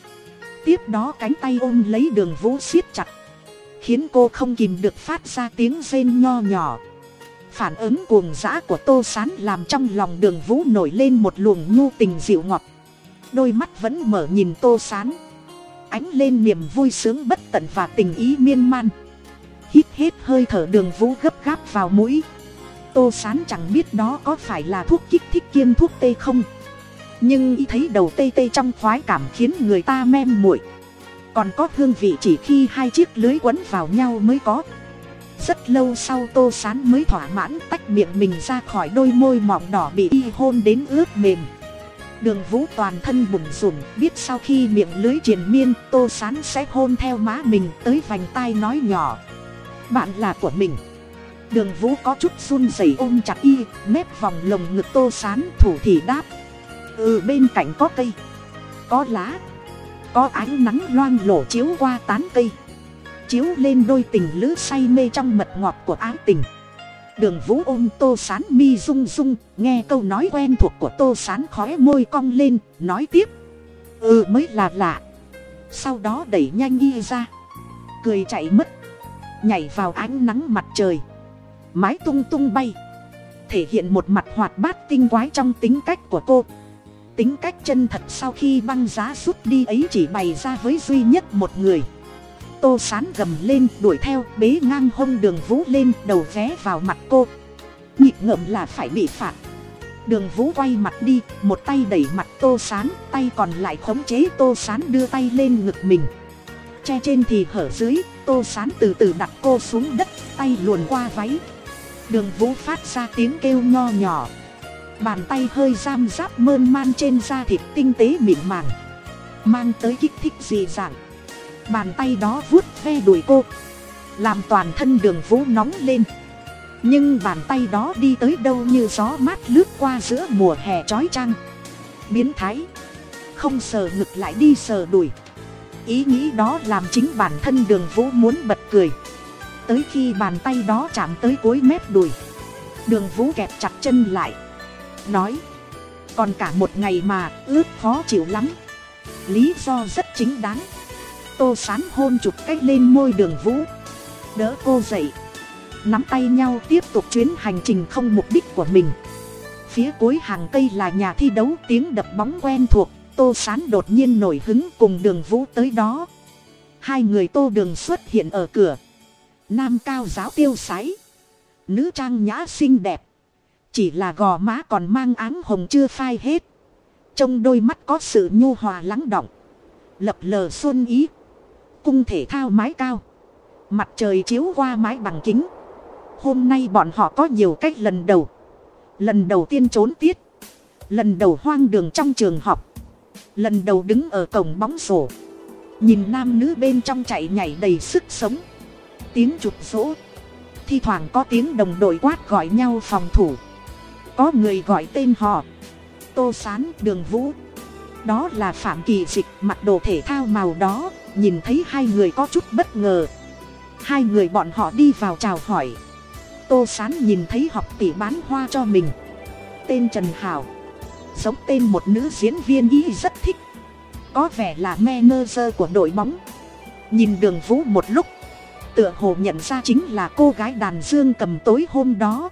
tiếp đó cánh tay ôm lấy đường vũ siết chặt. Khiến cô không kìm được phát ra tiếng rên nho nhỏ. Phản ứng cuồng dã của tô sán làm trong lòng đường vũ nổi lên một luồng nhu tình dịu ngọt. Đôi mắt vẫn mở nhìn tô sán. Ánh lên niềm vui sướng bất tận và tình ý miên man. Hít hết hơi thở đường vũ gấp gáp vào mũi. Tô sán chẳng biết đó có phải là thuốc kích thích kiêm thuốc tê không nhưng y thấy đầu tê tê trong khoái cảm khiến người ta mem muội. Còn có hương vị chỉ khi hai chiếc lưới quấn vào nhau mới có. Rất lâu sau tô sán mới thỏa mãn tách miệng mình ra khỏi đôi môi mỏng đỏ bị y hôn đến ướt mềm. Đường vũ toàn thân bùn rùn, biết sau khi miệng lưới triền miên, tô sán sẽ hôn theo má mình tới vành tai nói nhỏ. Bạn là của mình. Đường vũ có chút run rẩy ôm chặt y, mép vòng lồng ngực tô sán thủ thì đáp ừ bên cạnh có cây. Có lá. Có ánh nắng loang lổ chiếu qua tán cây. Chiếu lên đôi tình lữ say mê trong mật ngọt của ái tình. Đường vũ ôm tô sán mi rung rung, nghe câu nói quen thuộc của tô sán khói môi cong lên, nói tiếp. Ừ mới là lạ. Sau đó đẩy nhanh y ra. Cười chạy mất. Nhảy vào ánh nắng mặt trời. Mái tung tung bay. Thể hiện một mặt hoạt bát tinh quái trong tính cách của cô tính cách chân thật sau khi băng giá rút đi ấy chỉ bày ra với duy nhất một người. Tô sán gầm lên, đuổi theo, bế ngang hông đường vũ lên, đầu vé vào mặt cô. Nhịp ngợm là phải bị phạt. Đường vũ quay mặt đi, một tay đẩy mặt tô sán, tay còn lại khống chế tô sán đưa tay lên ngực mình. Che trên thì hở dưới, tô sán từ từ đặt cô xuống đất, tay luồn qua váy. Đường vũ phát ra tiếng kêu nho nhỏ bàn tay hơi giam giáp mơn man trên da thịt tinh tế mịn màng. Mang tới kích thích dị dạng. Bàn tay đó vuốt ve đuổi cô. Làm toàn thân đường vũ nóng lên. Nhưng bàn tay đó đi tới đâu như gió mát lướt qua giữa mùa hè trói trăng biến thái. Không sờ ngực lại đi sờ đùi. Ý nghĩ đó làm chính bản thân đường vũ muốn bật cười. Tới khi bàn tay đó chạm tới cuối mép đùi. Đường vũ kẹp chặt chân lại nói. Còn cả một ngày mà ướt khó chịu lắm. Lý do rất chính đáng. Tô sán hôn chụp cách lên môi đường vũ. Đỡ cô dậy. Nắm tay nhau tiếp tục chuyến hành trình không mục đích của mình. Phía cuối hàng cây là nhà thi đấu, tiếng đập bóng quen thuộc. Tô sán đột nhiên nổi hứng cùng đường vũ tới đó. Hai người tô đường xuất hiện ở cửa. Nam cao giáo tiêu sái. Nữ trang nhã xinh đẹp chỉ là gò má còn mang áng hồng chưa phai hết. Trong đôi mắt có sự nhu hòa lắng động. Lập lờ xuân ý. Cung thể thao mái cao. Mặt trời chiếu qua mái bằng kính. Hôm nay bọn họ có nhiều cách lần đầu. Lần đầu tiên trốn tiết. Lần đầu hoang đường trong trường học. Lần đầu đứng ở cổng bóng rổ. Nhìn nam nữ bên trong chạy nhảy đầy sức sống. Tiếng chụp rỗ. Thi thoảng có tiếng đồng đội quát gọi nhau phòng thủ có người gọi tên họ. Tô sán, đường vũ. Đó là phạm kỳ dịch, mặc đồ thể thao màu đó, nhìn thấy hai người có chút bất ngờ. Hai người bọn họ đi vào chào hỏi. Tô sán nhìn thấy học tỷ bán hoa cho mình. Tên trần hảo. Giống tên một nữ diễn viên y rất thích. Có vẻ là me ngơ dơ của đội bóng. Nhìn đường vũ một lúc, tựa hồ nhận ra chính là cô gái đàn dương cầm tối hôm đó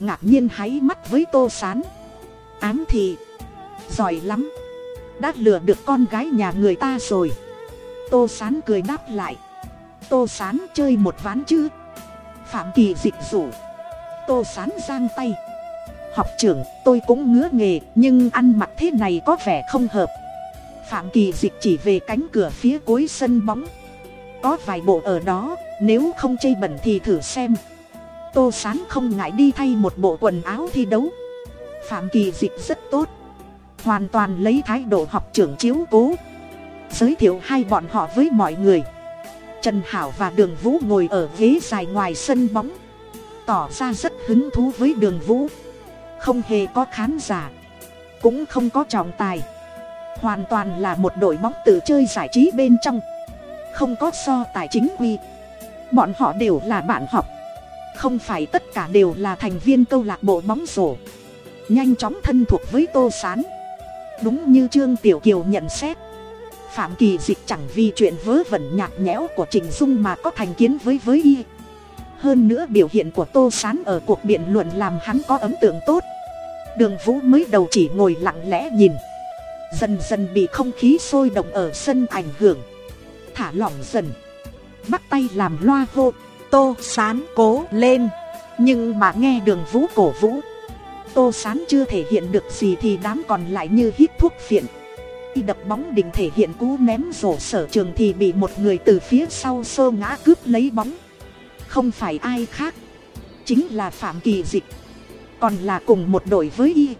ngạc nhiên háy mắt với tô sán. Ám thì giỏi lắm. Đã lừa được con gái nhà người ta rồi. Tô sán cười đáp lại. Tô sán chơi một ván chứ. Phạm kỳ dịch rủ. Tô sán giang tay. Học trưởng, tôi cũng ngứa nghề, nhưng ăn mặc thế này có vẻ không hợp. Phạm kỳ dịch chỉ về cánh cửa phía cuối sân bóng. Có vài bộ ở đó, nếu không chây bẩn thì thử xem tô sán không ngại đi thay một bộ quần áo thi đấu. Phạm kỳ dịch rất tốt. Hoàn toàn lấy thái độ học trưởng chiếu cố. Giới thiệu hai bọn họ với mọi người. Trần hảo và đường vũ ngồi ở ghế dài ngoài sân bóng. Tỏ ra rất hứng thú với đường vũ. Không hề có khán giả. Cũng không có trọng tài. Hoàn toàn là một đội bóng tự chơi giải trí bên trong. Không có so tài chính quy. Bọn họ đều là bạn học không phải tất cả đều là thành viên câu lạc bộ bóng rổ. Nhanh chóng thân thuộc với tô s á n đúng như trương tiểu kiều nhận xét. Phạm kỳ dịch chẳng vì chuyện vớ vẩn nhạt nhẽo của trình dung mà có thành kiến với với y. Hơn nữa biểu hiện của tô s á n ở cuộc biện luận làm hắn có ấn tượng tốt. Đường vũ mới đầu chỉ ngồi lặng lẽ nhìn. Dần dần bị không khí sôi động ở sân ảnh hưởng. Thả lỏng dần. Bắt tay làm loa hô tô sán cố lên, nhưng mà nghe đường vũ cổ vũ. Tô sán chưa thể hiện được gì thì đám còn lại như hít thuốc phiện. Y đập bóng định thể hiện cú ném rổ sở trường thì bị một người từ phía sau xô ngã cướp lấy bóng. Không phải ai khác, chính là phạm kỳ dịch. Còn là cùng một đội với y.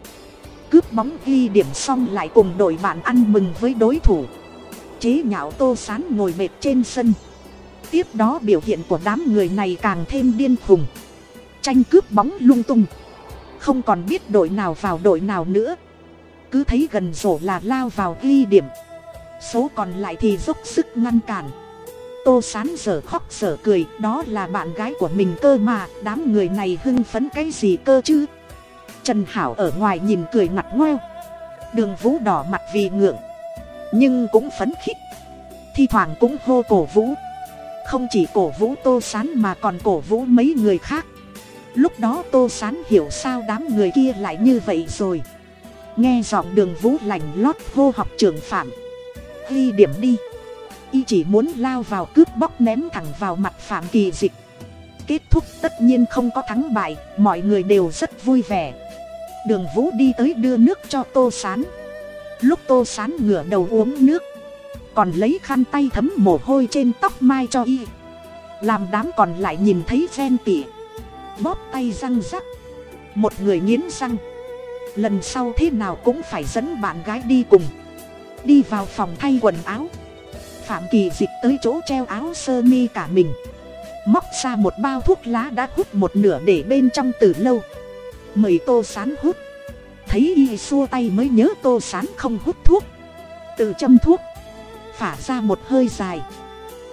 Cướp bóng ghi điểm xong lại cùng đội bạn ăn mừng với đối thủ. Chế nhạo tô sán ngồi mệt trên sân tiếp đó biểu hiện của đám người này càng thêm điên khùng. Tranh cướp bóng lung tung. Không còn biết đội nào vào đội nào nữa. Cứ thấy gần rổ là lao vào ghi điểm. Số còn lại thì dốc sức ngăn cản. Tô sán giờ khóc giờ cười, đó là bạn gái của mình cơ mà, đám người này hưng phấn cái gì cơ chứ? Trần hảo ở ngoài nhìn cười ngặt ngoeo. Đường vũ đỏ mặt vì ngượng. Nhưng cũng phấn khích. Thi thoảng cũng hô cổ vũ không chỉ cổ vũ tô sán mà còn cổ vũ mấy người khác. Lúc đó tô sán hiểu sao đám người kia lại như vậy rồi. Nghe giọng đường vũ lành lót hô học trường phạm. Ghi điểm đi. Y chỉ muốn lao vào cướp bóc ném thẳng vào mặt phạm kỳ dịch. Kết thúc tất nhiên không có thắng bại, mọi người đều rất vui vẻ. Đường vũ đi tới đưa nước cho tô sán. Lúc tô sán ngửa đầu uống nước còn lấy khăn tay thấm mồ hôi trên tóc mai cho y. Làm đám còn lại nhìn thấy ven tỉa. Bóp tay răng rắc. Một người nghiến răng. Lần sau thế nào cũng phải dẫn bạn gái đi cùng. Đi vào phòng thay quần áo. Phạm kỳ dịch tới chỗ treo áo sơ mi cả mình. Móc ra một bao thuốc lá đã hút một nửa để bên trong từ lâu. Mời tô sán hút. Thấy y xua tay mới nhớ tô sán không hút thuốc. Từ châm thuốc phả ra một hơi dài.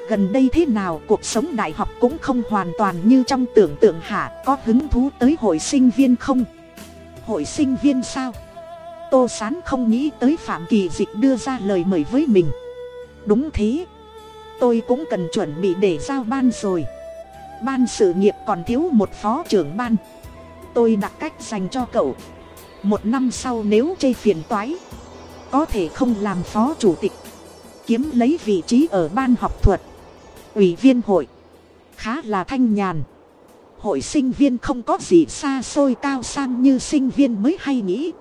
Gần đây thế nào cuộc sống đại học cũng không hoàn toàn như trong tưởng tượng hả? Có hứng thú tới hội sinh viên không? Hội sinh viên sao? Tô sán không nghĩ tới phạm kỳ dịch đưa ra lời mời với mình. Đúng thế. Tôi cũng cần chuẩn bị để giao ban rồi. Ban sự nghiệp còn thiếu một phó trưởng ban. Tôi đặt cách dành cho cậu. Một năm sau nếu chê phiền toái, có thể không làm phó chủ tịch kiếm lấy vị trí ở ban học thuật. Ủy viên hội. Khá là thanh nhàn. Hội sinh viên không có gì xa xôi cao sang như sinh viên mới hay nghĩ.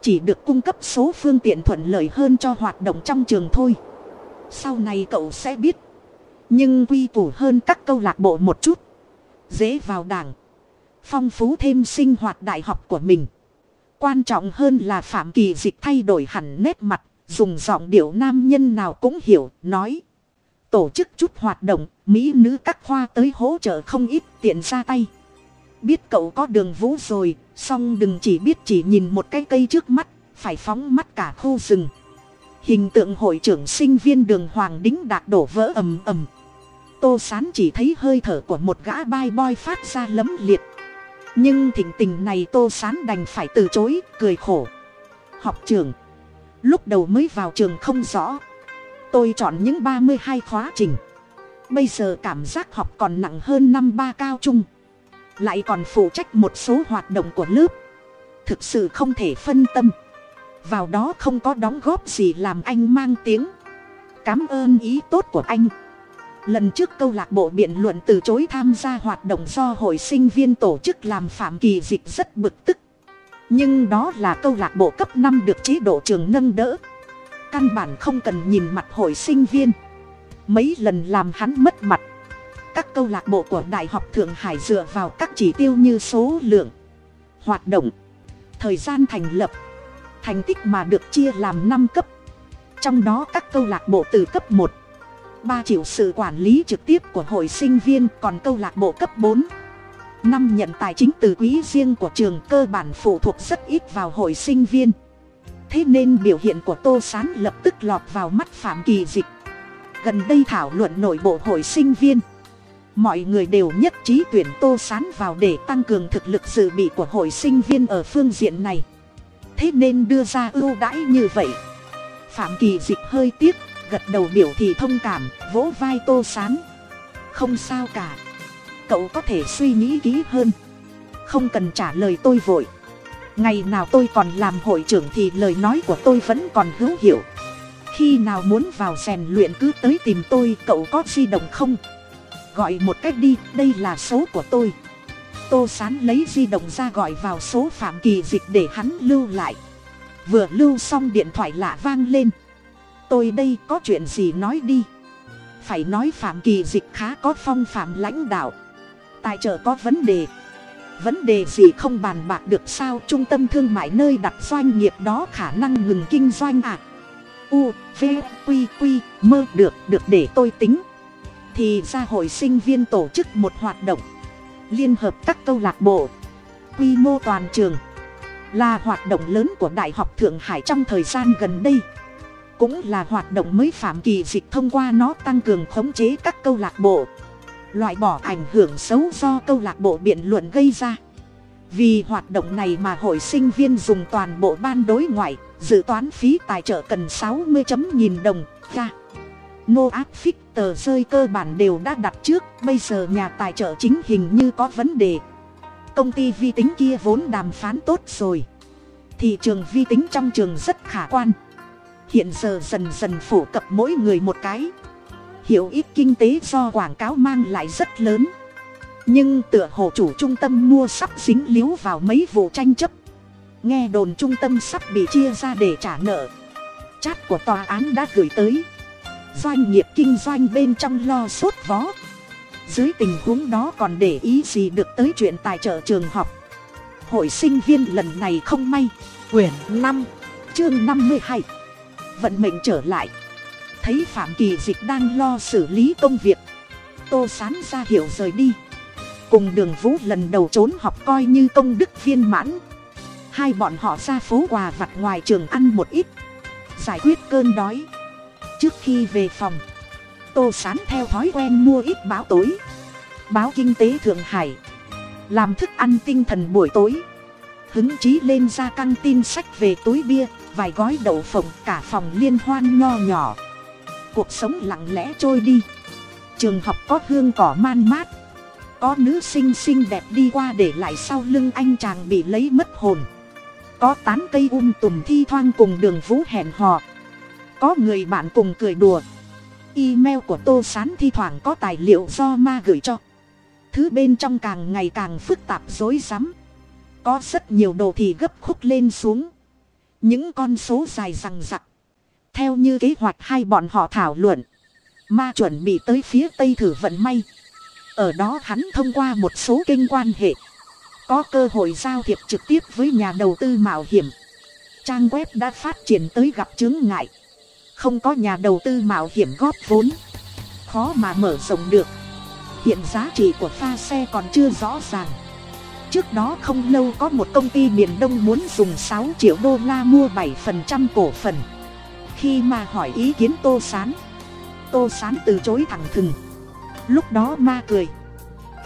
Chỉ được cung cấp số phương tiện thuận lợi hơn cho hoạt động trong trường thôi. Sau này cậu sẽ biết. Nhưng quy củ hơn các câu lạc bộ một chút. Dễ vào đảng. Phong phú thêm sinh hoạt đại học của mình. Quan trọng hơn là phạm kỳ dịch thay đổi hẳn nét mặt dùng giọng điệu nam nhân nào cũng hiểu, nói. Tổ chức chút hoạt động, mỹ nữ các khoa tới hỗ trợ không ít tiện ra tay. Biết cậu có đường vũ rồi, song đừng chỉ biết chỉ nhìn một cái cây trước mắt, phải phóng mắt cả khu rừng. Hình tượng hội trưởng sinh viên đường hoàng đính đạt đổ vỡ ầm ầm. Tô sán chỉ thấy hơi thở của một gã bai boy phát ra lấm liệt. Nhưng thỉnh tình này tô sán đành phải từ chối, cười khổ. Học trưởng lúc đầu mới vào trường không rõ. Tôi chọn những ba mươi hai khóa trình. Bây giờ cảm giác học còn nặng hơn năm ba cao trung. Lại còn phụ trách một số hoạt động của lớp. Thực sự không thể phân tâm. Vào đó không có đóng góp gì làm anh mang tiếng. Cảm ơn ý tốt của anh. Lần trước câu lạc bộ biện luận từ chối tham gia hoạt động do hội sinh viên tổ chức làm phạm kỳ dịch rất bực tức nhưng đó là câu lạc bộ cấp năm được chế độ trường nâng đỡ. Căn bản không cần nhìn mặt hội sinh viên. Mấy lần làm hắn mất mặt. Các câu lạc bộ của đại học thượng hải dựa vào các chỉ tiêu như số lượng, hoạt động, thời gian thành lập, thành tích mà được chia làm năm cấp. Trong đó các câu lạc bộ từ cấp một, ba chịu sự quản lý trực tiếp của hội sinh viên, còn câu lạc bộ cấp bốn năm nhận tài chính từ quỹ riêng của trường cơ bản phụ thuộc rất ít vào hội sinh viên. Thế nên biểu hiện của tô s á n lập tức lọt vào mắt phạm kỳ dịch. Gần đây thảo luận nội bộ hội sinh viên. Mọi người đều nhất trí tuyển tô s á n vào để tăng cường thực lực dự bị của hội sinh viên ở phương diện này. Thế nên đưa ra ưu đãi như vậy. Phạm kỳ dịch hơi tiếc, gật đầu biểu thị thông cảm, vỗ vai tô s á n không sao cả cậu có thể suy nghĩ kỹ hơn. Không cần trả lời tôi vội. Ngày nào tôi còn làm hội trưởng thì lời nói của tôi vẫn còn hữu hiệu. Khi nào muốn vào rèn luyện cứ tới tìm tôi, cậu có di động không? Gọi một cách đi, đây là số của tôi. Tô sán lấy di động ra gọi vào số phạm kỳ dịch để hắn lưu lại. Vừa lưu xong điện thoại lạ vang lên. Tôi đây, có chuyện gì nói đi. Phải nói phạm kỳ dịch khá có phong phạm lãnh đạo tài trợ có vấn đề. Vấn đề gì không bàn bạc được sao? Trung tâm thương mại nơi đặt doanh nghiệp đó khả năng ngừng kinh doanh à? U, v, q q mơ được được để tôi tính. Thì ra hội sinh viên tổ chức một hoạt động. Liên hợp các câu lạc bộ. Quy mô toàn trường. Là hoạt động lớn của đại học thượng hải trong thời gian gần đây. Cũng là hoạt động mới phạm kỳ dịch thông qua nó tăng cường khống chế các câu lạc bộ loại bỏ ảnh hưởng xấu do câu lạc bộ biện luận gây ra. Vì hoạt động này mà hội sinh viên dùng toàn bộ ban đối ngoại, dự toán phí tài trợ cần sáu mươi chấm nghìn đồng, ra. Nô áp phích, tờ rơi cơ bản đều đã đặt trước, bây giờ nhà tài trợ chính hình như có vấn đề. Công ty vi tính kia vốn đàm phán tốt rồi. Thị trường vi tính trong trường rất khả quan. Hiện giờ dần dần phổ cập mỗi người một cái hiệu ích kinh tế do quảng cáo mang lại rất lớn. Nhưng tựa hồ chủ trung tâm mua sắp dính líu vào mấy vụ tranh chấp. Nghe đồn trung tâm sắp bị chia ra để trả nợ. Chat của tòa án đã gửi tới. Doanh nghiệp kinh doanh bên trong lo sốt vó. Dưới tình huống đó còn để ý gì được tới chuyện tài trợ trường học? Hội sinh viên lần này không may. Quyển năm, chương năm mươi hai. Vận mệnh trở lại thấy phạm kỳ dịch đang lo xử lý công việc. Tô sán ra hiệu rời đi. Cùng đường vũ lần đầu trốn học coi như công đức viên mãn. Hai bọn họ ra phố quà vặt ngoài trường ăn một ít. Giải quyết cơn đói. Trước khi về phòng, tô sán theo thói quen mua ít báo tối. Báo kinh tế thượng hải. Làm thức ăn tinh thần buổi tối. Hứng chí lên ra căng tin sách về túi bia, vài gói đậu phộng, cả phòng liên hoan nho nhỏ cuộc sống lặng lẽ trôi đi. Trường học có hương cỏ man mát. Có nữ sinh xinh đẹp đi qua để lại sau lưng anh chàng bị lấy mất hồn. Có tán cây um tùm thi thoang cùng đường vũ hẹn hò. Có người bạn cùng cười đùa. Email của tô s á n thi thoảng có tài liệu do ma gửi cho. Thứ bên trong càng ngày càng phức tạp rối rắm. Có rất nhiều đồ thì gấp khúc lên xuống. Những con số dài rằng rặc theo như kế hoạch hai bọn họ thảo luận, ma chuẩn bị tới phía tây thử vận may. Ở đó hắn thông qua một số kênh quan hệ, có cơ hội giao thiệp trực tiếp với nhà đầu tư mạo hiểm. Trang web đã phát triển tới gặp chứng ngại. Không có nhà đầu tư mạo hiểm góp vốn, khó mà mở rộng được. Hiện giá trị của pha xe còn chưa rõ ràng. Trước đó không lâu có một công ty miền đông muốn dùng sáu triệu đô la mua bảy phần trăm cổ phần khi mà hỏi ý kiến tô s á n tô s á n từ chối thẳng thừng. Lúc đó ma cười.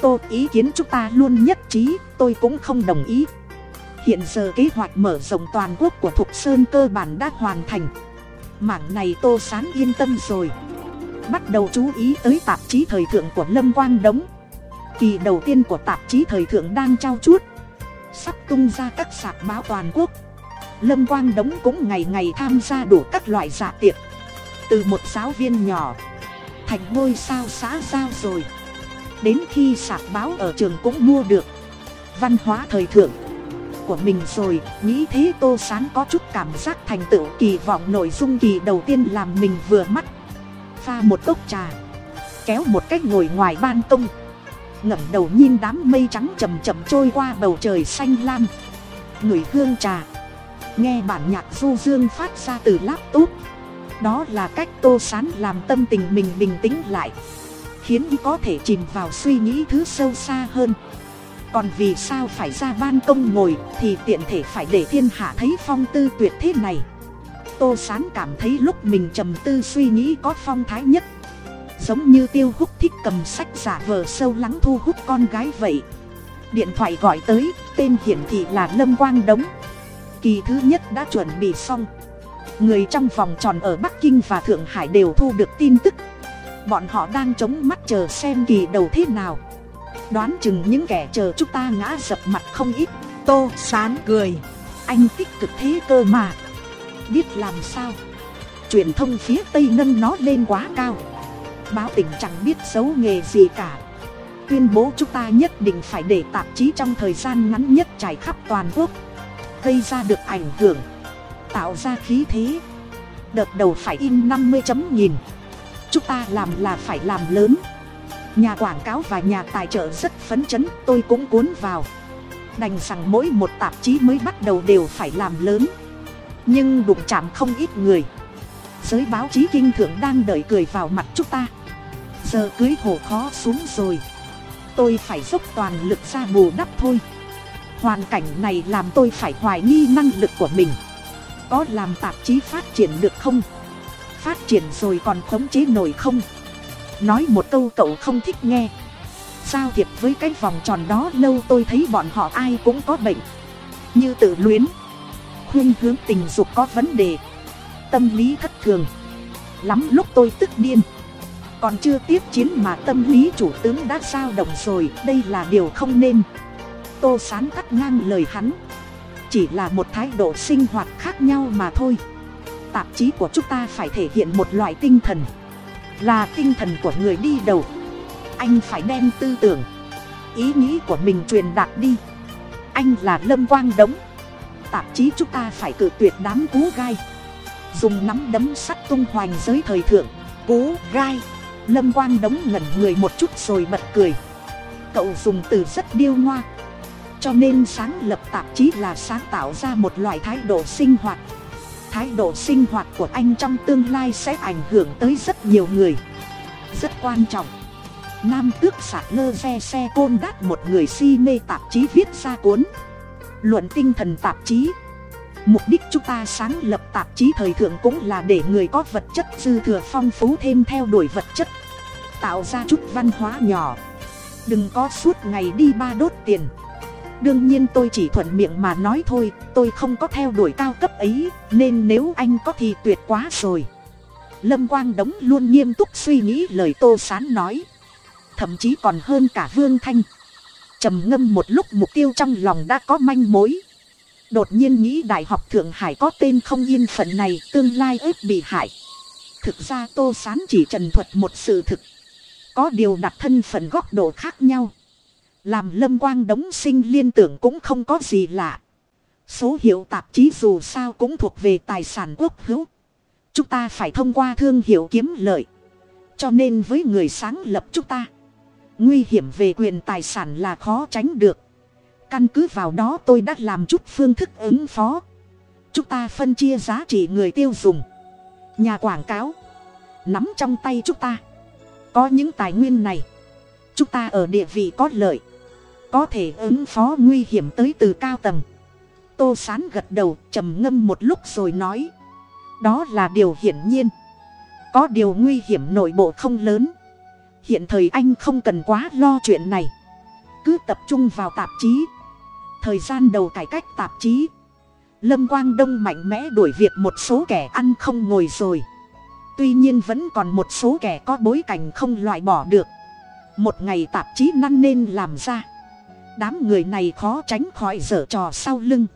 Tô, ý kiến chúng ta luôn nhất trí, tôi cũng không đồng ý. Hiện giờ kế hoạch mở rộng toàn quốc của thục sơn cơ bản đã hoàn thành. Mảng này tô s á n yên tâm rồi. Bắt đầu chú ý tới tạp chí thời thượng của lâm quang đống. Kỳ đầu tiên của tạp chí thời thượng đang trao chuốt. Sắp tung ra các sạp báo toàn quốc lâm quang đống cũng ngày ngày tham gia đủ các loại dạ tiệc. Từ một giáo viên nhỏ, thành ngôi sao xã giao rồi. Đến khi sạp báo ở trường cũng mua được văn hóa thời thượng của mình rồi, nghĩ thế tô sán có chút cảm giác thành tựu kỳ vọng nội dung kỳ đầu tiên làm mình vừa mắt. Pha một cốc trà, kéo một cách ngồi ngoài ban công. Ngẩng đầu nhìn đám mây trắng chầm chậm trôi qua bầu trời xanh lam. Ngửi hương trà nghe bản nhạc du dương phát ra từ laptop. Đó là cách tô sán làm tâm tình mình bình tĩnh lại, khiến có thể chìm vào suy nghĩ thứ sâu xa hơn. Còn vì sao phải ra ban công ngồi thì tiện thể phải để thiên hạ thấy phong tư tuyệt thế này? Tô sán cảm thấy lúc mình trầm tư suy nghĩ có phong thái nhất. Giống như tiêu hút thích cầm sách giả vờ sâu lắng thu hút con gái vậy. Điện thoại gọi tới, tên hiển thị là lâm quang đống kỳ thứ nhất đã chuẩn bị xong. Người trong vòng tròn ở bắc kinh và thượng hải đều thu được tin tức. Bọn họ đang chống mắt chờ xem kỳ đầu thế nào. Đoán chừng những kẻ chờ chúng ta ngã dập mặt không ít. Tô sán cười. Anh tích cực thế cơ mà. Biết làm sao? Truyền thông phía tây nâng nó lên quá cao. Báo tỉnh chẳng biết xấu nghề gì cả. Tuyên bố chúng ta nhất định phải để tạp chí trong thời gian ngắn nhất trải khắp toàn quốc gây ra được ảnh hưởng, tạo ra khí thế. Đợt đầu phải in năm mươi chấm nhìn chúng ta làm là phải làm lớn. Nhà quảng cáo và nhà tài trợ rất phấn chấn, tôi cũng cuốn vào. Đành rằng mỗi một tạp chí mới bắt đầu đều phải làm lớn. Nhưng đụng chạm không ít người. Giới báo chí kinh thượng đang đợi cười vào mặt chúng ta. Giờ cưới hổ khó xuống rồi. Tôi phải dốc toàn lực ra bù đắp thôi hoàn cảnh này làm tôi phải hoài nghi năng lực của mình. Có làm tạp chí phát triển được không? Phát triển rồi còn khống chế nổi không? Nói một câu cậu không thích nghe. Giao thiệp với cái vòng tròn đó lâu tôi thấy bọn họ ai cũng có bệnh. Như tự luyến. Khuyên hướng tình dục có vấn đề. Tâm lý thất thường. Lắm lúc tôi tức điên. Còn chưa tiếp chiến mà tâm lý chủ tướng đã sao động rồi, đây là điều không nên tô sán cắt ngang lời hắn. Chỉ là một thái độ sinh hoạt khác nhau mà thôi. Tạp chí của chúng ta phải thể hiện một loại tinh thần. Là tinh thần của người đi đầu. Anh phải đem tư tưởng, ý nghĩ của mình truyền đạt đi. Anh là lâm quang đống. Tạp chí chúng ta phải cự tuyệt đám cú gai. Dùng nắm đấm sắt tung hoành giới thời thượng. Cú gai. Lâm quang đống ngẩn người một chút rồi bật cười. Cậu dùng từ rất điêu ngoa cho nên sáng lập tạp chí là sáng tạo ra một loại thái độ sinh hoạt. Thái độ sinh hoạt của anh trong tương lai sẽ ảnh hưởng tới rất nhiều người. Rất quan trọng. Nam tước sạc lơ ve xe côn đát một người si mê tạp chí viết ra cuốn. Luận tinh thần tạp chí. Mục đích chúng ta sáng lập tạp chí thời thượng cũng là để người có vật chất dư thừa phong phú thêm theo đuổi vật chất. Tạo ra chút văn hóa nhỏ. Đừng có suốt ngày đi ba đốt tiền đương nhiên tôi chỉ thuận miệng mà nói thôi, tôi không có theo đuổi cao cấp ấy, nên nếu anh có thì tuyệt quá rồi. Lâm quang đống luôn nghiêm túc suy nghĩ lời tô sán nói. Thậm chí còn hơn cả vương thanh. Trầm ngâm một lúc mục tiêu trong lòng đã có manh mối. Đột nhiên nghĩ đại học thượng hải có tên không yên phận này, tương lai ếp bị hại. Thực ra tô sán chỉ trần thuật một sự thực. Có điều đặt thân phận góc độ khác nhau làm lâm quang đống sinh liên tưởng cũng không có gì lạ. Số hiệu tạp chí dù sao cũng thuộc về tài sản quốc hữu. Chúng ta phải thông qua thương hiệu kiếm lợi. Cho nên với người sáng lập chúng ta, nguy hiểm về quyền tài sản là khó tránh được. Căn cứ vào đó tôi đã làm chút phương thức ứng phó. Chúng ta phân chia giá trị người tiêu dùng. Nhà quảng cáo. Nắm trong tay chúng ta. Có những tài nguyên này. Chúng ta ở địa vị có lợi có thể ứng phó nguy hiểm tới từ cao tầng. Tô sán gật đầu, trầm ngâm một lúc rồi nói. Đó là điều hiển nhiên. Có điều nguy hiểm nội bộ không lớn. Hiện thời anh không cần quá lo chuyện này. Cứ tập trung vào tạp chí. Thời gian đầu cải cách tạp chí. Lâm quang đông mạnh mẽ đuổi việc một số kẻ ăn không ngồi rồi. Tuy nhiên vẫn còn một số kẻ có bối cảnh không loại bỏ được. Một ngày tạp chí năn nên làm ra đám người này khó tránh khỏi dở trò sau lưng.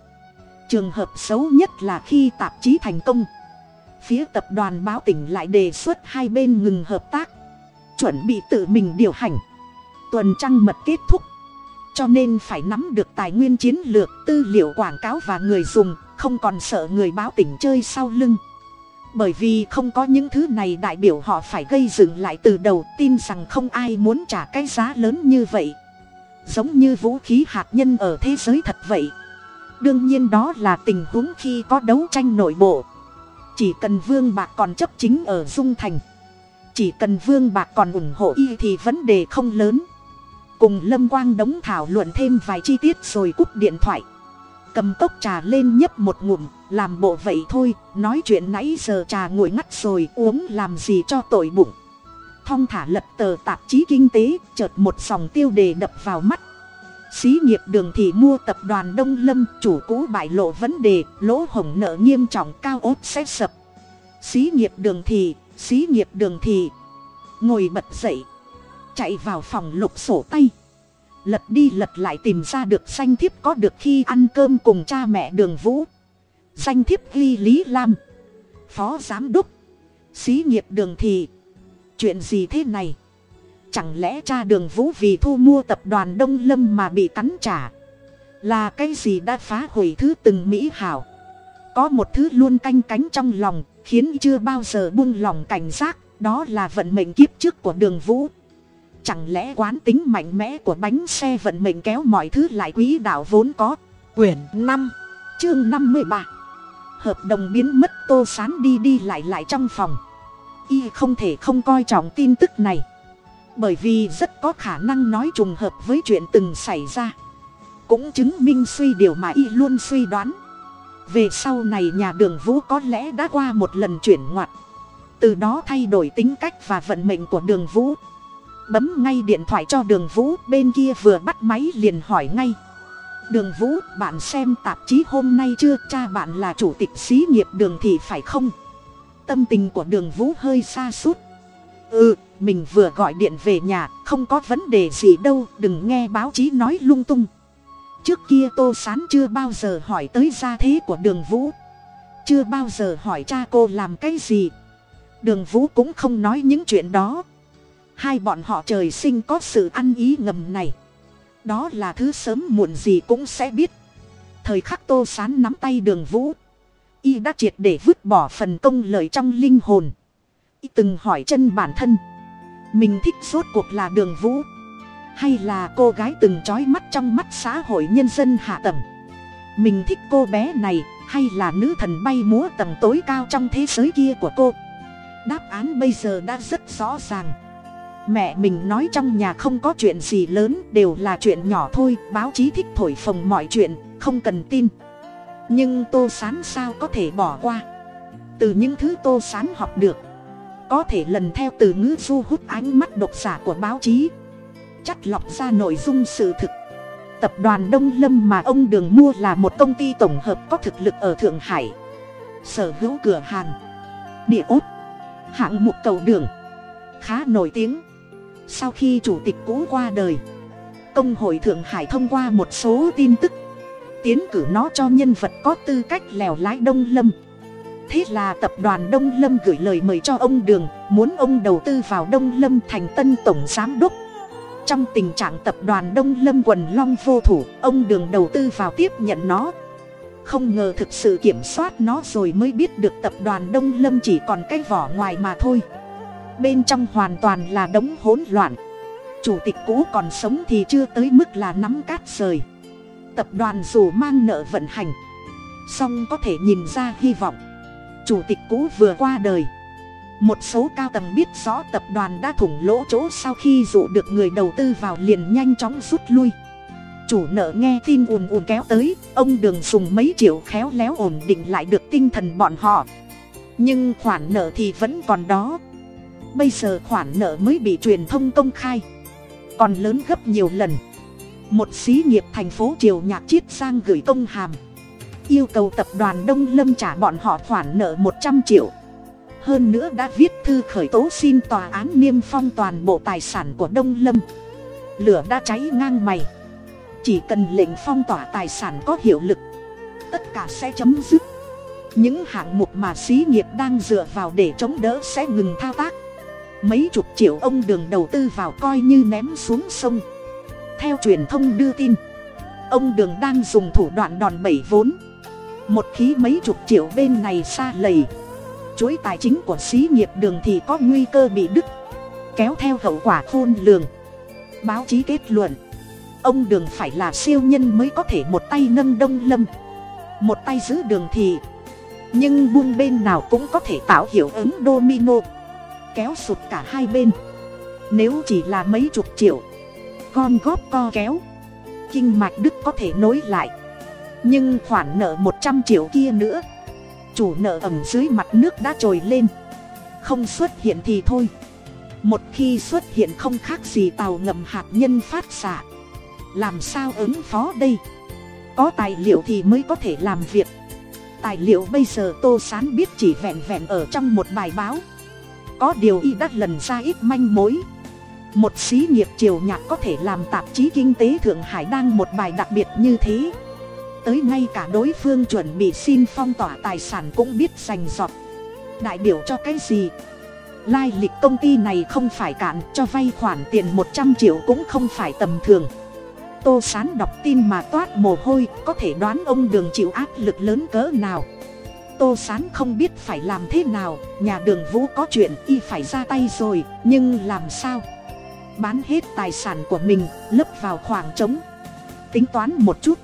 Trường hợp xấu nhất là khi tạp chí thành công. Phía tập đoàn báo tỉnh lại đề xuất hai bên ngừng hợp tác. Chuẩn bị tự mình điều hành. Tuần trăng mật kết thúc. Cho nên phải nắm được tài nguyên chiến lược, tư liệu quảng cáo và người dùng, không còn sợ người báo tỉnh chơi sau lưng. Bởi vì không có những thứ này đại biểu họ phải gây dựng lại từ đầu, tin rằng không ai muốn trả cái giá lớn như vậy giống như vũ khí hạt nhân ở thế giới thật vậy. Đương nhiên đó là tình huống khi có đấu tranh nội bộ. Chỉ cần vương bạc còn chấp chính ở dung thành. Chỉ cần vương bạc còn ủng hộ y thì vấn đề không lớn. Cùng lâm quang đống thảo luận thêm vài chi tiết rồi cúp điện thoại. Cầm cốc trà lên nhấp một ngụm, làm bộ vậy thôi, nói chuyện nãy giờ trà nguội ngắt rồi uống làm gì cho tội bụng thong thả lật tờ tạp chí kinh tế, chợt một dòng tiêu đề đập vào mắt. Xí nghiệp đường thị mua tập đoàn đông lâm, chủ cũ bại lộ vấn đề, lỗ hổng nợ nghiêm trọng cao ốt sẽ sập. Xí nghiệp đường thị xí nghiệp đường thị ngồi bật dậy, chạy vào phòng lục sổ tay. Lật đi lật lại tìm ra được danh thiếp có được khi ăn cơm cùng cha mẹ đường vũ. Danh thiếp ghi lý lam, phó giám đốc. Xí nghiệp đường thị chuyện gì thế này? Chẳng lẽ cha đường vũ vì thu mua tập đoàn đông lâm mà bị cắn trả? Là cái gì đã phá hủy thứ từng mỹ hảo? Có một thứ luôn canh cánh trong lòng, khiến chưa bao giờ buông lòng cảnh giác, đó là vận mệnh kiếp trước của đường vũ. Chẳng lẽ quán tính mạnh mẽ của bánh xe vận mệnh kéo mọi thứ lại quỹ đạo vốn có? Quyển năm, chương năm mươi ba. Hợp đồng biến mất, tô sán đi đi lại lại trong phòng y không thể không coi trọng tin tức này. Bởi vì rất có khả năng nói trùng hợp với chuyện từng xảy ra. Cũng chứng minh suy điều mà y luôn suy đoán. Về sau này nhà đường vũ có lẽ đã qua một lần chuyển ngoặt. Từ đó thay đổi tính cách và vận mệnh của đường vũ. Bấm ngay điện thoại cho đường vũ, bên kia vừa bắt máy liền hỏi ngay. Đường vũ, bạn xem tạp chí hôm nay chưa? Cha bạn là chủ tịch xí nghiệp đường thì phải không? Tâm tình của đường vũ hơi xa suốt. Ừ mình vừa gọi điện về nhà, không có vấn đề gì đâu, đừng nghe báo chí nói lung tung. Trước kia tô sán chưa bao giờ hỏi tới gia thế của đường vũ. Chưa bao giờ hỏi cha cô làm cái gì. Đường vũ cũng không nói những chuyện đó. Hai bọn họ trời sinh có sự ăn ý ngầm này. Đó là thứ sớm muộn gì cũng sẽ biết. Thời khắc tô sán nắm tay đường vũ y đã triệt để vứt bỏ phần công lợi trong linh hồn. Y từng hỏi chân bản thân, mình thích rốt cuộc là đường vũ, hay là cô gái từng trói mắt trong mắt xã hội nhân dân hạ tầng? Mình thích cô bé này, hay là nữ thần bay múa tầng tối cao trong thế giới kia của cô? Đáp án bây giờ đã rất rõ ràng. Mẹ mình nói trong nhà không có chuyện gì lớn, đều là chuyện nhỏ thôi, báo chí thích thổi phồng mọi chuyện, không cần tin nhưng tô sán sao có thể bỏ qua? Từ những thứ tô sán học được, có thể lần theo từ ngữ du hút ánh mắt độc giả của báo chí. Chắt lọc ra nội dung sự thực. Tập đoàn đông lâm mà ông đường mua là một công ty tổng hợp có thực lực ở thượng hải. Sở hữu cửa hàng, địa ốt, hạng mục cầu đường, khá nổi tiếng. Sau khi chủ tịch cũ qua đời, công hội thượng hải thông qua một số tin tức tiến cử nó cho nhân vật có tư cách lèo lái đông lâm. Thế là tập đoàn đông lâm gửi lời mời cho ông đường, muốn ông đầu tư vào đông lâm thành tân tổng giám đốc. Trong tình trạng tập đoàn đông lâm quần long vô thủ, ông đường đầu tư vào tiếp nhận nó. Không ngờ thực sự kiểm soát nó rồi mới biết được tập đoàn đông lâm chỉ còn cái vỏ ngoài mà thôi. Bên trong hoàn toàn là đống hỗn loạn. Chủ tịch cũ còn sống thì chưa tới mức là nắm cát rời tập đoàn dù mang nợ vận hành. Song có thể nhìn ra hy vọng. Chủ tịch cũ vừa qua đời. Một số cao tầng biết rõ tập đoàn đã thủng lỗ chỗ sau khi dụ được người đầu tư vào liền nhanh chóng rút lui. Chủ nợ nghe tin ùn ùn kéo tới, ông đường dùng mấy triệu khéo léo ổn định lại được tinh thần bọn họ. Nhưng khoản nợ thì vẫn còn đó. Bây giờ khoản nợ mới bị truyền thông công khai. Còn lớn gấp nhiều lần một xí nghiệp thành phố triều nhạc chiết sang gửi công hàm. Yêu cầu tập đoàn đông lâm trả bọn họ khoản nợ một trăm triệu. Hơn nữa đã viết thư khởi tố xin tòa án niêm phong toàn bộ tài sản của đông lâm. Lửa đã cháy ngang mày. Chỉ cần lệnh phong tỏa tài sản có hiệu lực, tất cả sẽ chấm dứt. Những hạng mục mà xí nghiệp đang dựa vào để chống đỡ sẽ ngừng thao tác. Mấy chục triệu ông đường đầu tư vào coi như ném xuống sông theo truyền thông đưa tin. Ông đường đang dùng thủ đoạn đòn bẩy vốn. Một khí mấy chục triệu bên này xa lầy. Chuỗi tài chính của xí nghiệp đường thì có nguy cơ bị đứt. Kéo theo hậu quả khôn lường. Báo chí kết luận, ông đường phải là siêu nhân mới có thể một tay nâng đông lâm. Một tay giữ đường thì, nhưng buông bên nào cũng có thể tạo hiệu ứng domino. Kéo sụt cả hai bên. Nếu chỉ là mấy chục triệu gom góp co kéo. Kinh mạch đức có thể nối lại. Nhưng khoản nợ một trăm triệu kia nữa. Chủ nợ ẩm dưới mặt nước đã trồi lên. Không xuất hiện thì thôi. Một khi xuất hiện không khác gì tàu ngầm hạt nhân phát xạ. Làm sao ứng phó đây? Có tài liệu thì mới có thể làm việc. Tài liệu bây giờ tô sán biết chỉ vẹn vẹn ở trong một bài báo. Có điều y đã lần ra ít manh mối một xí nghiệp triều nhạc có thể làm tạp chí kinh tế thượng hải đăng một bài đặc biệt như thế. Tới ngay cả đối phương chuẩn bị xin phong tỏa tài sản cũng biết rành giọt. Đại biểu cho cái gì? Lai lịch công ty này không phải cạn, cho vay khoản tiền một trăm triệu cũng không phải tầm thường. Tô sán đọc tin mà toát mồ hôi, có thể đoán ông đường chịu áp lực lớn cỡ nào? Tô sán không biết phải làm thế nào, nhà đường vũ có chuyện y phải ra tay rồi, nhưng làm sao? Bán hết tài sản của mình, lấp vào khoảng trống. Tính toán một chút.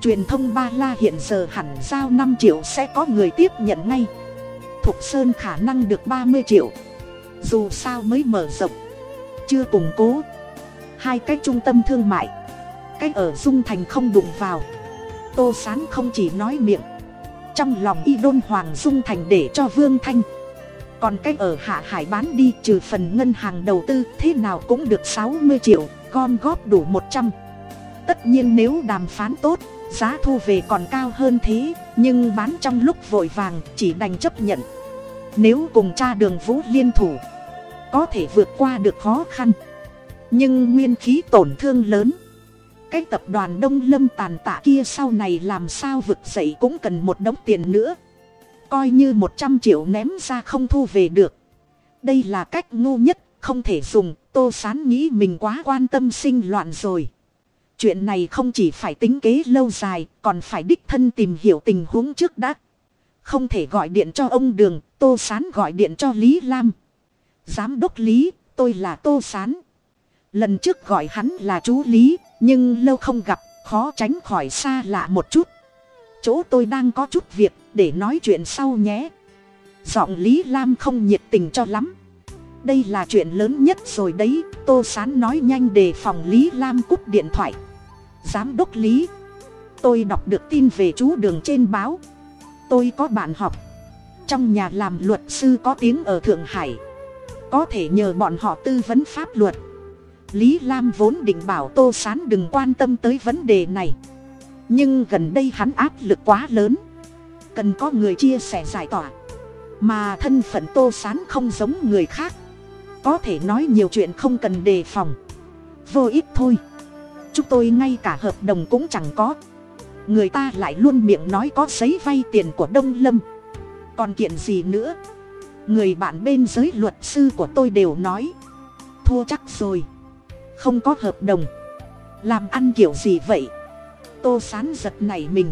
Truyền thông ba la hiện giờ hẳn giao năm triệu sẽ có người tiếp nhận ngay. Thục sơn khả năng được ba mươi triệu. Dù sao mới mở rộng. Chưa củng cố. Hai cái trung tâm thương mại. Cái ở dung thành không đụng vào. Tô sán không chỉ nói miệng. Trong lòng y đôn hoàng dung thành để cho vương thanh còn cái ở hạ hải bán đi, trừ phần ngân hàng đầu tư, thế nào cũng được sáu mươi triệu, gom góp đủ một trăm. Tất nhiên nếu đàm phán tốt, giá thu về còn cao hơn thế, nhưng bán trong lúc vội vàng, chỉ đành chấp nhận. Nếu cùng cha đường vũ liên thủ, có thể vượt qua được khó khăn. Nhưng nguyên khí tổn thương lớn. Cái tập đoàn đông lâm tàn tạ kia sau này làm sao vực dậy cũng cần một đống tiền nữa coi như một trăm triệu ném ra không thu về được. Đây là cách ngu nhất, không thể dùng, tô sán nghĩ mình quá quan tâm sinh loạn rồi. Chuyện này không chỉ phải tính kế lâu dài, còn phải đích thân tìm hiểu tình huống trước đã. Không thể gọi điện cho ông đường, tô sán gọi điện cho lý lam. Giám đốc lý, tôi là tô sán. Lần trước gọi hắn là chú lý, nhưng lâu không gặp, khó tránh khỏi xa lạ một chút. Chỗ tôi đang có chút việc để nói chuyện sau nhé. Giọng lý lam không nhiệt tình cho lắm. Đây là chuyện lớn nhất rồi đấy, tô sán nói nhanh đề phòng lý lam cúp điện thoại. Giám đốc lý, tôi đọc được tin về chú đường trên báo. Tôi có bạn học. Trong nhà làm luật sư có tiếng ở thượng hải. Có thể nhờ bọn họ tư vấn pháp luật. Lý lam vốn định bảo tô s á n đừng quan tâm tới vấn đề này. Nhưng gần đây hắn áp lực quá lớn cần có người chia sẻ giải tỏa. Mà thân phận tô s á n không giống người khác. Có thể nói nhiều chuyện không cần đề phòng. Vô ích thôi. Chúng tôi ngay cả hợp đồng cũng chẳng có. Người ta lại luôn miệng nói có giấy vay tiền của đông lâm. Còn kiện gì nữa? Người bạn bên giới luật sư của tôi đều nói. Thua chắc rồi. Không có hợp đồng. Làm ăn kiểu gì vậy? Tô sán giật này mình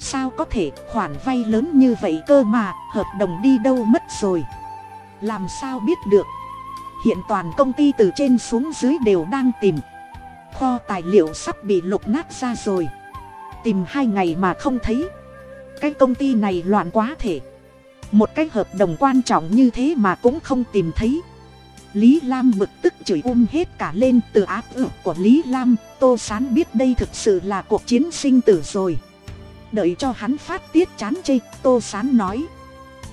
sao có thể khoản vay lớn như vậy cơ mà, hợp đồng đi đâu mất rồi? Làm sao biết được? Hiện toàn công ty từ trên xuống dưới đều đang tìm. Kho tài liệu sắp bị lục nát ra rồi. Tìm hai ngày mà không thấy. Cái công ty này loạn quá thể. Một cái hợp đồng quan trọng như thế mà cũng không tìm thấy. Lý lam bực tức chửi um hết cả lên từ áp ử của lý lam. Tô sán biết đây thực sự là cuộc chiến sinh tử rồi đợi cho hắn phát tiết chán chê, tô sán nói.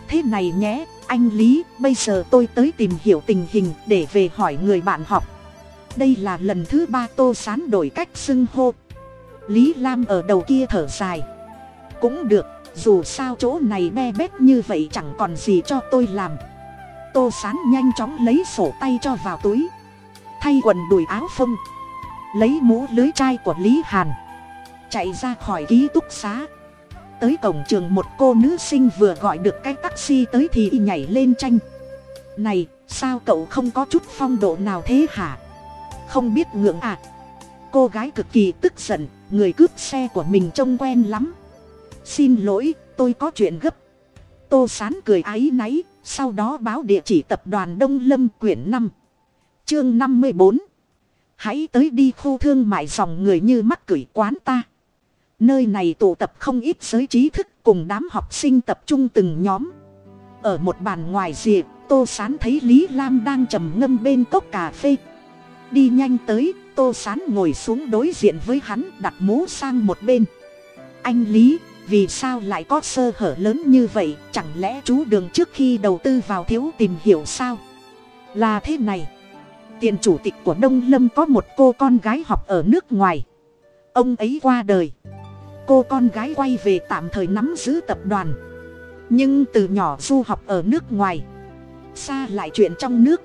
Thế này nhé, anh lý, bây giờ tôi tới tìm hiểu tình hình để về hỏi người bạn học. Đây là lần thứ ba tô sán đổi cách xưng hô. Lý lam ở đầu kia thở dài. Cũng được, dù sao chỗ này be bét như vậy chẳng còn gì cho tôi làm. Tô sán nhanh chóng lấy sổ tay cho vào túi. Thay quần đùi áo phông. Lấy mũ lưới chai của lý hàn chạy ra khỏi ký túc xá. Tới cổng trường một cô nữ sinh vừa gọi được cái taxi tới thì nhảy lên tranh. Này, sao cậu không có chút phong độ nào thế hả? Không biết ngượng à? Cô gái cực kỳ tức giận, người cướp xe của mình trông quen lắm. Xin lỗi, tôi có chuyện gấp. Tô sán cười áy náy, sau đó báo địa chỉ tập đoàn đông lâm, quyển năm, chương năm mươi bốn. Hãy tới đi khu thương mại dòng người như mắt cửi quán ta nơi này tụ tập không ít giới trí thức cùng đám học sinh tập trung từng nhóm. Ở một bàn ngoài rìa, tô sán thấy lý lam đang trầm ngâm bên cốc cà phê. Đi nhanh tới, tô sán ngồi xuống đối diện với hắn, đặt mũ sang một bên. Anh lý, vì sao lại có sơ hở lớn như vậy? Chẳng lẽ chú đường trước khi đầu tư vào thiếu tìm hiểu sao? Là thế này. Tiền chủ tịch của đông lâm có một cô con gái học ở nước ngoài. Ông ấy qua đời cô con gái quay về tạm thời nắm giữ tập đoàn. Nhưng từ nhỏ du học ở nước ngoài, xa lại chuyện trong nước.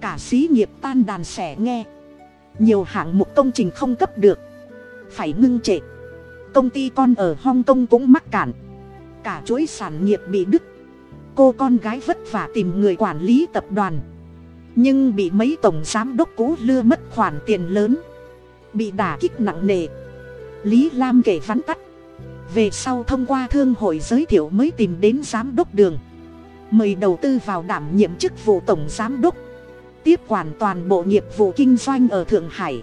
Cả xí nghiệp tan đàn xẻ nghe. Nhiều hạng mục công trình không cấp được. Phải ngưng trệ. Công ty con ở hong kong cũng mắc cản cả chuỗi sản nghiệp bị đứt. Cô con gái vất vả tìm người quản lý tập đoàn. Nhưng bị mấy tổng giám đốc cũ lưa mất khoản tiền lớn. Bị đả kích nặng nề lý lam kể vắn tắt. Về sau thông qua thương hội giới thiệu mới tìm đến giám đốc đường. Mời đầu tư vào đảm nhiệm chức vụ tổng giám đốc. Tiếp quản toàn bộ nghiệp vụ kinh doanh ở thượng hải.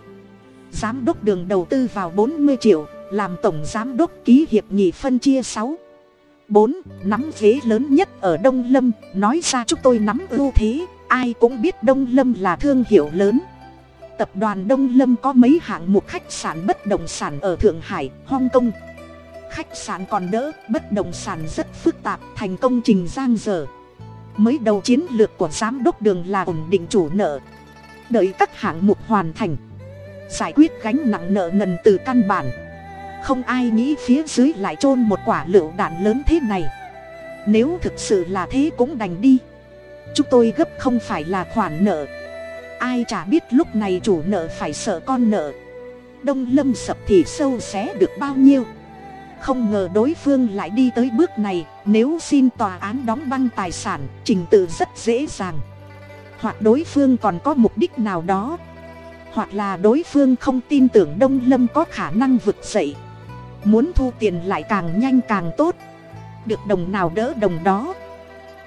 Giám đốc đường đầu tư vào bốn mươi triệu, làm tổng giám đốc ký hiệp nghị phân chia sáu. Bốn, nắm ghế lớn nhất ở đông lâm, nói ra chúng tôi nắm ưu thế, ai cũng biết đông lâm là thương hiệu lớn tập đoàn đông lâm có mấy hạng mục khách sạn bất động sản ở thượng hải, hong kong. Khách sạn còn đỡ, bất động sản rất phức tạp, thành công trình giang dở. Mới đầu chiến lược của giám đốc đường là ổn định chủ nợ. Đợi các hạng mục hoàn thành, giải quyết gánh nặng nợ nần từ căn bản. Không ai nghĩ phía dưới lại chôn một quả lựu đạn lớn thế này. Nếu thực sự là thế cũng đành đi. Chúng tôi gấp không phải là khoản nợ ai chả biết lúc này chủ nợ phải sợ con nợ. Đông lâm sập thì sâu xé được bao nhiêu? Không ngờ đối phương lại đi tới bước này, nếu xin tòa án đóng băng tài sản, trình tự rất dễ dàng. Hoặc đối phương còn có mục đích nào đó. Hoặc là đối phương không tin tưởng đông lâm có khả năng vực dậy. Muốn thu tiền lại càng nhanh càng tốt. Được đồng nào đỡ đồng đó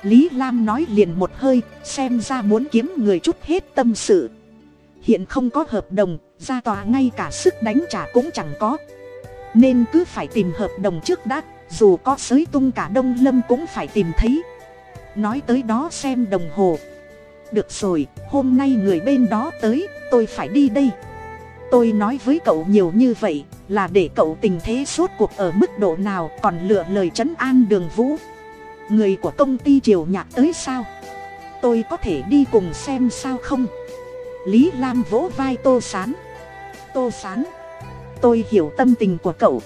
lý lam nói liền một hơi, xem ra muốn kiếm người chút hết tâm sự. Hiện không có hợp đồng, ra tòa ngay cả sức đánh trả cũng chẳng có. Nên cứ phải tìm hợp đồng trước đã, dù có sới tung cả đông lâm cũng phải tìm thấy. Nói tới đó xem đồng hồ. Được rồi, hôm nay người bên đó tới, tôi phải đi đây. Tôi nói với cậu nhiều như vậy, là để cậu tình thế suốt cuộc ở mức độ nào, còn lựa lời trấn an đường vũ người của công ty triều nhạc tới sao? Tôi có thể đi cùng xem sao không? Lý lam vỗ vai tô sán. Tô sán, tôi hiểu tâm tình của cậu.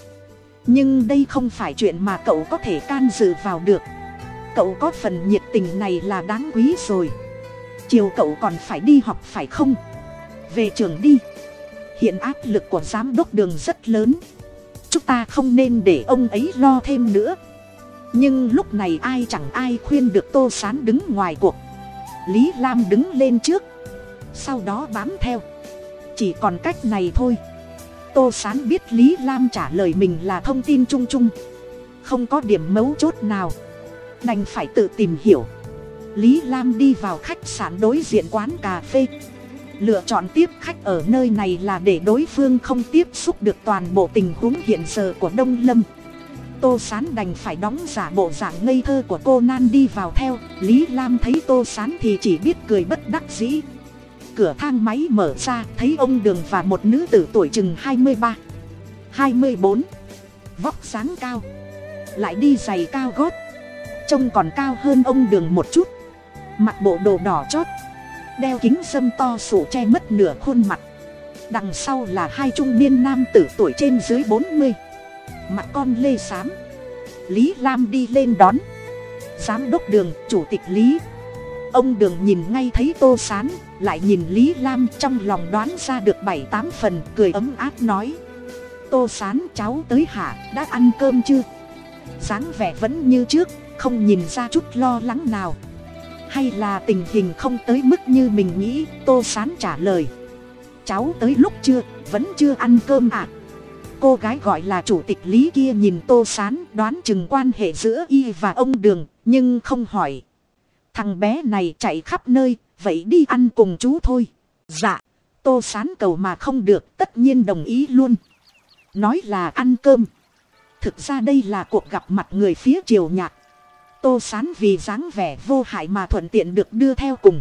Nhưng đây không phải chuyện mà cậu có thể can dự vào được. Cậu có phần nhiệt tình này là đáng quý rồi. Chiều cậu còn phải đi học phải không? Về trường đi. Hiện áp lực của giám đốc đường rất lớn. Chúng ta không nên để ông ấy lo thêm nữa nhưng lúc này ai chẳng ai khuyên được tô sán đứng ngoài cuộc. Lý lam đứng lên trước. Sau đó bám theo. Chỉ còn cách này thôi. Tô sán biết lý lam trả lời mình là thông tin chung chung. Không có điểm mấu chốt nào. Đành phải tự tìm hiểu. Lý lam đi vào khách sạn đối diện quán cà phê. Lựa chọn tiếp khách ở nơi này là để đối phương không tiếp xúc được toàn bộ tình huống hiện giờ của đông lâm tô sán đành phải đóng giả bộ dạng ngây thơ của cô nan đi vào theo. Lý lam thấy tô sán thì chỉ biết cười bất đắc dĩ. Cửa thang máy mở ra, thấy ông đường và một nữ tử tuổi chừng hai mươi ba, hai mươi bốn, vóc sáng cao, lại đi giày cao gót. Trông còn cao hơn ông đường một chút. Mặc bộ đồ đỏ chót, đeo kính dâm to sủ che mất nửa khuôn mặt. Đằng sau là hai trung niên nam tử tuổi trên dưới bốn mươi mặt con lê xám. Lý lam đi lên đón. Giám đốc đường, chủ tịch lý. Ông đường nhìn ngay thấy tô sán, lại nhìn lý lam trong lòng đoán ra được bảy tám phần, cười ấm áp nói. Tô sán, cháu tới hả, đã ăn cơm chưa? Dáng vẻ vẫn như trước, không nhìn ra chút lo lắng nào. Hay là tình hình không tới mức như mình nghĩ, tô sán trả lời. Cháu tới lúc chưa, vẫn chưa ăn cơm ạ à? Cô gái gọi là chủ tịch lý kia nhìn tô sán, đoán chừng quan hệ giữa y và ông đường, nhưng không hỏi. Thằng bé này chạy khắp nơi, vậy đi ăn cùng chú thôi. Dạ. Tô sán cầu mà không được, tất nhiên đồng ý luôn. Nói là ăn cơm. Thực ra đây là cuộc gặp mặt người phía triều nhạc. Tô sán vì dáng vẻ vô hại mà thuận tiện được đưa theo cùng.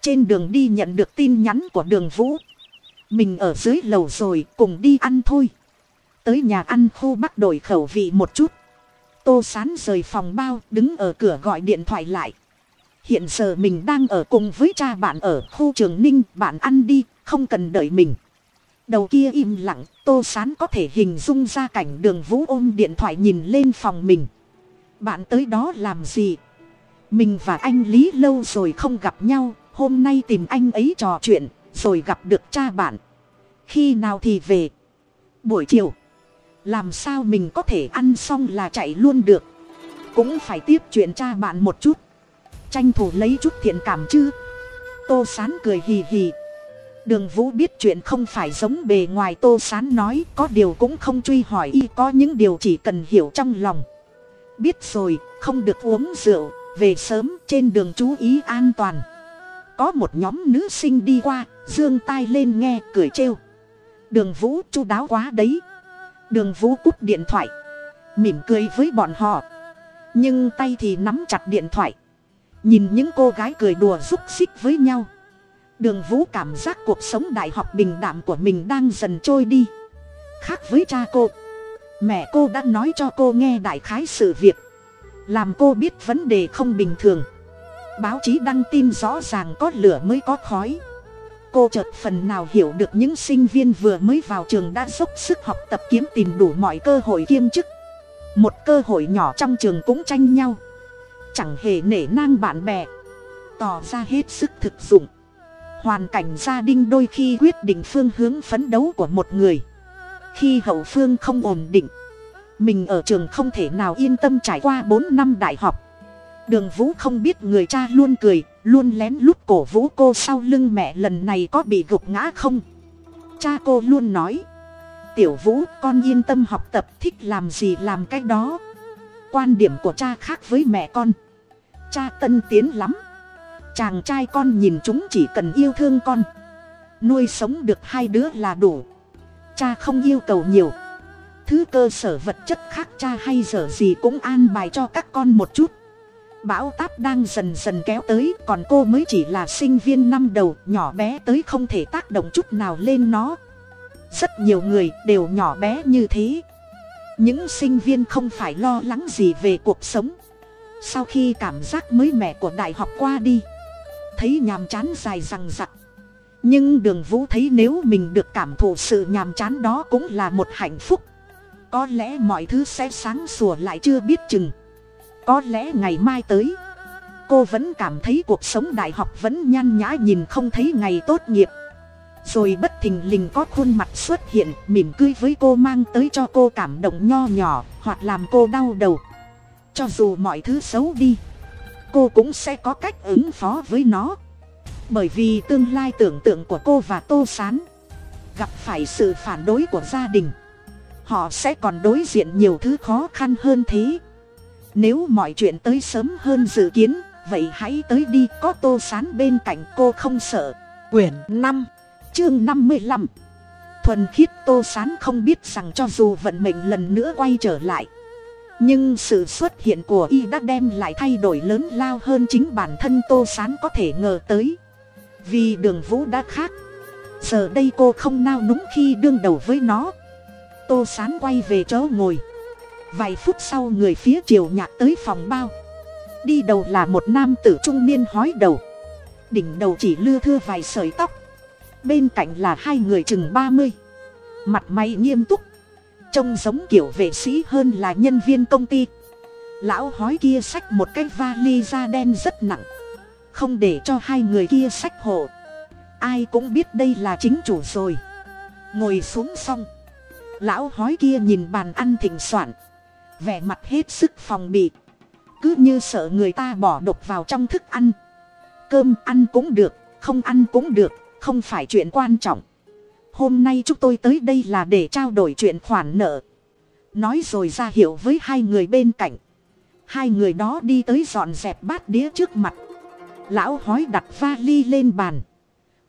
Trên đường đi nhận được tin nhắn của đường vũ. Mình ở dưới lầu rồi, cùng đi ăn thôi tới nhà ăn khu bắc đổi khẩu vị một chút. Tô sán rời phòng bao, đứng ở cửa gọi điện thoại lại. Hiện giờ mình đang ở cùng với cha bạn ở khu trường ninh, bạn ăn đi, không cần đợi mình. Đầu kia im lặng, tô sán có thể hình dung ra cảnh đường vũ ôm điện thoại nhìn lên phòng mình. Bạn tới đó làm gì? Mình và anh lý lâu rồi không gặp nhau, hôm nay tìm anh ấy trò chuyện, rồi gặp được cha bạn. Khi nào thì về? Buổi chiều làm sao mình có thể ăn xong là chạy luôn được? Cũng phải tiếp chuyện cha bạn một chút. Tranh thủ lấy chút thiện cảm chứ. Tô sán cười hì hì. Đường vũ biết chuyện không phải giống bề ngoài, tô sán nói có điều cũng không truy hỏi y, có những điều chỉ cần hiểu trong lòng. Biết rồi, không được uống rượu, về sớm trên đường chú ý an toàn. Có một nhóm nữ sinh đi qua dương tai lên nghe, cười trêu. Đường vũ chu đáo quá đấy đường vũ cúp điện thoại. Mỉm cười với bọn họ. Nhưng tay thì nắm chặt điện thoại. Nhìn những cô gái cười đùa rúc xích với nhau. Đường vũ cảm giác cuộc sống đại học bình đạm của mình đang dần trôi đi. Khác với cha cô. Mẹ cô đã nói cho cô nghe đại khái sự việc. Làm cô biết vấn đề không bình thường. Báo chí đăng tin rõ ràng có lửa mới có khói cô chợt phần nào hiểu được những sinh viên vừa mới vào trường đã dốc sức học tập kiếm tìm đủ mọi cơ hội kiêm chức. Một cơ hội nhỏ trong trường cũng tranh nhau. Chẳng hề nể nang bạn bè. Tỏ ra hết sức thực dụng. Hoàn cảnh gia đình đôi khi quyết định phương hướng phấn đấu của một người. Khi hậu phương không ổn định, mình ở trường không thể nào yên tâm trải qua bốn năm đại học. Đường vũ không biết người cha luôn cười luôn lén lút cổ vũ cô sau lưng mẹ lần này có bị gục ngã không? Cha cô luôn nói, tiểu vũ, con yên tâm học tập, thích làm gì làm cái đó. Quan điểm của cha khác với mẹ con. Cha tân tiến lắm. Chàng trai con nhìn chúng chỉ cần yêu thương con. Nuôi sống được hai đứa là đủ. Cha không yêu cầu nhiều. Thứ cơ sở vật chất khác cha hay dở gì cũng an bài cho các con một chút bão táp đang dần dần kéo tới, còn cô mới chỉ là sinh viên năm đầu, nhỏ bé tới không thể tác động chút nào lên nó. Rất nhiều người đều nhỏ bé như thế. Những sinh viên không phải lo lắng gì về cuộc sống. Sau khi cảm giác mới mẻ của đại học qua đi, thấy nhàm chán dài rằng rặc nhưng đường vũ thấy nếu mình được cảm thụ sự nhàm chán đó cũng là một hạnh phúc. Có lẽ mọi thứ sẽ sáng sủa lại chưa biết chừng có lẽ ngày mai tới. Cô vẫn cảm thấy cuộc sống đại học vẫn nhan nhã nhìn không thấy ngày tốt nghiệp. Rồi bất thình lình có khuôn mặt xuất hiện, mỉm cười với cô mang tới cho cô cảm động nho nhỏ, hoặc làm cô đau đầu. Cho dù mọi thứ xấu đi, cô cũng sẽ có cách ứng phó với nó. Bởi vì tương lai tưởng tượng của cô và tô s á n gặp phải sự phản đối của gia đình, họ sẽ còn đối diện nhiều thứ khó khăn hơn thế nếu mọi chuyện tới sớm hơn dự kiến, vậy hãy tới đi, có tô sán bên cạnh cô không sợ. Quyển năm, chương năm mươi lăm. Thuần khiết tô sán không biết rằng cho dù vận mệnh lần nữa quay trở lại, nhưng sự xuất hiện của y đã đem lại thay đổi lớn lao hơn chính bản thân tô s á n có thể ngờ tới. Vì đường vũ đã khác, giờ đây cô không nao núng khi đương đầu với nó. Tô s á n quay về chỗ ngồi vài phút sau người phía triều nhạc tới phòng bao. Đi đầu là một nam tử trung niên hói đầu. Đỉnh đầu chỉ lưa thưa vài sợi tóc. Bên cạnh là hai người chừng ba mươi. Mặt mày nghiêm túc. Trông giống kiểu vệ sĩ hơn là nhân viên công ty. Lão hói kia xách một cái vali da đen rất nặng. Không để cho hai người kia xách hộ. Ai cũng biết đây là chính chủ rồi. Ngồi xuống xong. Lão hói kia nhìn bàn ăn thỉnh soạn vẻ mặt hết sức phòng bị. Cứ như sợ người ta bỏ độc vào trong thức ăn. Cơm ăn cũng được, không ăn cũng được, không phải chuyện quan trọng. Hôm nay chúng tôi tới đây là để trao đổi chuyện khoản nợ. Nói rồi ra hiệu với hai người bên cạnh. Hai người đó đi tới dọn dẹp bát đĩa trước mặt. Lão hói đặt vali lên bàn.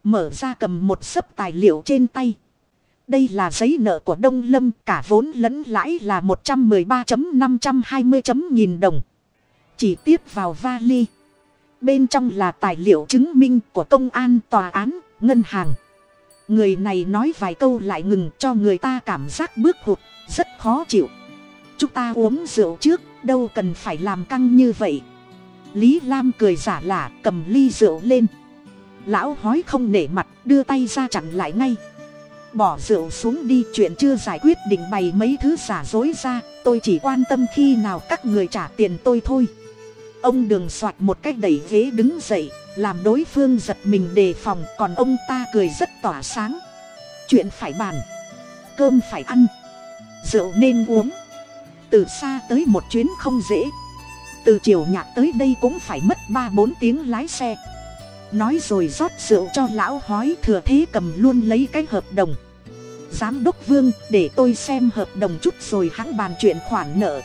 Mở ra cầm một sấp tài liệu trên tay đây là giấy nợ của đông lâm, cả vốn lẫn lãi là một trăm mười ba năm trăm hai mươi nghìn đồng. Chỉ tiếp vào vali. Bên trong là tài liệu chứng minh của công an, tòa án, ngân hàng. Người này nói vài câu lại ngừng cho người ta cảm giác bước hụt, rất khó chịu. Chúng ta uống rượu trước, đâu cần phải làm căng như vậy. Lý lam cười giả lả, cầm ly rượu lên. Lão hói không nể mặt, đưa tay ra chặn lại ngay bỏ rượu xuống đi, chuyện chưa giải quyết định bày mấy thứ giả dối ra, tôi chỉ quan tâm khi nào các người trả tiền tôi thôi. Ông đường soạt một cách đẩy ghế đứng dậy, làm đối phương giật mình đề phòng, còn ông ta cười rất tỏa sáng. Chuyện phải bàn, cơm phải ăn, rượu nên uống. Từ xa tới một chuyến không dễ. Từ chiều nhạc tới đây cũng phải mất ba bốn tiếng lái xe nói rồi rót rượu cho lão hói thừa thế cầm luôn lấy cái hợp đồng. Giám đốc vương, để tôi xem hợp đồng chút rồi hãng bàn chuyện khoản nợ.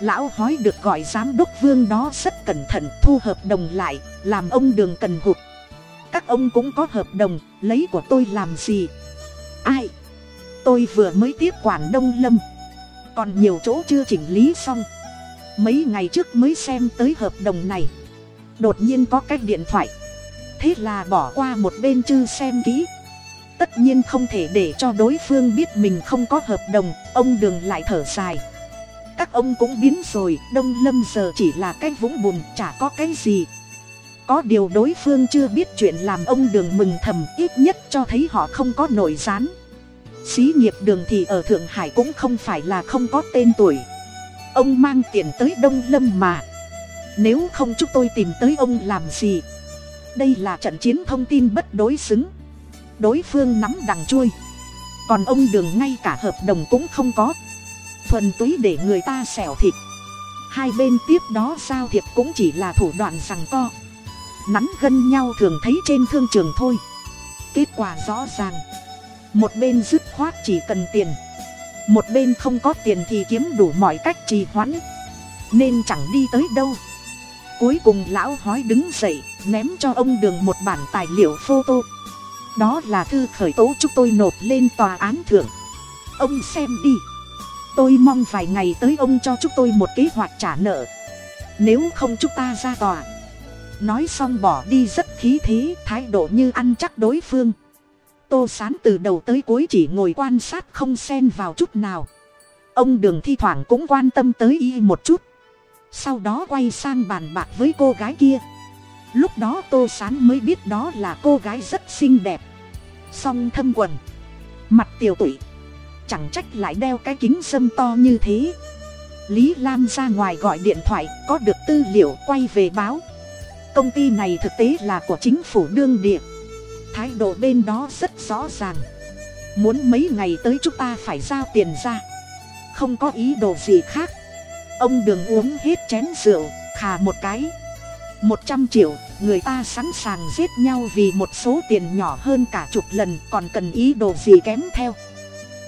Lão hói được gọi giám đốc vương đó rất cẩn thận, thu hợp đồng lại, làm ông đường cần hụt. Các ông cũng có hợp đồng, lấy của tôi làm gì? Ai? Tôi vừa mới tiếp quản đông lâm. Còn nhiều chỗ chưa chỉnh lý xong. Mấy ngày trước mới xem tới hợp đồng này. Đột nhiên có cái điện thoại thế là bỏ qua một bên chư xem kỹ. Tất nhiên không thể để cho đối phương biết mình không có hợp đồng, ông đường lại thở dài. Các ông cũng biến rồi, đông lâm giờ chỉ là cái vũng bùn, chả có cái gì. Có điều đối phương chưa biết chuyện làm ông đường mừng thầm, ít nhất cho thấy họ không có nổi gián. Xí nghiệp đường thì ở thượng hải cũng không phải là không có tên tuổi. Ông mang tiền tới đông lâm mà. Nếu không chúng tôi tìm tới ông làm gì? Đây là trận chiến thông tin bất đối xứng. Đối phương nắm đằng chui. Còn ông đường ngay cả hợp đồng cũng không có. Thuần túy để người ta xẻo thịt. Hai bên tiếp đó giao thiệp cũng chỉ là thủ đoạn rằng co. Nắn gân nhau thường thấy trên thương trường thôi. Kết quả rõ ràng. Một bên dứt khoát chỉ cần tiền. Một bên không có tiền thì kiếm đủ mọi cách trì hoãn. Nên chẳng đi tới đâu. Cuối cùng lão hói đứng dậy ném cho ông đường một bản tài liệu photo. Đó là thư khởi tố chúng tôi nộp lên tòa án thượng ông xem đi. Tôi mong vài ngày tới ông cho chúng tôi một kế hoạch trả nợ. Nếu không chúng ta ra tòa. Nói xong bỏ đi rất khí thế, thái độ như ăn chắc đối phương. Tô sán từ đầu tới cuối chỉ ngồi quan sát không xen vào chút nào. Ông đường thi thoảng cũng quan tâm tới y một chút. Sau đó quay sang bàn bạc với cô gái kia lúc đó tô sán mới biết đó là cô gái rất xinh đẹp. Song thâm quần, mặt tiều tụy, chẳng trách lại đeo cái kính sâm to như thế. Lý lam ra ngoài gọi điện thoại, có được tư liệu, quay về báo. Công ty này thực tế là của chính phủ đương địa. Thái độ bên đó rất rõ ràng. Muốn mấy ngày tới chúng ta phải giao tiền ra. Không có ý đồ gì khác. Ông đường uống hết chén rượu, khà một cái. Một trăm triệu người ta sẵn sàng giết nhau vì một số tiền nhỏ hơn cả chục lần, còn cần ý đồ gì kém theo?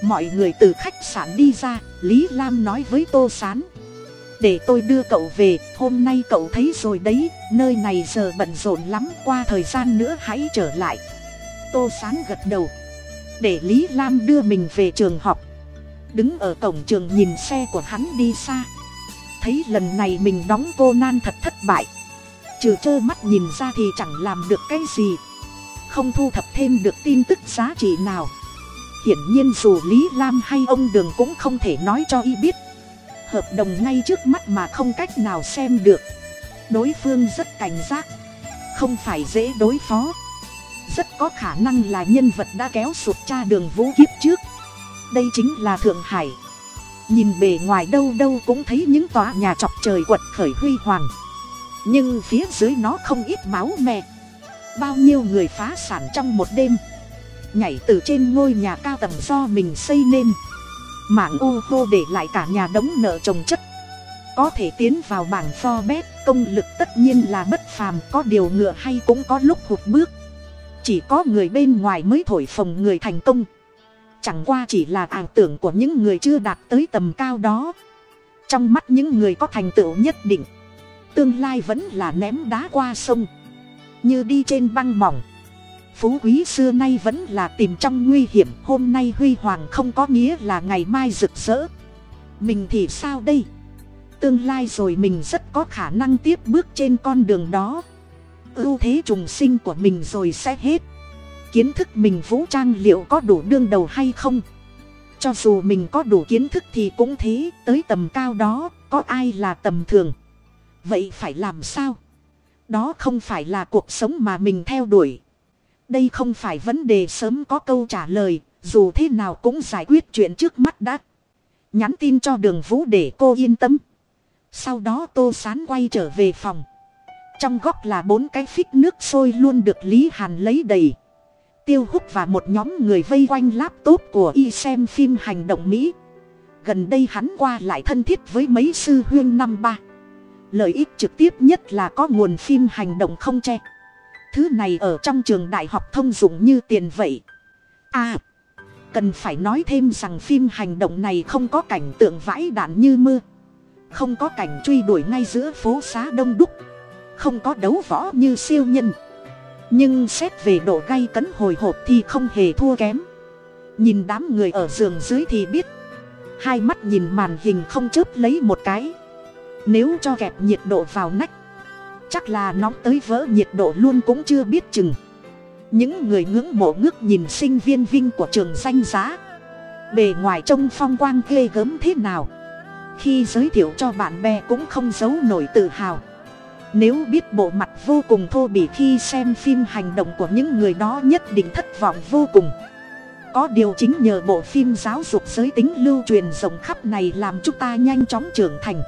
Mọi người từ khách sạn đi ra, lý lam nói với tô s á n để tôi đưa cậu về, hôm nay cậu thấy rồi đấy, nơi này giờ bận rộn lắm, qua thời gian nữa hãy trở lại. Tô s á n gật đầu. Để lý lam đưa mình về trường học. Đứng ở cổng trường nhìn xe của hắn đi xa. Thấy lần này mình đóng cô nan thật thất bại trừ trơ mắt nhìn ra thì chẳng làm được cái gì. Không thu thập thêm được tin tức giá trị nào. Hiển nhiên dù lý lam hay ông đường cũng không thể nói cho y biết. Hợp đồng ngay trước mắt mà không cách nào xem được. Đối phương rất cảnh giác. Không phải dễ đối phó. Rất có khả năng là nhân vật đã kéo sụt cha đường vũ kiếp trước. Đây chính là thượng hải. Nhìn bề ngoài đâu đâu cũng thấy những tòa nhà chọc trời quật khởi huy hoàng nhưng phía dưới nó không ít máu me. Bao nhiêu người phá sản trong một đêm. Nhảy từ trên ngôi nhà cao tầng do mình xây nên. Mạng ô hô để lại cả nhà đống nợ trồng chất. Có thể tiến vào bảng forbes công lực tất nhiên là bất phàm, có điều ngựa hay cũng có lúc hụt bước. Chỉ có người bên ngoài mới thổi phồng người thành công. Chẳng qua chỉ là ảo tưởng của những người chưa đạt tới tầm cao đó. Trong mắt những người có thành tựu nhất định tương lai vẫn là ném đá qua sông. Như đi trên băng mỏng. Phú quý xưa nay vẫn là tìm trong nguy hiểm, hôm nay huy hoàng không có nghĩa là ngày mai rực rỡ. Mình thì sao đây? Tương lai rồi mình rất có khả năng tiếp bước trên con đường đó. Ưu thế trùng sinh của mình rồi sẽ hết. Kiến thức mình vũ trang liệu có đủ đương đầu hay không? Cho dù mình có đủ kiến thức thì cũng thế, tới tầm cao đó, có ai là tầm thường? Vậy phải làm sao? Đó không phải là cuộc sống mà mình theo đuổi. Đây không phải vấn đề sớm có câu trả lời, dù thế nào cũng giải quyết chuyện trước mắt đã. Nhắn tin cho đường vũ để cô yên tâm. Sau đó tô sán quay trở về phòng. Trong góc là bốn cái phích nước sôi luôn được lý hàn lấy đầy. Tiêu hút và một nhóm người vây quanh laptop của y xem phim hành động mỹ. Gần đây hắn qua lại thân thiết với mấy sư huyên năm ba lợi ích trực tiếp nhất là có nguồn phim hành động không che. Thứ này ở trong trường đại học thông dụng như tiền vậy. À cần phải nói thêm rằng phim hành động này không có cảnh tượng vãi đạn như mưa. Không có cảnh truy đuổi ngay giữa phố xá đông đúc. Không có đấu võ như siêu nhân. Nhưng xét về độ gay cấn hồi hộp thì không hề thua kém. Nhìn đám người ở giường dưới thì biết. Hai mắt nhìn màn hình không chớp lấy một cái nếu cho kẹp nhiệt độ vào nách, chắc là nóng tới vỡ nhiệt độ luôn cũng chưa biết chừng. Những người ngưỡng mộ ngước nhìn sinh viên vinh của trường danh giá. Bề ngoài trông phong quang ghê gớm thế nào? Khi giới thiệu cho bạn bè cũng không giấu nổi tự hào. Nếu biết bộ mặt vô cùng thô bỉ khi xem phim hành động của những người đó nhất định thất vọng vô cùng. Có điều chính nhờ bộ phim giáo dục giới tính lưu truyền rộng khắp này làm chúng ta nhanh chóng trưởng thành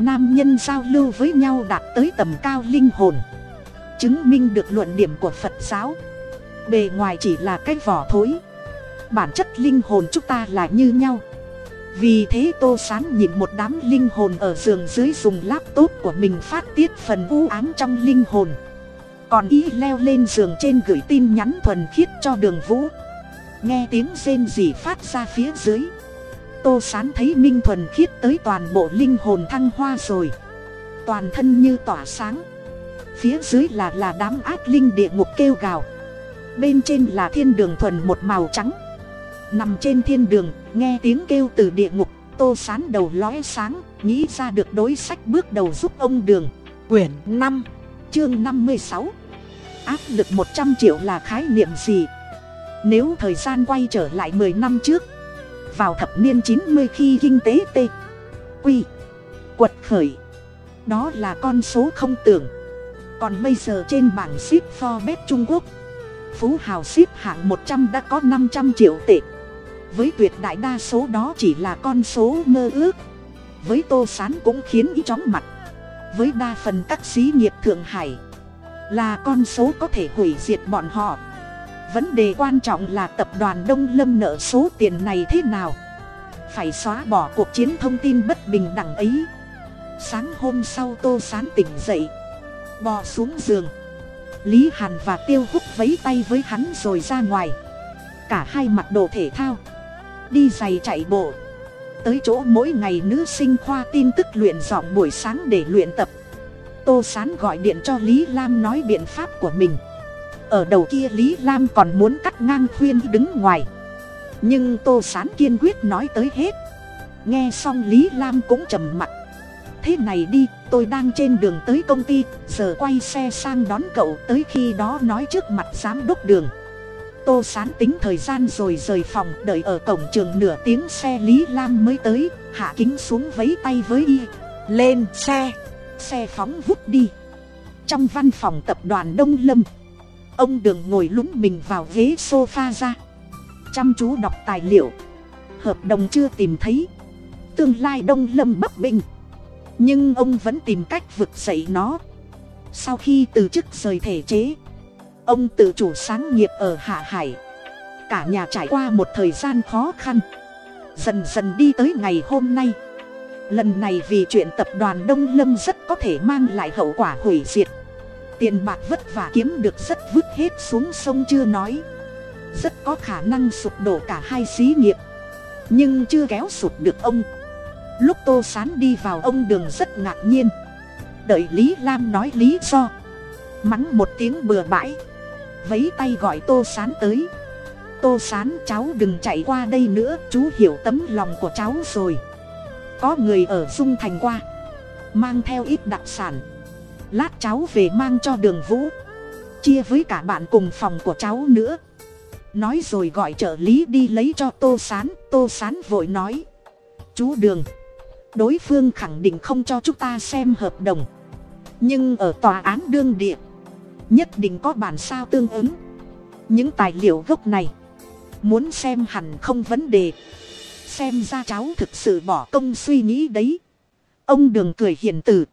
nam nhân giao lưu với nhau đạt tới tầm cao linh hồn. Chứng minh được luận điểm của phật giáo. Bề ngoài chỉ là cái vỏ thối. Bản chất linh hồn chúng ta là như nhau. Vì thế tô sán nhìn một đám linh hồn ở giường dưới dùng laptop của mình phát tiết phần u ám trong linh hồn. Còn ý leo lên giường trên gửi tin nhắn thuần khiết cho đường vũ. Nghe tiếng rên rỉ phát ra phía dưới tô sán thấy minh thuần khiết tới toàn bộ linh hồn thăng hoa rồi. Toàn thân như tỏa sáng. Phía dưới là là đám ác linh địa ngục kêu gào. Bên trên là thiên đường thuần một màu trắng. Nằm trên thiên đường, nghe tiếng kêu từ địa ngục, tô sán đầu lóe sáng, nghĩ ra được đối sách bước đầu giúp ông đường. Quyển năm, chương năm mươi sáu. Áp lực một trăm triệu là khái niệm gì? Nếu thời gian quay trở lại mười năm trước vào thập niên chín mươi khi kinh tế t quy quật khởi. Đó là con số không tưởng. Còn bây giờ trên bảng ship forbes trung quốc, phú hào ship hạng một trăm đã có năm trăm triệu tệ. Với tuyệt đại đa số đó chỉ là con số mơ ước. Với tô s á n cũng khiến ý chóng mặt. Với đa phần các xí nghiệp thượng hải là con số có thể hủy diệt bọn họ vấn đề quan trọng là tập đoàn đông lâm nợ số tiền này thế nào? Phải xóa bỏ cuộc chiến thông tin bất bình đẳng ấy. Sáng hôm sau tô sán tỉnh dậy, bò xuống giường. Lý hàn và tiêu húc vấy tay với hắn rồi ra ngoài. Cả hai mặc đồ thể thao, đi giày chạy bộ. Tới chỗ mỗi ngày nữ sinh khoa tin tức luyện giọng buổi sáng để luyện tập. Tô sán gọi điện cho lý lam nói biện pháp của mình ở đầu kia lý lam còn muốn cắt ngang khuyên đứng ngoài. Nhưng tô sán kiên quyết nói tới hết. Nghe xong lý lam cũng trầm mặc thế này đi, tôi đang trên đường tới công ty, giờ quay xe sang đón cậu tới khi đó nói trước mặt giám đốc đường. Tô sán tính thời gian rồi rời phòng, đợi ở cổng trường nửa tiếng xe lý lam mới tới, hạ kính xuống vấy tay với y. Lên xe xe phóng vút đi. Trong văn phòng tập đoàn đông lâm ông đường ngồi lúng mình vào ghế s o f a ra. Chăm chú đọc tài liệu. Hợp đồng chưa tìm thấy. Tương lai đông lâm bấp bình. Nhưng ông vẫn tìm cách vực dậy nó. Sau khi từ chức rời thể chế, ông tự chủ sáng nghiệp ở hạ hải. Cả nhà trải qua một thời gian khó khăn. Dần dần đi tới ngày hôm nay. Lần này vì chuyện tập đoàn đông lâm rất có thể mang lại hậu quả hủy diệt tiền bạc vất vả kiếm được rất vứt hết xuống sông chưa nói. Rất có khả năng sụp đổ cả hai xí nghiệp. Nhưng chưa kéo sụp được ông. Lúc tô sán đi vào ông đường rất ngạc nhiên. Đợi lý lam nói lý do. Mắng một tiếng bừa bãi. Vấy tay gọi tô sán tới. Tô sán cháu đừng chạy qua đây nữa, chú hiểu tấm lòng của cháu rồi. Có người ở dung thành qua. Mang theo ít đặc sản lát cháu về mang cho đường vũ. Chia với cả bạn cùng phòng của cháu nữa. Nói rồi gọi trợ lý đi lấy cho tô sán. Tô sán vội nói. Chú đường, đối phương khẳng định không cho chúng ta xem hợp đồng. Nhưng ở tòa án đương địa, nhất định có bản sao tương ứng. Những tài liệu gốc này, muốn xem hẳn không vấn đề. Xem ra cháu thực sự bỏ công suy nghĩ đấy. Ông đường cười hiền từ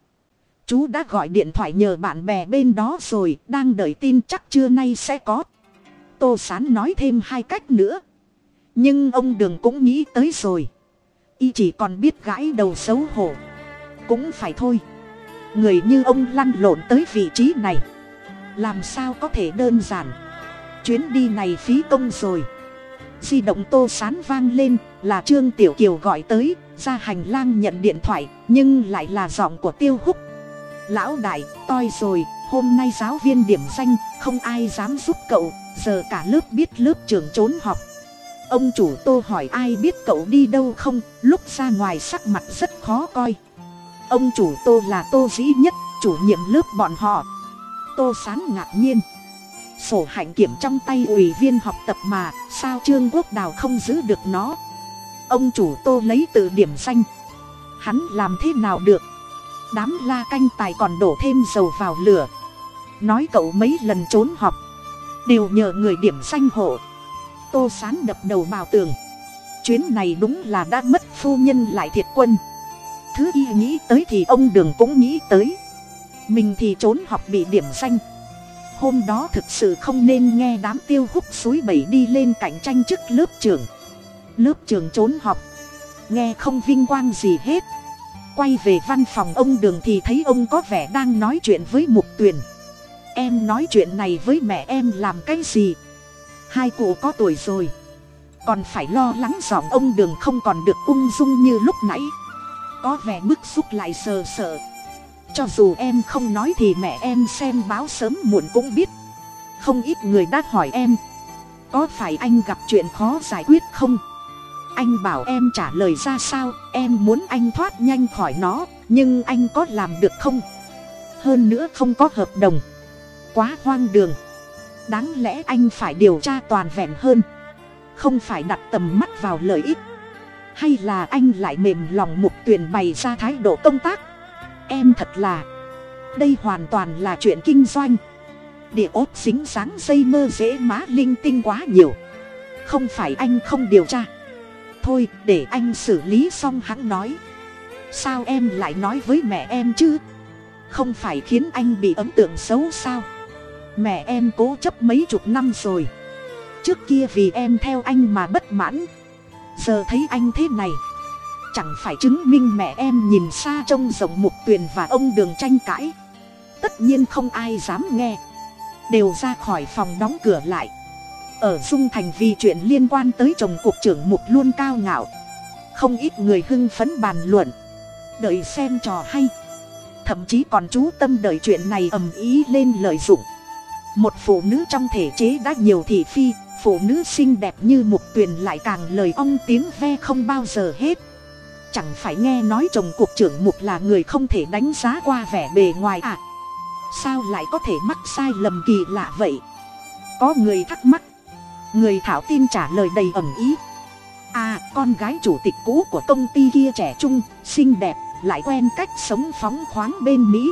chú đã gọi điện thoại nhờ bạn bè bên đó rồi, đang đợi tin chắc trưa nay sẽ có. Tô sán nói thêm hai cách nữa. Nhưng ông đường cũng nghĩ tới rồi. Y chỉ còn biết gãi đầu xấu hổ. Cũng phải thôi. Người như ông lăn lộn tới vị trí này. Làm sao có thể đơn giản? Chuyến đi này phí công rồi. Di động tô sán vang lên, là trương tiểu kiều gọi tới, ra hành lang nhận điện thoại, nhưng lại là giọng của tiêu húc lão đại, toi rồi, hôm nay giáo viên điểm danh, không ai dám giúp cậu, giờ cả lớp biết lớp trường trốn học ông chủ tô hỏi ai biết cậu đi đâu không, lúc ra ngoài sắc mặt rất khó coi. Ông chủ tô là tô dĩ nhất, chủ nhiệm lớp bọn họ. Tô sán ngạc nhiên. Sổ hạnh kiểm trong tay ủy viên học tập mà, sao trương quốc đào không giữ được nó? Ông chủ tô lấy từ điểm danh. Hắn làm thế nào được? Đám la canh tài còn đổ thêm dầu vào lửa. Nói cậu mấy lần trốn học đều nhờ người điểm danh hộ. Tô sán đập đầu vào tường. Chuyến này đúng là đã mất phu nhân lại thiệt quân. Thứ y nghĩ tới thì ông đường cũng nghĩ tới. Mình thì trốn học bị điểm danh. Hôm đó thực sự không nên nghe đám tiêu hút suối bảy đi lên cạnh tranh chức lớp trường. Lớp trường trốn học nghe không vinh quang gì hết quay về văn phòng ông đường thì thấy ông có vẻ đang nói chuyện với mục tuyền. Em nói chuyện này với mẹ em làm cái gì? Hai cụ có tuổi rồi. Còn phải lo lắng giọng ông đường không còn được ung dung như lúc nãy. Có vẻ bức xúc lại sờ sợ cho dù em không nói thì mẹ em xem báo sớm muộn cũng biết. Không ít người đã hỏi em, có phải anh gặp chuyện khó giải quyết không? Anh bảo em trả lời ra sao, em muốn anh thoát nhanh khỏi nó, nhưng anh có làm được không? Hơn nữa không có hợp đồng. Quá hoang đường. Đáng lẽ anh phải điều tra toàn vẹn hơn. Không phải đặt tầm mắt vào lợi ích. Hay là anh lại mềm lòng mục tuyền bày ra thái độ công tác? Em thật là, đây hoàn toàn là chuyện kinh doanh. Địa ốt xính sáng dây mơ dễ má linh tinh quá nhiều. Không phải anh không điều tra thôi, để anh xử lý xong hắn nói. Sao em lại nói với mẹ em chứ? Không phải khiến anh bị ấn tượng xấu sao? Mẹ em cố chấp mấy chục năm rồi. Trước kia vì em theo anh mà bất mãn. Giờ thấy anh thế này, chẳng phải chứng minh mẹ em nhìn xa trông rộng mục tuyền và ông đường tranh cãi. Tất nhiên không ai dám nghe. Đều ra khỏi phòng đóng cửa lại ở dung thành vì chuyện liên quan tới chồng cục trưởng mục luôn cao ngạo. Không ít người hưng phấn bàn luận. Đợi xem trò hay. Thậm chí còn chú tâm đợi chuyện này ầm ý lên lợi dụng. Một phụ nữ trong thể chế đã nhiều thị phi, phụ nữ xinh đẹp như mục tuyền lại càng lời ong tiếng ve không bao giờ hết. Chẳng phải nghe nói chồng cục trưởng mục là người không thể đánh giá qua vẻ bề ngoài à? Sao lại có thể mắc sai lầm kỳ lạ vậy? Có người thắc mắc người thảo tin trả lời đầy ẩm ý. À con gái chủ tịch cũ của công ty kia trẻ trung, xinh đẹp, lại quen cách sống phóng khoáng bên mỹ.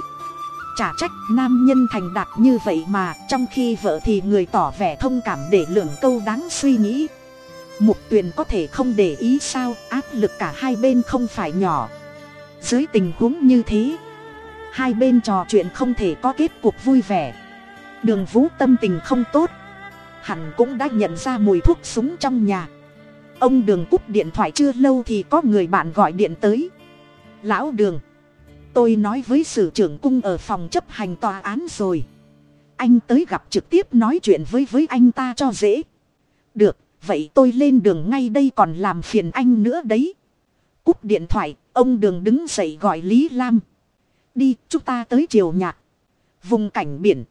Chả trách nam nhân thành đạt như vậy mà, trong khi vợ thì người tỏ vẻ thông cảm để lượng câu đáng suy nghĩ. Mục tuyền có thể không để ý sao, áp lực cả hai bên không phải nhỏ. Dưới tình huống như thế, hai bên trò chuyện không thể có kết cuộc vui vẻ. Đường vũ tâm tình không tốt hẳn cũng đã nhận ra mùi thuốc súng trong nhà. Ông đường cúp điện thoại chưa lâu thì có người bạn gọi điện tới. Lão đường, tôi nói với sử trưởng cung ở phòng chấp hành tòa án rồi. Anh tới gặp trực tiếp nói chuyện với với anh ta cho dễ. Được, vậy tôi lên đường ngay đây còn làm phiền anh nữa đấy. Cúp điện thoại, ông đường đứng dậy gọi lý lam. Đi, chúng ta tới triều nhạc. Vùng cảnh biển.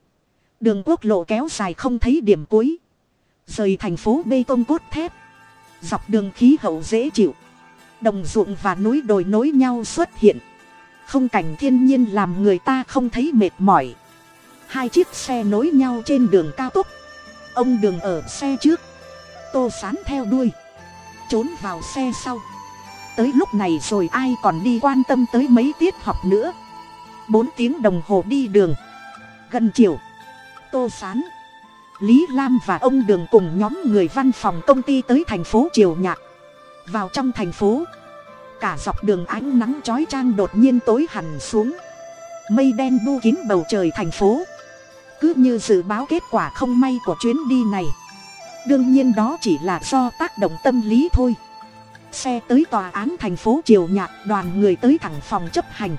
Đường quốc lộ kéo dài không thấy điểm cuối rời thành phố bê tông cốt thép. Dọc đường khí hậu dễ chịu. Đồng ruộng và núi đồi nối nhau xuất hiện. Không cảnh thiên nhiên làm người ta không thấy mệt mỏi. Hai chiếc xe nối nhau trên đường cao tốc. Ông đường ở xe trước. Tô sán theo đuôi. Trốn vào xe sau. Tới lúc này rồi ai còn đi quan tâm tới mấy tiết học nữa. Bốn tiếng đồng hồ đi đường. Gần chiều. Tô sán lý lam và ông đường cùng nhóm người văn phòng công ty tới thành phố triều nhạc. Vào trong thành phố, cả dọc đường ánh nắng chói chang đột nhiên tối hẳn xuống. Mây đen bu kín bầu trời thành phố. Cứ như dự báo kết quả không may của chuyến đi này. Đương nhiên đó chỉ là do tác động tâm lý thôi. Xe tới tòa án thành phố triều nhạc, đoàn người tới thẳng phòng chấp hành.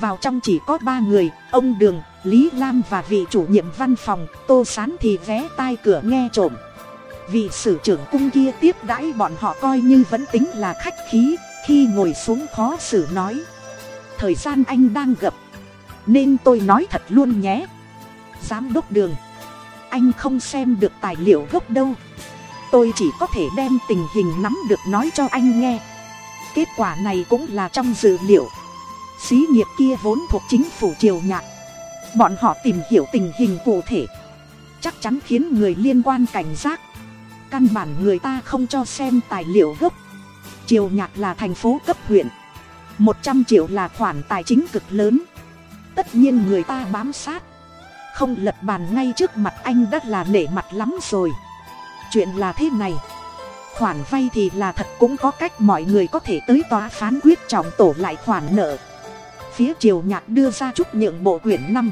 Vào trong chỉ có ba người, ông đường lý lam và vị chủ nhiệm văn phòng, tô sán thì vé tai cửa nghe trộm. Vị sử trưởng cung kia tiếp đãi bọn họ coi như vẫn tính là khách khí, khi ngồi xuống khó xử nói. Thời gian anh đang gặp nên tôi nói thật luôn nhé. Giám đốc đường, anh không xem được tài liệu gốc đâu. Tôi chỉ có thể đem tình hình nắm được nói cho anh nghe. Kết quả này cũng là trong dự liệu. Xí nghiệp kia vốn thuộc chính phủ triều nhạc bọn họ tìm hiểu tình hình cụ thể. Chắc chắn khiến người liên quan cảnh giác. Căn bản người ta không cho xem tài liệu gốc. Triều nhạc là thành phố cấp huyện. Một trăm triệu là khoản tài chính cực lớn. Tất nhiên người ta bám sát. Không lật bàn ngay trước mặt anh đã là nể mặt lắm rồi. Chuyện là thế này. Khoản vay thì là thật cũng có cách mọi người có thể tới tòa phán quyết trọng tổ lại khoản nợ phía triều nhạc đưa ra chút nhượng bộ quyển năm.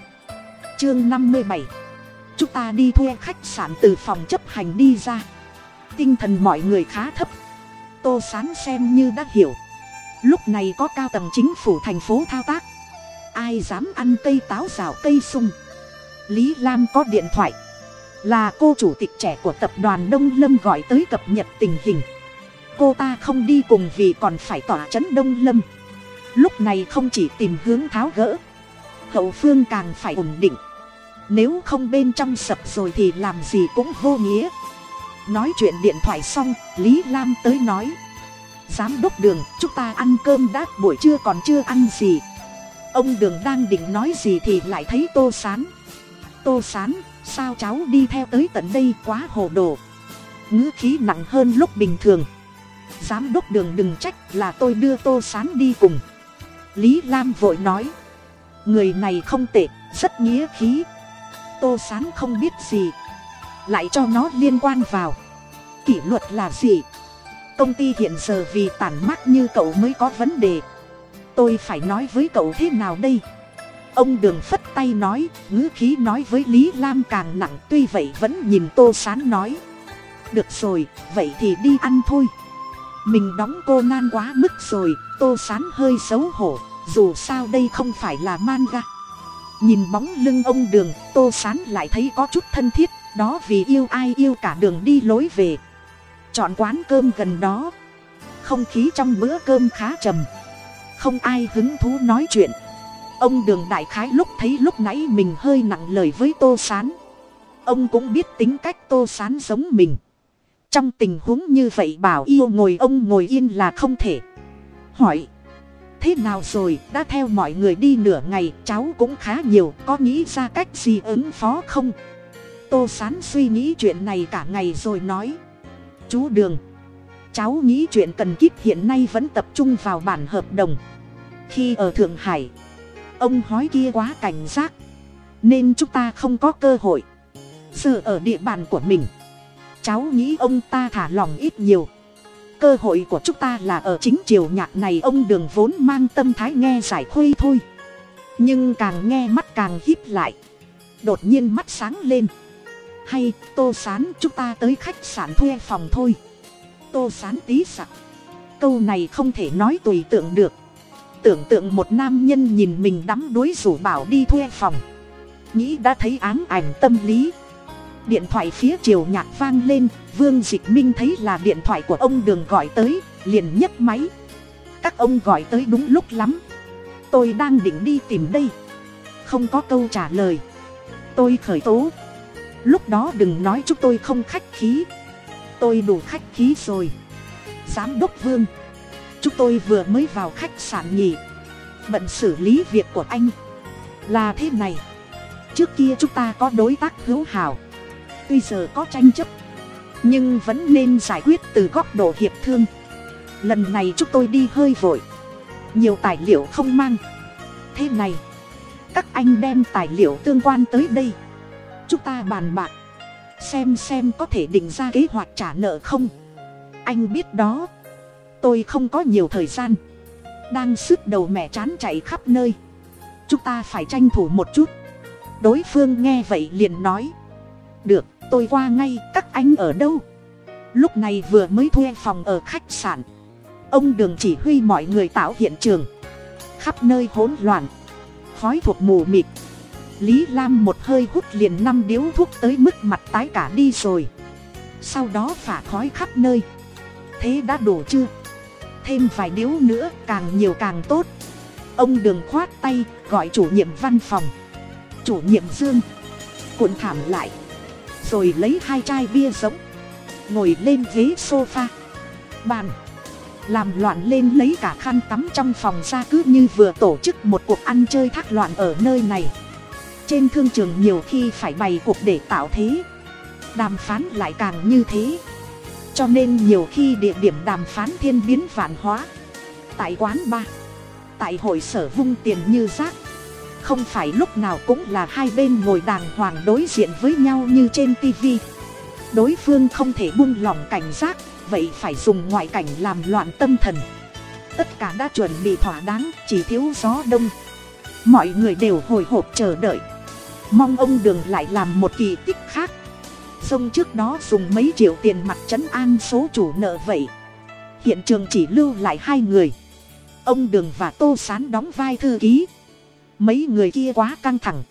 Chương năm mươi bảy. Chúng ta đi thuê khách sạn từ phòng chấp hành đi ra. Tinh thần mọi người khá thấp. Tô sán xem như đã hiểu. Lúc này có cao tầng chính phủ thành phố thao tác. Ai dám ăn cây táo rào cây sung? Lý lam có điện thoại. Là cô chủ tịch trẻ của tập đoàn đông lâm gọi tới cập nhật tình hình. Cô ta không đi cùng vì còn phải tỏa c h ấ n đông lâm lúc này không chỉ tìm hướng tháo gỡ, hậu phương càng phải ổn định. Nếu không bên trong sập rồi thì làm gì cũng vô nghĩa. Nói chuyện điện thoại xong, lý lam tới nói, giám đốc đường, chúng ta ăn cơm đã, buổi trưa còn chưa ăn gì. Ông đường đang định nói gì thì lại thấy tô sán. Tô sán, sao cháu đi theo tới tận đây quá hồ đồ? Ngữ khí nặng hơn lúc bình thường. Giám đốc đường đừng trách là tôi đưa tô sán đi cùng lý lam vội nói. Người này không tệ, rất nghĩa khí. Tô sán không biết gì. Lại cho nó liên quan vào. Kỷ luật là gì? Công ty hiện giờ vì tản mát như cậu mới có vấn đề. Tôi phải nói với cậu thế nào đây? Ông đường phất tay nói, ngữ khí nói với lý lam càng nặng, tuy vậy vẫn nhìn tô sán nói. Được rồi, vậy thì đi ăn thôi mình đóng cô nan quá mức rồi, tô sán hơi xấu hổ, dù sao đây không phải là manga. Nhìn bóng lưng ông đường, tô sán lại thấy có chút thân thiết, đó vì yêu ai yêu cả đường đi lối về. Chọn quán cơm gần đó. Không khí trong bữa cơm khá trầm. Không ai hứng thú nói chuyện. Ông đường đại khái lúc thấy lúc nãy mình hơi nặng lời với tô s á n ông cũng biết tính cách tô s á n giống mình trong tình huống như vậy bảo yêu ngồi ông ngồi yên là không thể. Hỏi, thế nào rồi? Đã theo mọi người đi nửa ngày, cháu cũng khá nhiều, có nghĩ ra cách gì ứng phó không? Tô s á n suy nghĩ chuyện này cả ngày rồi nói, chú đường, cháu nghĩ chuyện cần kíp hiện nay vẫn tập trung vào bản hợp đồng. Khi ở thượng hải, ông hói kia quá cảnh giác, nên chúng ta không có cơ hội. Giờ ở địa bàn của mình cháu nghĩ ông ta thả lòng ít nhiều. Cơ hội của chúng ta là ở chính triều nhạc này ông đường vốn mang tâm thái nghe giải khuây thôi. Nhưng càng nghe mắt càng híp lại. Đột nhiên mắt sáng lên. Hay, tô sán, chúng ta tới khách sạn thuê phòng thôi. Tô sán tí sặc. Câu này không thể nói tùy tượng được. Tưởng tượng một nam nhân nhìn mình đắm đuối rủ bảo đi thuê phòng. Nghĩ đã thấy áng ảnh tâm lý điện thoại phía chiều nhạc vang lên, vương dịch minh thấy là điện thoại của ông đường gọi tới, liền nhấc máy. Các ông gọi tới đúng lúc lắm. Tôi đang định đi tìm đây. Không có câu trả lời. Tôi khởi tố. Lúc đó đừng nói chúng tôi không khách khí. Tôi đủ khách khí rồi. Giám đốc vương. Chúng tôi vừa mới vào khách sạn nhỉ. Bận xử lý việc của anh. Là thế này. Trước kia chúng ta có đối tác hữu hảo tuy giờ có tranh chấp, nhưng vẫn nên giải quyết từ góc độ hiệp thương. Lần này chúng tôi đi hơi vội, nhiều tài liệu không mang. Thế này, các anh đem tài liệu tương quan tới đây. Chúng ta bàn bạc, xem xem có thể định ra kế hoạch trả nợ không. Anh biết đó, tôi không có nhiều thời gian. Đang sức đầu mẹ chán chạy khắp nơi. Chúng ta phải tranh thủ một chút. Đối phương nghe vậy liền nói, được tôi qua ngay, các anh ở đâu? Lúc này vừa mới thuê phòng ở khách sạn. Ông đường chỉ huy mọi người tạo hiện trường. Khắp nơi hỗn loạn. Khói thuộc mù mịt. Lý lam một hơi hút liền năm điếu thuốc tới mức mặt tái cả đi rồi. Sau đó phả khói khắp nơi. Thế đã đủ chưa? Thêm vài điếu nữa, càng nhiều càng tốt. Ông đường khoát tay, gọi chủ nhiệm văn phòng. Chủ nhiệm dương. Cuộn thảm lại rồi lấy hai chai bia giống ngồi lên ghế sofa. Bàn, làm loạn lên lấy cả khăn tắm trong phòng ra cứ như vừa tổ chức một cuộc ăn chơi thác loạn ở nơi này. Trên thương trường nhiều khi phải bày cuộc để tạo thế, đàm phán lại càng như thế. Cho nên nhiều khi địa điểm đàm phán thiên biến vạn hóa, tại quán ba tại hội sở vung tiền như rác không phải lúc nào cũng là hai bên ngồi đàng hoàng đối diện với nhau như trên tv đối phương không thể buông lỏng cảnh giác, vậy phải dùng ngoại cảnh làm loạn tâm thần. Tất cả đã chuẩn bị thỏa đáng, chỉ thiếu gió đông. Mọi người đều hồi hộp chờ đợi. Mong ông đường lại làm một kỳ tích khác. Sông trước đó dùng mấy triệu tiền mặt trấn an số chủ nợ vậy. Hiện trường chỉ lưu lại hai người. Ông đường và tô sán đóng vai thư ký mấy người kia quá căng thẳng.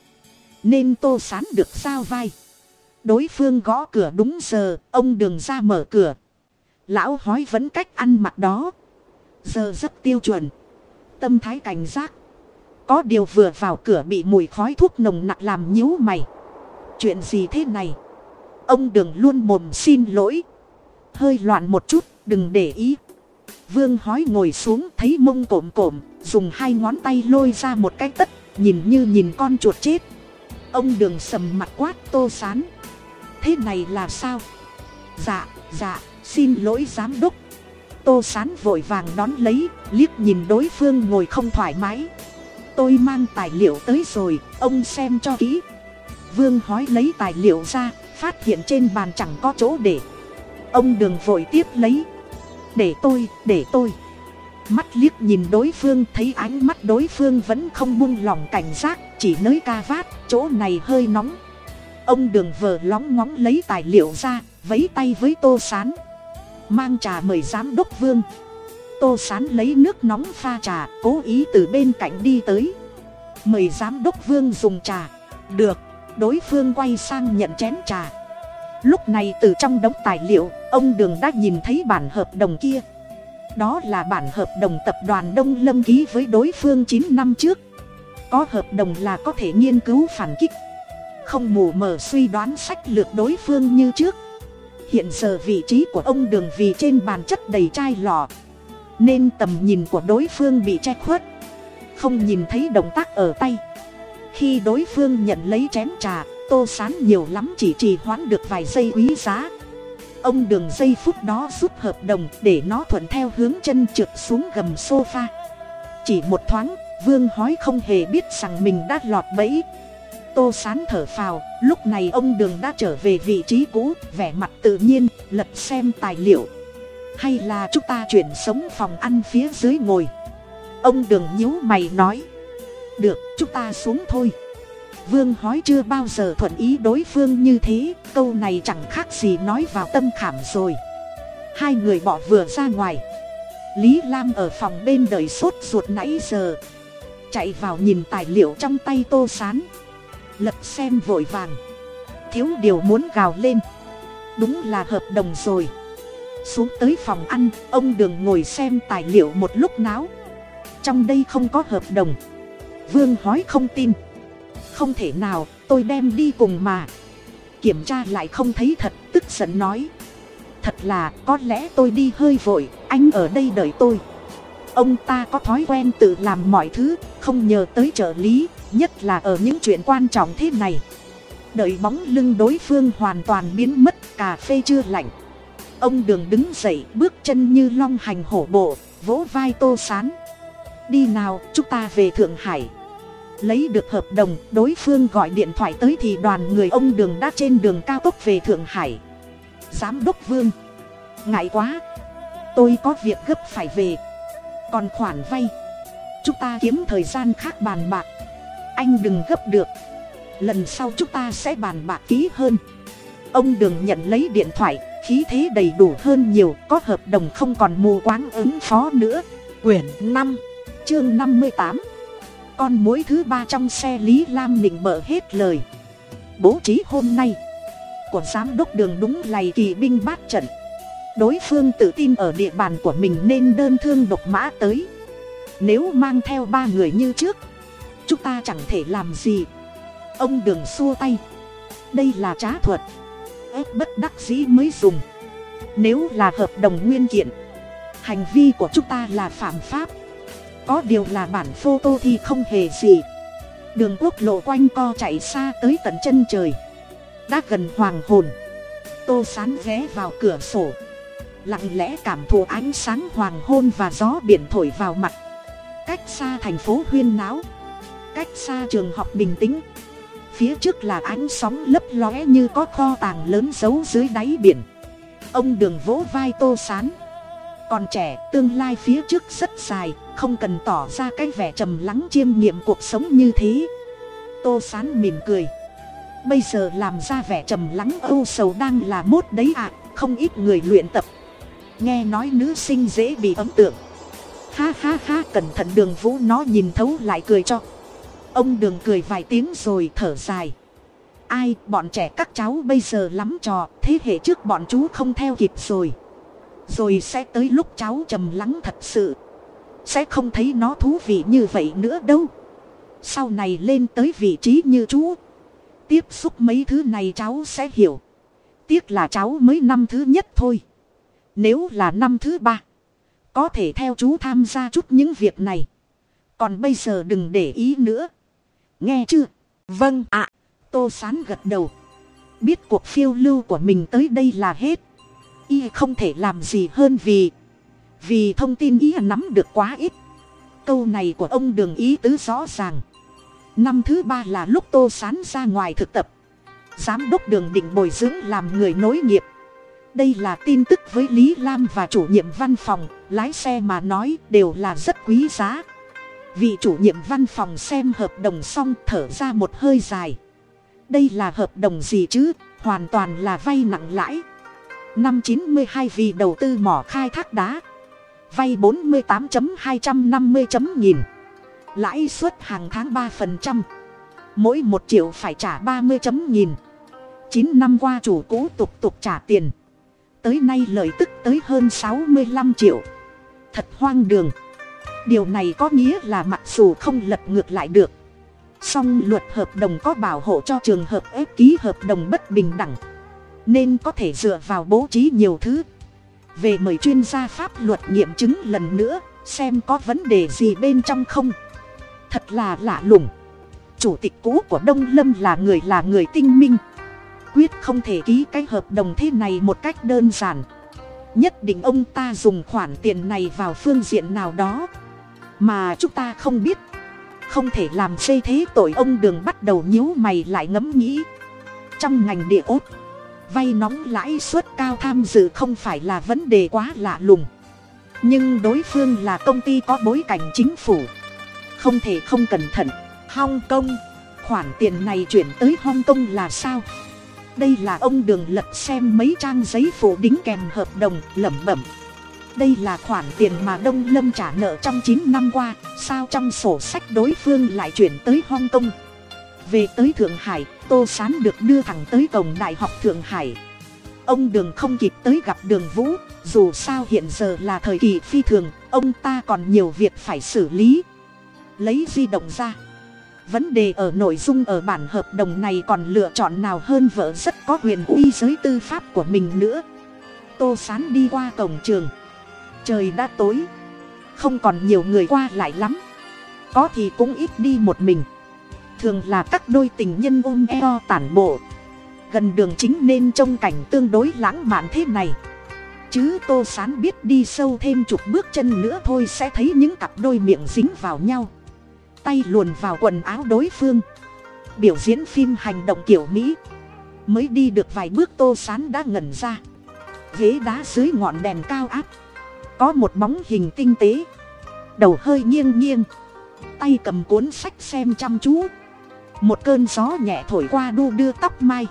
Nên tô sán được sao vai. Đối phương gõ cửa đúng giờ, ông đường ra mở cửa. Lão hói vẫn cách ăn mặc đó. Giờ rất tiêu chuẩn. Tâm thái cảnh giác. Có điều vừa vào cửa bị mùi khói thuốc nồng nặc làm nhíu mày. Chuyện gì thế này? Ông đường luôn mồm xin lỗi. Hơi loạn một chút, đừng để ý. Vương hói ngồi xuống thấy mông cộm cộm, dùng hai ngón tay lôi ra một cái tất nhìn như nhìn con chuột chết. Ông đường sầm mặt quát tô sán. Thế này là sao? Dạ dạ xin lỗi giám đốc. Tô sán vội vàng đón lấy, liếc nhìn đối phương ngồi không thoải mái. Tôi mang tài liệu tới rồi, ông xem cho kỹ. Vương hói lấy tài liệu ra, phát hiện trên bàn chẳng có chỗ để. Ông đường vội tiếp lấy. Để tôi để tôi mắt liếc nhìn đối phương, thấy ánh mắt đối phương vẫn không buông lỏng cảnh giác, chỉ nới ca vát, chỗ này hơi nóng. Ông đường vờ lóng ngóng lấy tài liệu ra vấy tay với tô sán. Mang trà mời giám đốc vương. Tô sán lấy nước nóng pha trà, cố ý từ bên cạnh đi tới. Mời giám đốc vương dùng trà. Được, đối phương quay sang nhận chén trà. Lúc này từ trong đống tài liệu, ông đường đã nhìn thấy bản hợp đồng kia đó là bản hợp đồng tập đoàn đông lâm ký với đối phương chín năm trước. Có hợp đồng là có thể nghiên cứu phản kích, không mù mờ suy đoán sách lược đối phương như trước. Hiện giờ vị trí của ông đường vì trên bàn chất đầy chai lọ, nên tầm nhìn của đối phương bị che khuất, không nhìn thấy động tác ở tay. Khi đối phương nhận lấy chén trà, tô sán nhiều lắm chỉ trì hoãn được vài giây quý giá ông đường giây phút đó rút hợp đồng để nó thuận theo hướng chân trượt xuống gầm sofa. Chỉ một thoáng, vương hói không hề biết rằng mình đã lọt bẫy. Tô sán thở phào, lúc này ông đường đã trở về vị trí cũ, vẻ mặt tự nhiên, lật xem tài liệu. Hay là chúng ta chuyển sống phòng ăn phía dưới ngồi. Ông đường nhíu mày nói, được, chúng ta xuống thôi vương hói chưa bao giờ thuận ý đối phương như thế, câu này chẳng khác gì nói vào tâm khảm rồi. Hai người bỏ vừa ra ngoài. Lý lam ở phòng bên đợi sốt ruột nãy giờ. Chạy vào nhìn tài liệu trong tay tô sán. Lật xem vội vàng. Thiếu điều muốn gào lên. Đúng là hợp đồng rồi. Xuống tới phòng ăn, ông đường ngồi xem tài liệu một lúc náo. Trong đây không có hợp đồng. Vương hói không tin không thể nào, tôi đem đi cùng mà. Kiểm tra lại không thấy thật, tức giận nói. Thật là, có lẽ tôi đi hơi vội, anh ở đây đợi tôi. Ông ta có thói quen tự làm mọi thứ, không nhờ tới trợ lý, nhất là ở những chuyện quan trọng thế này. Đợi bóng lưng đối phương hoàn toàn biến mất, cà phê chưa lạnh. Ông đường đứng dậy, bước chân như long hành hổ bộ, vỗ vai tô sán. Đi nào, chúng ta về thượng hải lấy được hợp đồng, đối phương gọi điện thoại tới thì đoàn người ông đường đã trên đường cao tốc về thượng hải. Giám đốc vương. Ngại quá. Tôi có việc gấp phải về. Còn khoản vay. Chúng ta kiếm thời gian khác bàn bạc. Anh đừng gấp được. Lần sau chúng ta sẽ bàn bạc kỹ hơn. Ông đường nhận lấy điện thoại, khí thế đầy đủ hơn nhiều, có hợp đồng không còn mù quáng ứng phó nữa. Quyển năm, chương năm mươi tám con mối thứ ba trong xe lý lam nịnh bợ hết lời. Bố trí hôm nay, của giám đốc đường đúng lầy kỳ binh bát trận. Đối phương tự tin ở địa bàn của mình nên đơn thương độc mã tới. Nếu mang theo ba người như trước, chúng ta chẳng thể làm gì. Ông đường xua tay. Đây là trá thuật. Ép bất đắc dĩ mới dùng. Nếu là hợp đồng nguyên kiện, hành vi của chúng ta là phạm pháp có điều là bản photo thì không hề gì. Đường quốc lộ quanh co chạy xa tới tận chân trời. Đã gần hoàng hồn. Tô sán ghé vào cửa sổ. Lặng lẽ cảm thụ ánh sáng hoàng hôn và gió biển thổi vào mặt. Cách xa thành phố huyên náo. Cách xa trường học bình tĩnh. Phía trước là ánh sóng lấp lóe như có kho tàng lớn giấu dưới đáy biển. Ông đường vỗ vai tô sán. Còn trẻ, tương lai phía trước rất dài không cần tỏ ra cái vẻ trầm lắng chiêm nghiệm cuộc sống như thế. Tô sán mỉm cười. Bây giờ làm ra vẻ trầm lắng âu sầu đang là mốt đấy ạ à, không ít người luyện tập. Nghe nói nữ sinh dễ bị ấn tượng. Ha ha ha cẩn thận đường vũ nó nhìn thấu lại cười cho. Ông đường cười vài tiếng rồi thở dài. Ai bọn trẻ các cháu bây giờ lắm trò thế hệ trước bọn chú không theo kịp rồi. Rồi sẽ tới lúc cháu trầm lắng thật sự sẽ không thấy nó thú vị như vậy nữa đâu. Sau này lên tới vị trí như chú. Tiếp xúc mấy thứ này cháu sẽ hiểu. Tiếc là cháu mới năm thứ nhất thôi. Nếu là năm thứ ba có thể theo chú tham gia chút những việc này. Còn bây giờ đừng để ý nữa. Nghe chưa? Vâng ạ. Tô sán gật đầu. Biết cuộc phiêu lưu của mình tới đây là hết. Y không thể làm gì hơn vì vì thông tin ý nắm được quá ít. Câu này của ông đường ý tứ rõ ràng. Năm thứ ba là lúc tô sán ra ngoài thực tập. Giám đốc đường định bồi dưỡng làm người nối nghiệp. Đây là tin tức với lý lam và chủ nhiệm văn phòng, lái xe mà nói đều là rất quý giá. Vị chủ nhiệm văn phòng xem hợp đồng xong thở ra một hơi dài. Đây là hợp đồng gì chứ? Hoàn toàn là vay nặng lãi. Năm chín mươi hai vì đầu tư mỏ khai thác đá vay bốn mươi tám hai trăm năm mươi nghìn. Lãi suất hàng tháng ba phần trăm. Mỗi một triệu phải trả ba mươi nghìn. Chín năm qua chủ cũ tục tục trả tiền. Tới nay lợi tức tới hơn sáu mươi năm triệu. Thật hoang đường. Điều này có nghĩa là mặc dù không lật ngược lại được, song luật hợp đồng có bảo hộ cho trường hợp ép ký hợp đồng bất bình đẳng, nên có thể dựa vào bố trí nhiều thứ về mời chuyên gia pháp luật nghiệm chứng lần nữa, xem có vấn đề gì bên trong không. Thật là lạ lùng. Chủ tịch cũ của đông lâm là người là người tinh minh. Quyết không thể ký cái hợp đồng thế này một cách đơn giản. Nhất định ông ta dùng khoản tiền này vào phương diện nào đó. Mà chúng ta không biết. Không thể làm xây thế tội ông đường bắt đầu nhíu mày lại ngẫm nghĩ. Trong ngành địa ốt vay nóng lãi suất cao tham dự không phải là vấn đề quá lạ lùng. Nhưng đối phương là công ty có bối cảnh chính phủ. Không thể không cẩn thận. Hong kong, khoản tiền này chuyển tới hong kong là sao? Đây là ông đường lật xem mấy trang giấy phủ đính kèm hợp đồng, lẩm bẩm. Đây là khoản tiền mà đông lâm trả nợ trong chín năm qua, sao trong sổ sách đối phương lại chuyển tới hong kong? Về tới thượng hải, tô sán được đưa thẳng tới cổng đại học thượng hải. Ông đường không kịp tới gặp đường vũ, dù sao hiện giờ là thời kỳ phi thường, ông ta còn nhiều việc phải xử lý. Lấy di động ra. Vấn đề ở nội dung ở bản hợp đồng này còn lựa chọn nào hơn vợ rất có quyền uy giới tư pháp của mình nữa. Tô sán đi qua cổng trường. Trời đã tối. Không còn nhiều người qua lại lắm. Có thì cũng ít đi một mình thường là các đôi tình nhân ôm eo tản bộ. Gần đường chính nên trông cảnh tương đối lãng mạn thế này. Chứ tô sán biết đi sâu thêm chục bước chân nữa thôi sẽ thấy những cặp đôi miệng dính vào nhau. Tay luồn vào quần áo đối phương. Biểu diễn phim hành động kiểu mỹ. Mới đi được vài bước tô sán đã ngẩn ra. Ghế đá dưới ngọn đèn cao áp. Có một bóng hình tinh tế. Đầu hơi nghiêng nghiêng. Tay cầm cuốn sách xem chăm chú một cơn gió nhẹ thổi qua đu đưa tóc mai.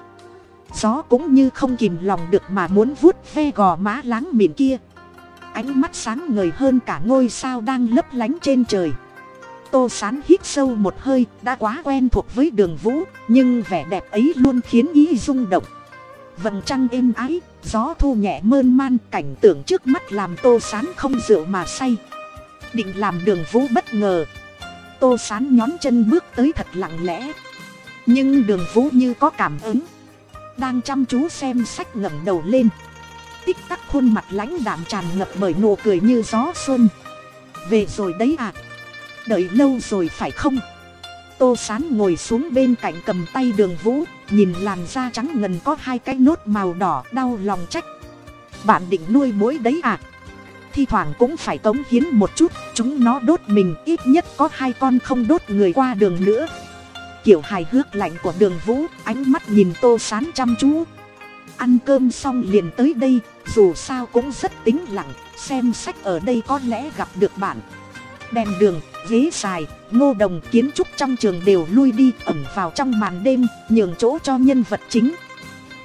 Gió cũng như không kìm lòng được mà muốn vuốt ve gò má láng mịn kia. Ánh mắt sáng ngời hơn cả ngôi sao đang lấp lánh trên trời. Tô sán hít sâu một hơi, đã quá quen thuộc với đường vũ, nhưng vẻ đẹp ấy luôn khiến ý rung động. Vầng trăng êm ái, gió thu nhẹ mơn man, cảnh tượng trước mắt làm tô sán không rượu mà say. Định làm đường vũ bất ngờ tô sán nhón chân bước tới thật lặng lẽ. Nhưng đường vũ như có cảm ứng. Đang chăm chú xem sách ngẩng đầu lên. Tích tắc khuôn mặt lãnh đạm tràn ngập bởi nụ cười như gió xuân. Về rồi đấy à đợi lâu rồi phải không? Tô sán ngồi xuống bên cạnh cầm tay đường vũ, nhìn làn da trắng ngần có hai cái nốt màu đỏ đau lòng trách. Bạn định nuôi mối đấy à thi thoảng cũng phải cống hiến một chút, chúng nó đốt mình, ít nhất có hai con không đốt người qua đường nữa. Kiểu hài hước lạnh của đường vũ, ánh mắt nhìn tô sán chăm chú. Ăn cơm xong liền tới đây, dù sao cũng rất tính lặng, xem sách ở đây có lẽ gặp được bạn. Đèn đường, ghế dài, ngô đồng kiến trúc trong trường đều lui đi, ẩn vào trong màn đêm, nhường chỗ cho nhân vật chính.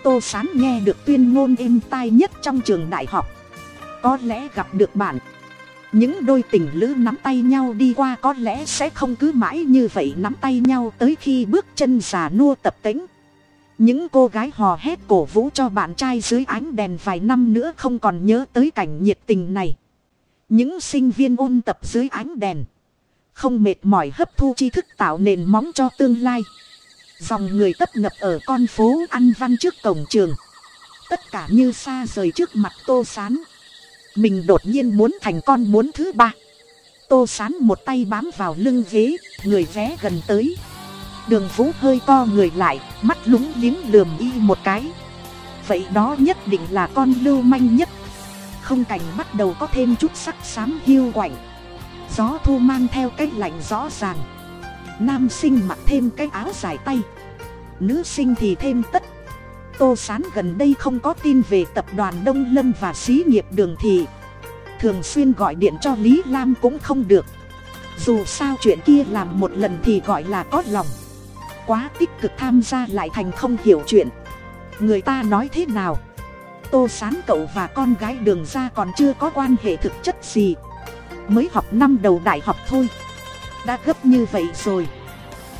Tô sán nghe được tuyên ngôn êm tai nhất trong trường đại học có lẽ gặp được bạn. Những đôi tình lữ nắm tay nhau đi qua có lẽ sẽ không cứ mãi như vậy nắm tay nhau tới khi bước chân già nua tập tính những cô gái hò hét cổ vũ cho bạn trai dưới ánh đèn vài năm nữa không còn nhớ tới cảnh nhiệt tình này. Những sinh viên ôn tập dưới ánh đèn. Không mệt mỏi hấp thu tri thức tạo nền móng cho tương lai. Dòng người tấp nập ở con phố ăn văn trước cổng trường. Tất cả như xa rời trước mặt tô sán mình đột nhiên muốn thành con muốn thứ ba. Tô sán một tay bám vào lưng ghế, người vé gần tới. Đường vũ hơi co người lại, mắt lúng liếng lườm y một cái. Vậy đó nhất định là con lưu manh nhất. Không cảnh bắt đầu có thêm chút sắc xám hiu quạnh. Gió thu mang theo cái lạnh rõ ràng. Nam sinh mặc thêm cái áo dài tay. Nữ sinh thì thêm tất tô sán gần đây không có tin về tập đoàn đông lâm và xí nghiệp đường thị. Thường xuyên gọi điện cho lý lam cũng không được. Dù sao chuyện kia làm một lần thì gọi là có lòng. Quá tích cực tham gia lại thành không hiểu chuyện. Người ta nói thế nào? Tô sán cậu và con gái đường ra còn chưa có quan hệ thực chất gì. Mới học năm đầu đại học thôi. Đã gấp như vậy rồi.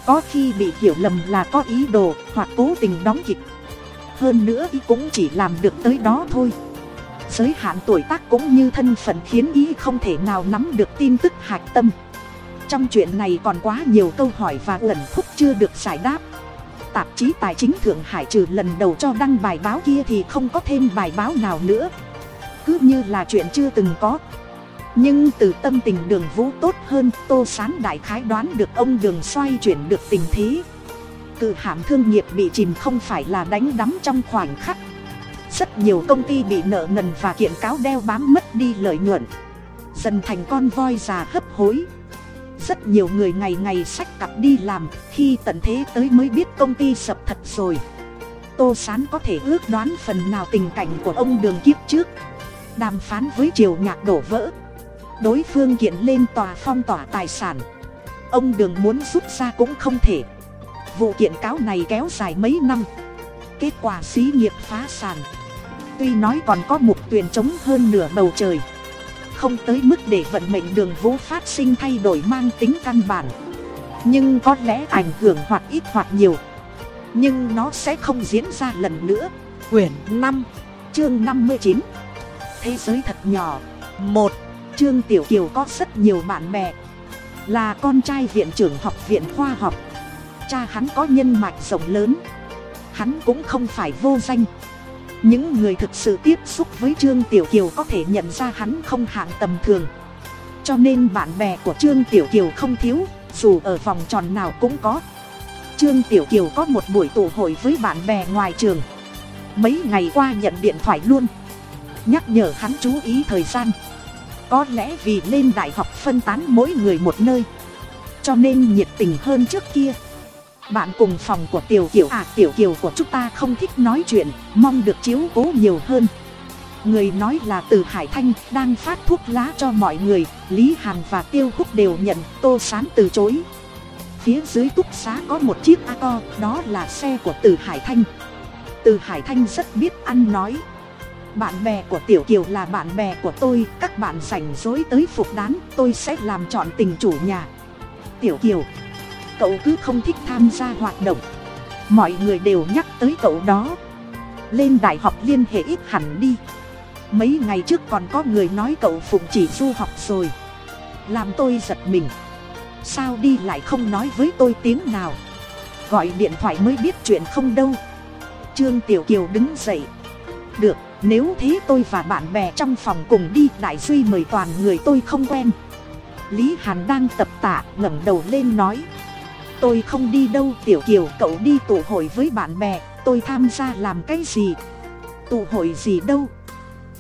Có khi bị hiểu lầm là có ý đồ hoặc cố tình đóng kịch hơn nữa ý cũng chỉ làm được tới đó thôi. Giới hạn tuổi tác cũng như thân phận khiến ý không thể nào nắm được tin tức hạch tâm. Trong chuyện này còn quá nhiều câu hỏi và ẩn khúc chưa được giải đáp. Tạp chí tài chính thượng hải trừ lần đầu cho đăng bài báo kia thì không có thêm bài báo nào nữa. Cứ như là chuyện chưa từng có. Nhưng từ tâm tình đường vũ tốt hơn, tô sán đại khái đoán được ông đường xoay chuyển được tình thế cự hãm thương nghiệp bị chìm không phải là đánh đắm trong khoảnh khắc. Rất nhiều công ty bị nợ nần và kiện cáo đeo bám mất đi lợi nhuận. Dần thành con voi già hấp hối. Rất nhiều người ngày ngày sách cặp đi làm, khi tận thế tới mới biết công ty sập thật rồi. Tô sán có thể ước đoán phần nào tình cảnh của ông đường kiếp trước. Đàm phán với triều nhạc đổ vỡ. Đối phương kiện lên tòa phong tỏa tài sản. Ông đường muốn rút ra cũng không thể vụ kiện cáo này kéo dài mấy năm. Kết quả xí nghiệp phá sản. Tuy nói còn có mục tuyền trống hơn nửa bầu trời. Không tới mức để vận mệnh đường vũ phát sinh thay đổi mang tính căn bản. Nhưng có lẽ ảnh hưởng hoặc ít hoặc nhiều. Nhưng nó sẽ không diễn ra lần nữa. Quyển năm, chương năm mươi chín. Thế giới thật nhỏ. Một, trương tiểu kiều có rất nhiều bạn bè. Là con trai viện trưởng học viện khoa học cha hắn có nhân mạch rộng lớn. Hắn cũng không phải vô danh. Những người thực sự tiếp xúc với trương tiểu kiều có thể nhận ra hắn không hạng tầm thường. Cho nên bạn bè của trương tiểu kiều không thiếu, dù ở vòng tròn nào cũng có. Trương tiểu kiều có một buổi tụ hội với bạn bè ngoài trường. Mấy ngày qua nhận điện thoại luôn. Nhắc nhở hắn chú ý thời gian. Có lẽ vì lên đại học phân tán mỗi người một nơi. Cho nên nhiệt tình hơn trước kia bạn cùng phòng của tiểu kiều. À tiểu kiều của chúng ta không thích nói chuyện, mong được chiếu cố nhiều hơn. Người nói là từ hải thanh đang phát thuốc lá cho mọi người, lý hàn và tiêu húc đều nhận, tô sán từ chối. Phía dưới túc xá có một chiếc a to, đó là xe của từ hải thanh. Từ hải thanh rất biết ăn nói. Bạn bè của tiểu kiều là bạn bè của tôi, các bạn rảnh rối tới phục đán, tôi sẽ làm chọn tình chủ nhà. Tiểu kiều cậu cứ không thích tham gia hoạt động. Mọi người đều nhắc tới cậu đó. Lên đại học liên hệ ít hẳn đi. Mấy ngày trước còn có người nói cậu phụng chỉ du học rồi. Làm tôi giật mình. Sao đi lại không nói với tôi tiếng nào? Gọi điện thoại mới biết chuyện không đâu. Trương tiểu kiều đứng dậy. Được, nếu thế tôi và bạn bè trong phòng cùng đi, đại duy mời toàn người tôi không quen. Lý hàn đang tập tạ, ngẩng đầu lên nói tôi không đi đâu, tiểu kiều, cậu đi tụ hội với bạn bè. Tôi tham gia làm cái gì? Tụ hội gì đâu?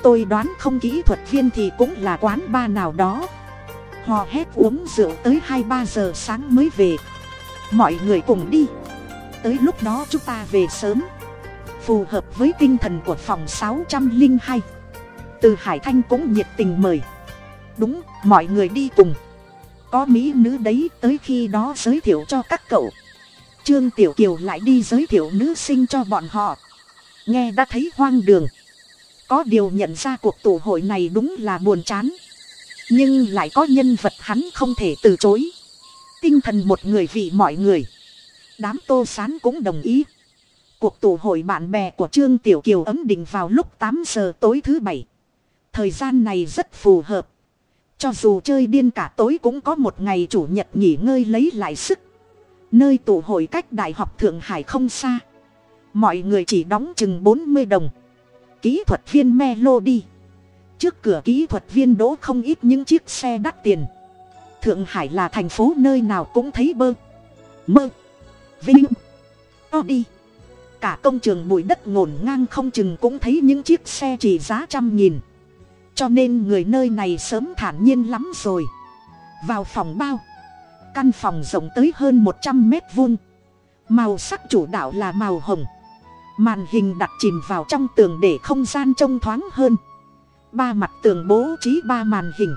Tôi đoán không kỹ thuật viên thì cũng là quán ba nào đó. Họ hét uống rượu tới hai ba giờ sáng mới về. Mọi người cùng đi. Tới lúc đó chúng ta về sớm. Phù hợp với tinh thần của phòng sáu trăm linh hai. Từ hải thanh cũng nhiệt tình mời. Đúng, mọi người đi cùng có mỹ nữ đấy, tới khi đó giới thiệu cho các cậu. Trương tiểu kiều lại đi giới thiệu nữ sinh cho bọn họ. Nghe đã thấy hoang đường. Có điều nhận ra cuộc tụ hội này đúng là buồn chán. Nhưng lại có nhân vật hắn không thể từ chối. Tinh thần một người vì mọi người. Đám tô sán cũng đồng ý. Cuộc tụ hội bạn bè của trương tiểu kiều ấm định vào lúc tám giờ tối thứ bảy. Thời gian này rất phù hợp cho dù chơi điên cả tối cũng có một ngày chủ nhật nghỉ ngơi lấy lại sức. Nơi tụ hội cách đại học thượng hải không xa. Mọi người chỉ đóng chừng bốn mươi đồng. Kỹ thuật viên melody. Trước cửa kỹ thuật viên đỗ không ít những chiếc xe đắt tiền. Thượng hải là thành phố nơi nào cũng thấy bơ. Mơ. Vinh. To đi. Cả công trường bụi đất ngổn ngang không chừng cũng thấy những chiếc xe chỉ giá trăm nghìn cho nên người nơi này sớm thản nhiên lắm rồi. Vào phòng bao, căn phòng rộng tới hơn một trăm mét vuông. Màu sắc chủ đạo là màu hồng. Màn hình đặt chìm vào trong tường để không gian trông thoáng hơn. Ba mặt tường bố trí ba màn hình.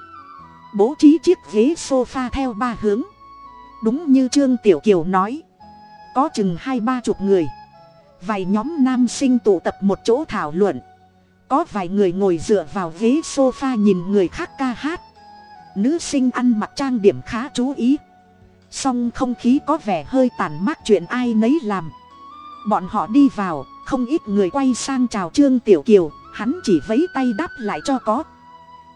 Bố trí chiếc ghế sofa theo ba hướng. Đúng như trương tiểu kiều nói, có chừng hai ba chục người. Vài nhóm nam sinh tụ tập một chỗ thảo luận có vài người ngồi dựa vào ghế sofa nhìn người khác ca hát. Nữ sinh ăn mặc trang điểm khá chú ý. Song không khí có vẻ hơi tàn mát chuyện ai nấy làm. Bọn họ đi vào, không ít người quay sang chào trương tiểu kiều, hắn chỉ vấy tay đáp lại cho có.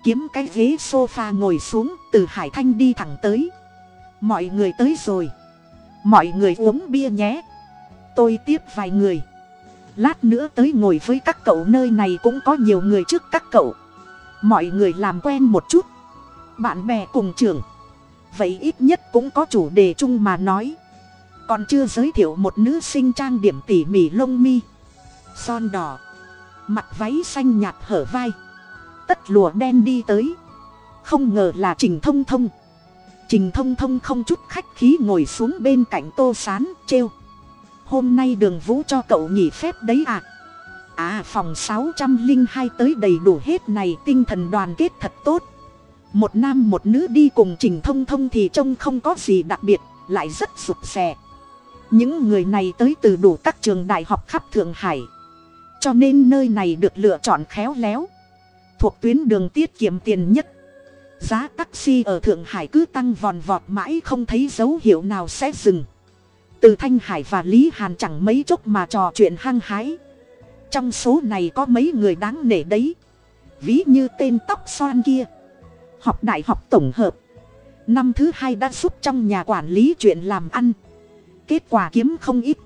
Kiếm cái ghế sofa ngồi xuống, từ hải thanh đi thẳng tới. Mọi người tới rồi. Mọi người uống bia nhé. Tôi tiếp vài người lát nữa tới ngồi với các cậu nơi này cũng có nhiều người trước các cậu. Mọi người làm quen một chút. Bạn bè cùng trường. Vậy ít nhất cũng có chủ đề chung mà nói. Còn chưa giới thiệu một nữ sinh trang điểm tỉ mỉ lông mi. Son đỏ. Mặt váy xanh nhạt hở vai. Tất lùa đen đi tới. Không ngờ là trình thông thông. Trình thông thông không chút khách khí ngồi xuống bên cạnh tô sán, trêu hôm nay đường vũ cho cậu nghỉ phép đấy à à phòng sáu trăm linh hai tới đầy đủ hết này, tinh thần đoàn kết thật tốt. Một nam một nữ đi cùng trình thông thông thì trông không có gì đặc biệt, lại rất rụt rè. Những người này tới từ đủ các trường đại học khắp thượng hải. Cho nên nơi này được lựa chọn khéo léo. Thuộc tuyến đường tiết kiệm tiền nhất. Giá taxi ở thượng hải cứ tăng vòn vọt mãi không thấy dấu hiệu nào sẽ dừng từ thanh hải và lý hàn chẳng mấy chốc mà trò chuyện hăng hái. Trong số này có mấy người đáng nể đấy. Ví như tên tóc xoan kia. Học đại học tổng hợp. Năm thứ hai đã giúp trong nhà quản lý chuyện làm ăn. Kết quả kiếm không ít.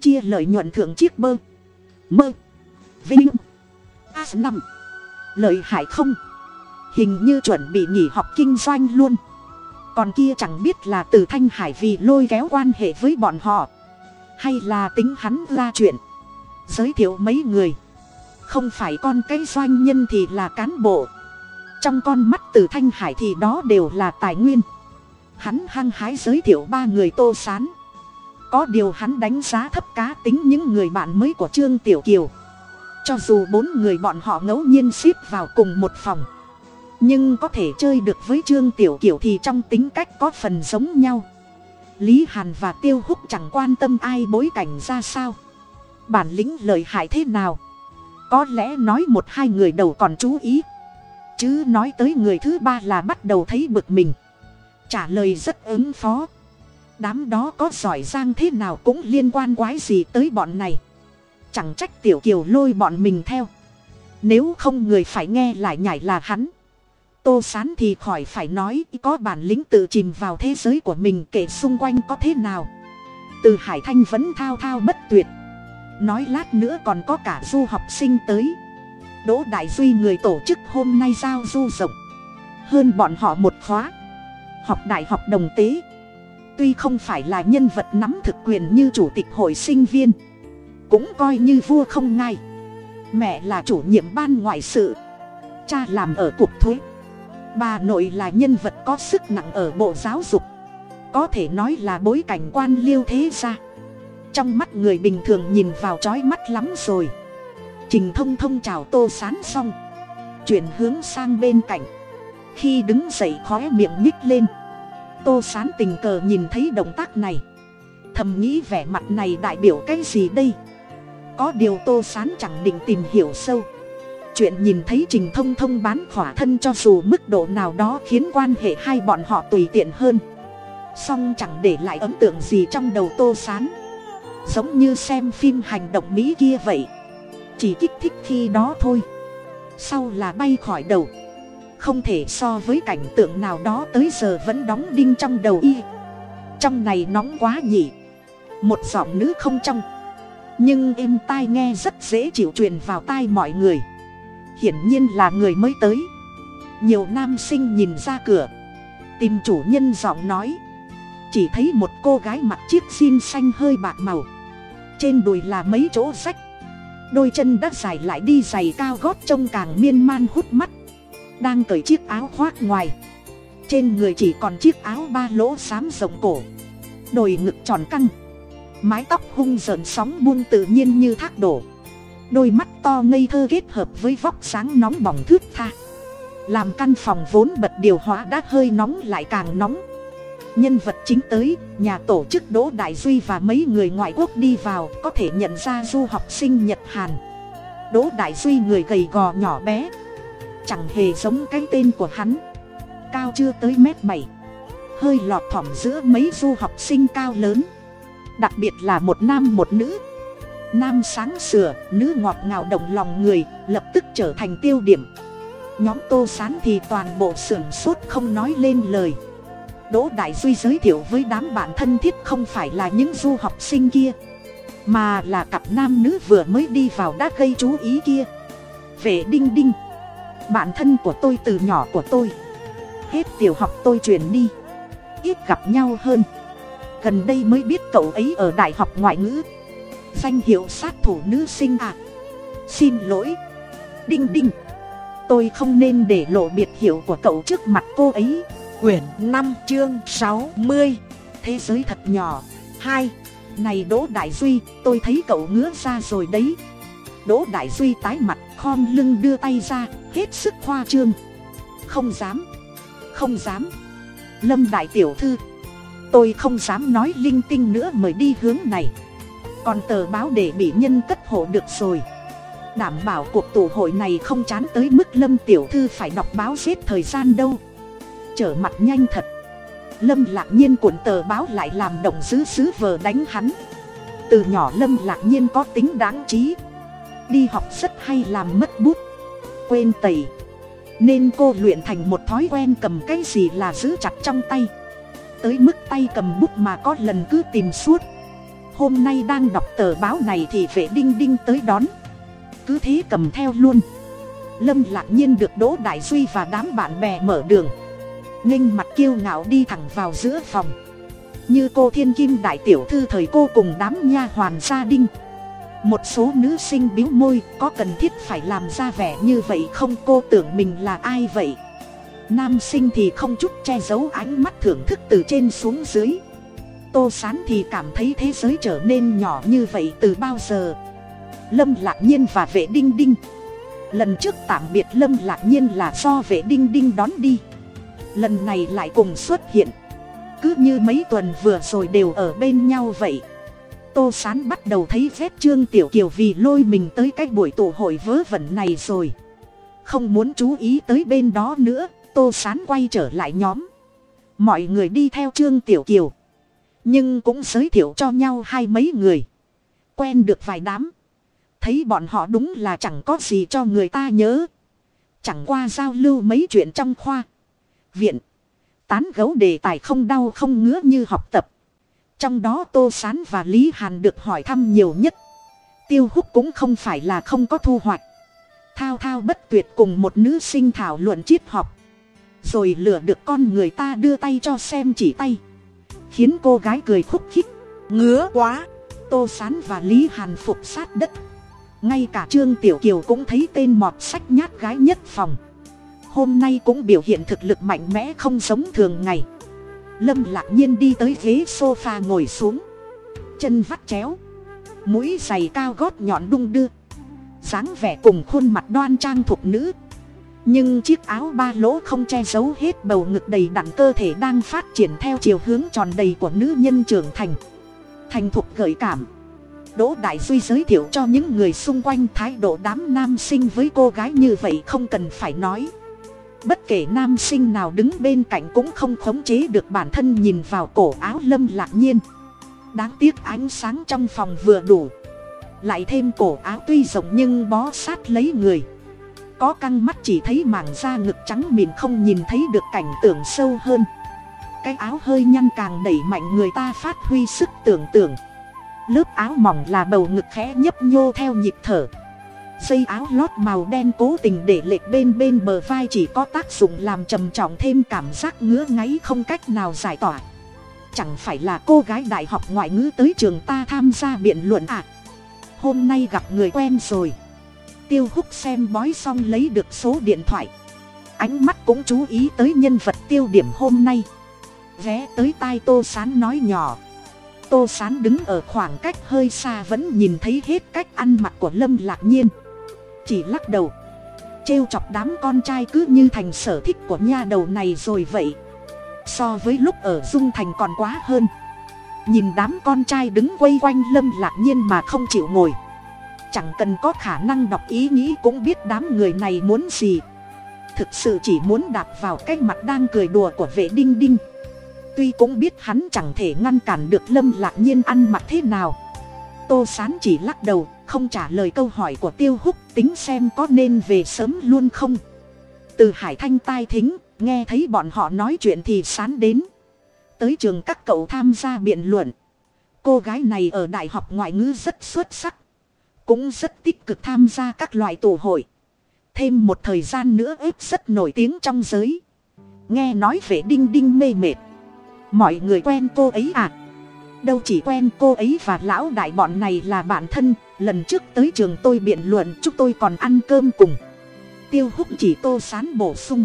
Chia lợi nhuận thượng chiếc bơ. Mơ. Vinh. A năm. Lợi hại không? Hình như chuẩn bị nghỉ học kinh doanh luôn còn kia chẳng biết là từ thanh hải vì lôi kéo quan hệ với bọn họ, hay là tính hắn ra chuyện. Giới thiệu mấy người. Không phải con cái doanh nhân thì là cán bộ. Trong con mắt từ thanh hải thì đó đều là tài nguyên. Hắn hăng hái giới thiệu ba người tô sán. Có điều hắn đánh giá thấp cá tính những người bạn mới của trương tiểu kiều. Cho dù bốn người bọn họ ngẫu nhiên ship vào cùng một phòng nhưng có thể chơi được với trương tiểu kiều thì trong tính cách có phần giống nhau. Lý hàn và tiêu húc chẳng quan tâm ai bối cảnh ra sao. Bản lĩnh lợi hại thế nào? Có lẽ nói một hai người đầu còn chú ý. Chứ nói tới người thứ ba là bắt đầu thấy bực mình. Trả lời rất ứng phó. Đám đó có giỏi giang thế nào cũng liên quan quái gì tới bọn này. Chẳng trách tiểu kiều lôi bọn mình theo. Nếu không người phải nghe lại nhảy là hắn tô sán thì khỏi phải nói, có bản lĩnh tự chìm vào thế giới của mình kể xung quanh có thế nào. Từ hải thanh vẫn thao thao bất tuyệt. Nói lát nữa còn có cả du học sinh tới. Đỗ đại duy người tổ chức hôm nay giao du rộng. Hơn bọn họ một khóa. Học đại học đồng tế. Tuy không phải là nhân vật nắm thực quyền như chủ tịch hội sinh viên. Cũng coi như vua không ngay mẹ là chủ nhiệm ban ngoại sự. Cha làm ở cục thuế bà nội là nhân vật có sức nặng ở bộ giáo dục. Có thể nói là bối cảnh quan liêu thế ra trong mắt người bình thường nhìn vào trói mắt lắm rồi. Trình thông thông chào tô sán xong. Chuyển hướng sang bên cạnh. Khi đứng dậy khóe miệng nhích lên. Tô sán tình cờ nhìn thấy động tác này. Thầm nghĩ vẻ mặt này đại biểu cái gì đây? Có điều tô sán chẳng định tìm hiểu sâu chuyện nhìn thấy trình thông thông bán khỏa thân cho dù mức độ nào đó khiến quan hệ hai bọn họ tùy tiện hơn. Song chẳng để lại ấn tượng gì trong đầu tô sán. Giống như xem phim hành động mỹ kia vậy. Chỉ kích thích khi đó thôi. Sau là bay khỏi đầu. Không thể so với cảnh tượng nào đó tới giờ vẫn đóng đinh trong đầu y. Trong này nóng quá nhỉ. Một giọng nữ không trong. Nhưng êm tai nghe rất dễ chịu truyền vào tai mọi người hiển nhiên là người mới tới. Nhiều nam sinh nhìn ra cửa. Tìm chủ nhân giọng nói. Chỉ thấy một cô gái mặc chiếc jean xanh hơi bạc màu. Trên đùi là mấy chỗ rách đôi chân đã dài lại đi giày cao gót trông càng miên man hút mắt. Đang cởi chiếc áo khoác ngoài. Trên người chỉ còn chiếc áo ba lỗ xám rộng cổ. Đồi ngực tròn căng. Mái tóc hung rợn sóng buông tự nhiên như thác đổ đôi mắt to ngây thơ kết hợp với vóc sáng nóng bỏng thướt tha. Làm căn phòng vốn bật điều hòa đã hơi nóng lại càng nóng. Nhân vật chính tới, nhà tổ chức đỗ đại duy và mấy người ngoại quốc đi vào, có thể nhận ra du học sinh nhật hàn. Đỗ đại duy người gầy gò nhỏ bé, chẳng hề giống cái tên của hắn. Cao chưa tới mét bảy, hơi lọt thỏm giữa mấy du học sinh cao lớn. Đặc biệt là một nam một nữ nam sáng sửa, nữ ngọt ngào động lòng người, lập tức trở thành tiêu điểm. Nhóm tô sán thì toàn bộ sưởng sốt không nói lên lời. Đỗ đại duy giới thiệu với đám bạn thân thiết không phải là những du học sinh kia, mà là cặp nam nữ vừa mới đi vào đã gây chú ý kia. Về đinh đinh, bạn thân của tôi từ nhỏ của tôi. Hết tiểu học tôi chuyển đi, ít gặp nhau hơn. Gần đây mới biết cậu ấy ở đại học ngoại ngữ danh hiệu sát thủ nữ sinh à xin lỗi. Đinh đinh. Tôi không nên để lộ biệt hiệu của cậu trước mặt cô ấy. Quyển năm chương sáu mươi. Thế giới thật nhỏ. Hai. Này đỗ đại duy tôi thấy cậu ngứa ra rồi đấy. Đỗ đại duy tái mặt khom lưng đưa tay ra hết sức khoa trương. Không dám. Không dám. Lâm đại tiểu thư. Tôi không dám nói linh tinh nữa mời đi hướng này còn tờ báo để bị nhân cất hộ được rồi. Đảm bảo cuộc tụ hội này không chán tới mức lâm tiểu thư phải đọc báo giết thời gian đâu. Trở mặt nhanh thật. Lâm lạc nhiên cuộn tờ báo lại làm động dứ xứ vờ đánh hắn. Từ nhỏ lâm lạc nhiên có tính đáng trí. Đi học rất hay làm mất bút. Quên tẩy. Nên cô luyện thành một thói quen cầm cái gì là giữ chặt trong tay. Tới mức tay cầm bút mà có lần cứ tìm suốt hôm nay đang đọc tờ báo này thì vệ đinh đinh tới đón. Cứ thế cầm theo luôn. Lâm lạc nhiên được đỗ đại duy và đám bạn bè mở đường. Nghênh mặt kiêu ngạo đi thẳng vào giữa phòng. Như cô thiên kim đại tiểu thư thời cô cùng đám nha hoàn gia đinh một số nữ sinh biếu môi, có cần thiết phải làm ra vẻ như vậy không? Cô tưởng mình là ai vậy? Nam sinh thì không chút che giấu ánh mắt thưởng thức từ trên xuống dưới tô sán thì cảm thấy thế giới trở nên nhỏ như vậy từ bao giờ? Lâm lạc nhiên và vệ đinh đinh. Lần trước tạm biệt lâm lạc nhiên là do vệ đinh đinh đón đi. Lần này lại cùng xuất hiện. Cứ như mấy tuần vừa rồi đều ở bên nhau vậy. Tô sán bắt đầu thấy Vết trương tiểu kiều vì lôi mình tới cái buổi tụ hội vớ vẩn này rồi. Không muốn chú ý tới bên đó nữa, tô sán quay trở lại nhóm. Mọi người đi theo trương tiểu kiều nhưng cũng giới thiệu cho nhau hai mấy người. Quen được vài đám. Thấy bọn họ đúng là chẳng có gì cho người ta nhớ. Chẳng qua giao lưu mấy chuyện trong khoa. Viện. Tán gấu đề tài không đau không ngứa như học tập. Trong đó tô sán và lý hàn được hỏi thăm nhiều nhất. Tiêu hút cũng không phải là không có thu hoạch. Thao thao bất tuyệt cùng một nữ sinh thảo luận triết học. Rồi lừa được con người ta đưa tay cho xem chỉ tay khiến cô gái cười khúc khích. Ngứa quá. Tô sán và lý hàn phục sát đất. Ngay cả trương tiểu kiều cũng thấy tên mọt sách nhát gái nhất phòng. Hôm nay cũng biểu hiện thực lực mạnh mẽ không giống thường ngày. Lâm lạc nhiên đi tới ghế s o f a ngồi xuống. Chân vắt chéo. Mũi giày cao gót nhọn đung đưa. dáng vẻ cùng khuôn mặt đoan trang thuộc nữ nhưng chiếc áo ba lỗ không che giấu hết bầu ngực đầy đặn cơ thể đang phát triển theo chiều hướng tròn đầy của nữ nhân trưởng thành. Thành thục gợi cảm. Đỗ đại duy giới thiệu cho những người xung quanh thái độ đám nam sinh với cô gái như vậy không cần phải nói. Bất kể nam sinh nào đứng bên cạnh cũng không khống chế được bản thân nhìn vào cổ áo lâm lạc nhiên. Đáng tiếc ánh sáng trong phòng vừa đủ. Lại thêm cổ áo tuy rộng nhưng bó sát lấy người có căng mắt chỉ thấy mảng da ngực trắng mịn không nhìn thấy được cảnh tượng sâu hơn. Cái áo hơi nhăn càng đẩy mạnh người ta phát huy sức tưởng tượng. Lớp áo mỏng là bầu ngực khẽ nhấp nhô theo nhịp thở. Dây áo lót màu đen cố tình để lệch bên bên bờ vai chỉ có tác dụng làm trầm trọng thêm cảm giác ngứa ngáy không cách nào giải tỏa. Chẳng phải là cô gái đại học ngoại ngữ tới trường ta tham gia biện luận à? Hôm nay gặp người quen rồi tiêu Húc xem bói xong lấy được số điện thoại. Ánh mắt cũng chú ý tới nhân vật tiêu điểm hôm nay. Ghé tới tai tô sán nói nhỏ. Tô sán đứng ở khoảng cách hơi xa vẫn nhìn thấy hết cách ăn mặc của lâm lạc nhiên. Chỉ lắc đầu. Trêu chọc đám con trai cứ như thành sở thích của nha đầu này rồi vậy. So với lúc ở dung thành còn quá hơn. Nhìn đám con trai đứng quay quanh lâm lạc nhiên mà không chịu ngồi chẳng cần có khả năng đọc ý nghĩ cũng biết đám người này muốn gì. Thực sự chỉ muốn đạp vào cái mặt đang cười đùa của vệ đinh đinh. Tuy cũng biết hắn chẳng thể ngăn cản được lâm lạc nhiên ăn mặc thế nào. Tô sán chỉ lắc đầu, không trả lời câu hỏi của tiêu húc, tính xem có nên về sớm luôn không. Từ hải thanh tai thính, nghe thấy bọn họ nói chuyện thì sán đến. Tới trường các cậu tham gia biện luận. Cô gái này ở đại học ngoại ngữ rất xuất sắc cũng rất tích cực tham gia các loại tổ hội. Thêm một thời gian nữa ếp rất nổi tiếng trong giới. Nghe nói về đinh đinh mê mệt. Mọi người quen cô ấy à? Đâu chỉ quen cô ấy và lão đại bọn này là bạn thân. Lần trước tới trường tôi biện luận chúc tôi còn ăn cơm cùng. Tiêu húc chỉ tô sán bổ sung.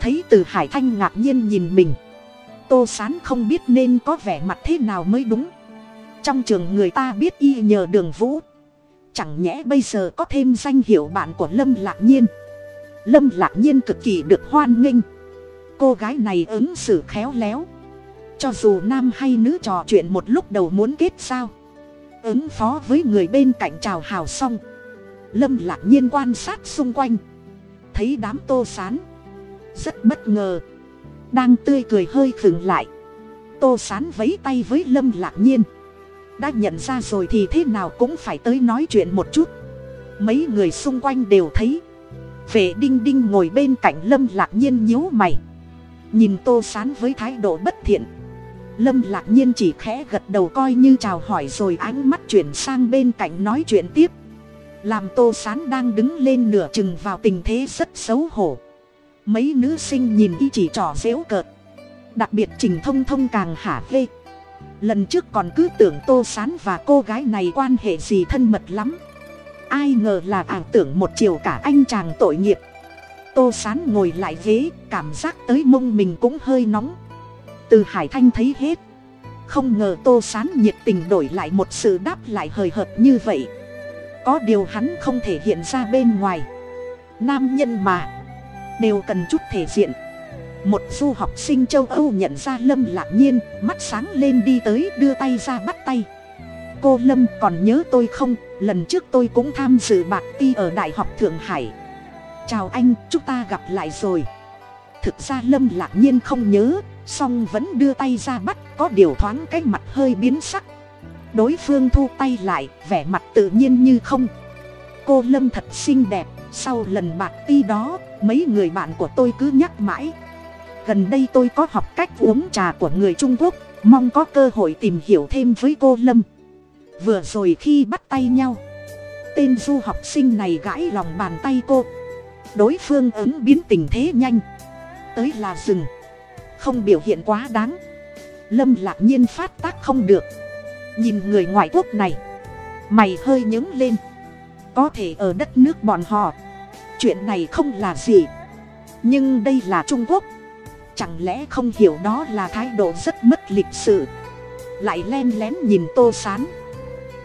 Thấy từ hải thanh ngạc nhiên nhìn mình. Tô sán không biết nên có vẻ mặt thế nào mới đúng. Trong trường người ta biết y nhờ đường vũ chẳng nhẽ bây giờ có thêm danh hiệu bạn của lâm lạc nhiên? Lâm lạc nhiên cực kỳ được hoan nghênh. Cô gái này ứng xử khéo léo. Cho dù nam hay nữ trò chuyện một lúc đầu muốn kết sao ứng phó với người bên cạnh chào hào xong, lâm lạc nhiên quan sát xung quanh, thấy đám tô sán. Rất bất ngờ, đang tươi cười hơi khựng lại. Tô sán vấy tay với lâm lạc nhiên đã nhận ra rồi thì thế nào cũng phải tới nói chuyện một chút. Mấy người xung quanh đều thấy. Vệ đinh đinh ngồi bên cạnh lâm lạc nhiên nhíu mày. Nhìn tô sán với thái độ bất thiện. Lâm lạc nhiên chỉ khẽ gật đầu coi như chào hỏi rồi ánh mắt chuyển sang bên cạnh nói chuyện tiếp. Làm tô sán đang đứng lên nửa chừng vào tình thế rất xấu hổ. Mấy nữ sinh nhìn y chỉ trò dễu cợt. Đặc biệt trình thông thông càng hả hê lần trước còn cứ tưởng tô sán và cô gái này quan hệ gì thân mật lắm. Ai ngờ là ảo tưởng một chiều cả anh chàng tội nghiệp. Tô sán ngồi lại ghế, cảm giác tới mông mình cũng hơi nóng. Từ hải thanh thấy hết. Không ngờ tô sán nhiệt tình đổi lại một sự đáp lại hời hợt như vậy. Có điều hắn không thể hiện ra bên ngoài. Nam nhân mà. Đều cần chút thể diện một du học sinh châu âu nhận ra lâm lạc nhiên, mắt sáng lên đi tới, đưa tay ra bắt tay. Cô lâm, còn nhớ tôi không? Lần trước tôi cũng tham dự bạc ti ở đại học thượng hải. Chào anh, chúng ta gặp lại rồi. Thực ra lâm lạc nhiên không nhớ, song vẫn đưa tay ra bắt, có điều thoáng cái mặt hơi biến sắc. Đối phương thu tay lại, vẻ mặt tự nhiên như không. Cô lâm thật xinh đẹp, sau lần bạc ti đó, mấy người bạn của tôi cứ nhắc mãi gần đây tôi có học cách uống trà của người trung quốc, mong có cơ hội tìm hiểu thêm với cô lâm. Vừa rồi khi bắt tay nhau, tên du học sinh này gãi lòng bàn tay cô. Đối phương ứng biến tình thế nhanh, tới là dừng. Không biểu hiện quá đáng. Lâm lạc nhiên phát tác không được. Nhìn người ngoại quốc này, mày hơi nhứng lên. Có thể ở đất nước bọn họ, chuyện này không là gì. Nhưng đây là trung quốc chẳng lẽ không hiểu đó là thái độ rất mất lịch sự? Lại len lén nhìn tô s á n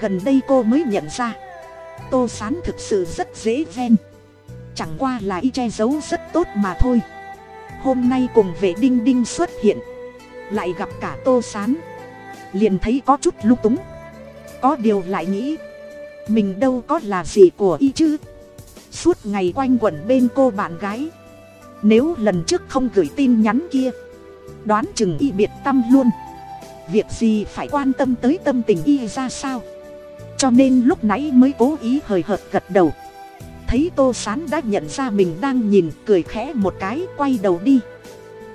gần đây cô mới nhận ra. Tô s á n thực sự rất dễ ven chẳng qua là y che giấu rất tốt mà thôi. Hôm nay cùng vệ đinh đinh xuất hiện. Lại gặp cả tô s á n liền thấy có chút lung túng. Có điều lại nghĩ. Mình đâu có là gì của y chứ? Suốt ngày quanh quẩn bên cô bạn gái nếu lần trước không gửi tin nhắn kia, đoán chừng y biệt tâm luôn. Việc gì phải quan tâm tới tâm tình y ra sao? Cho nên lúc nãy mới cố ý hời hợt gật đầu. Thấy tô sán đã nhận ra mình đang nhìn, cười khẽ một cái, quay đầu đi.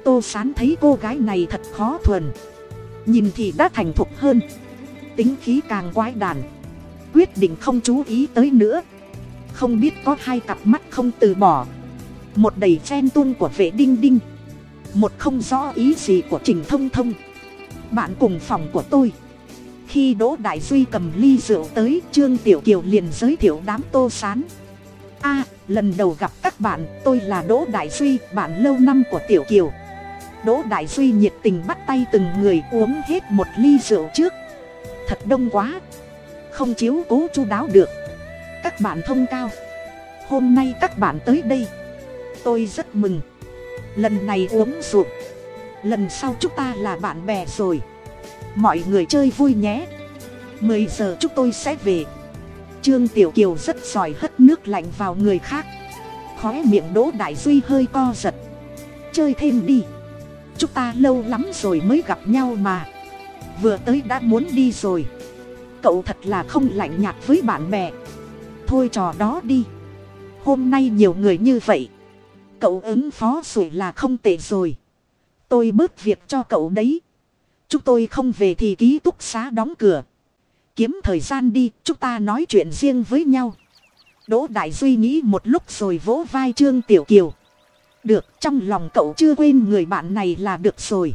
Tô sán thấy cô gái này thật khó thuần. Nhìn thì đã thành thục hơn. Tính khí càng quái đản. Quyết định không chú ý tới nữa. Không biết có hai cặp mắt không từ bỏ một đầy phen tuôn của vệ đinh đinh. Một không rõ ý gì của trình thông thông. Bạn cùng phòng của tôi. Khi đỗ đại duy cầm ly rượu tới, trương tiểu kiều liền giới thiệu đám tô sán. A, lần đầu gặp các bạn, tôi là đỗ đại duy, bạn lâu năm của tiểu kiều. Đỗ đại duy nhiệt tình bắt tay từng người uống hết một ly rượu trước. Thật đông quá. Không chiếu cố chu đáo được. Các bạn thông cao. Hôm nay các bạn tới đây tôi rất mừng. Lần này uống rượu lần sau chúng ta là bạn bè rồi. Mọi người chơi vui nhé. Mười giờ chúng tôi sẽ về. Trương tiểu kiều rất giỏi hất nước lạnh vào người khác. Khóe miệng đỗ đại duy hơi co giật. Chơi thêm đi. Chúng ta lâu lắm rồi mới gặp nhau mà. Vừa tới đã muốn đi rồi. Cậu thật là không lạnh nhạt với bạn bè. Thôi trò đó đi. Hôm nay nhiều người như vậy cậu ứng phó rồi là không tệ rồi. Tôi bớt việc cho cậu đấy. Chúng tôi không về thì ký túc xá đóng cửa. Kiếm thời gian đi, chúng ta nói chuyện riêng với nhau. Đỗ đại duy nghĩ một lúc rồi vỗ vai trương tiểu kiều. Được, trong lòng cậu chưa quên người bạn này là được rồi.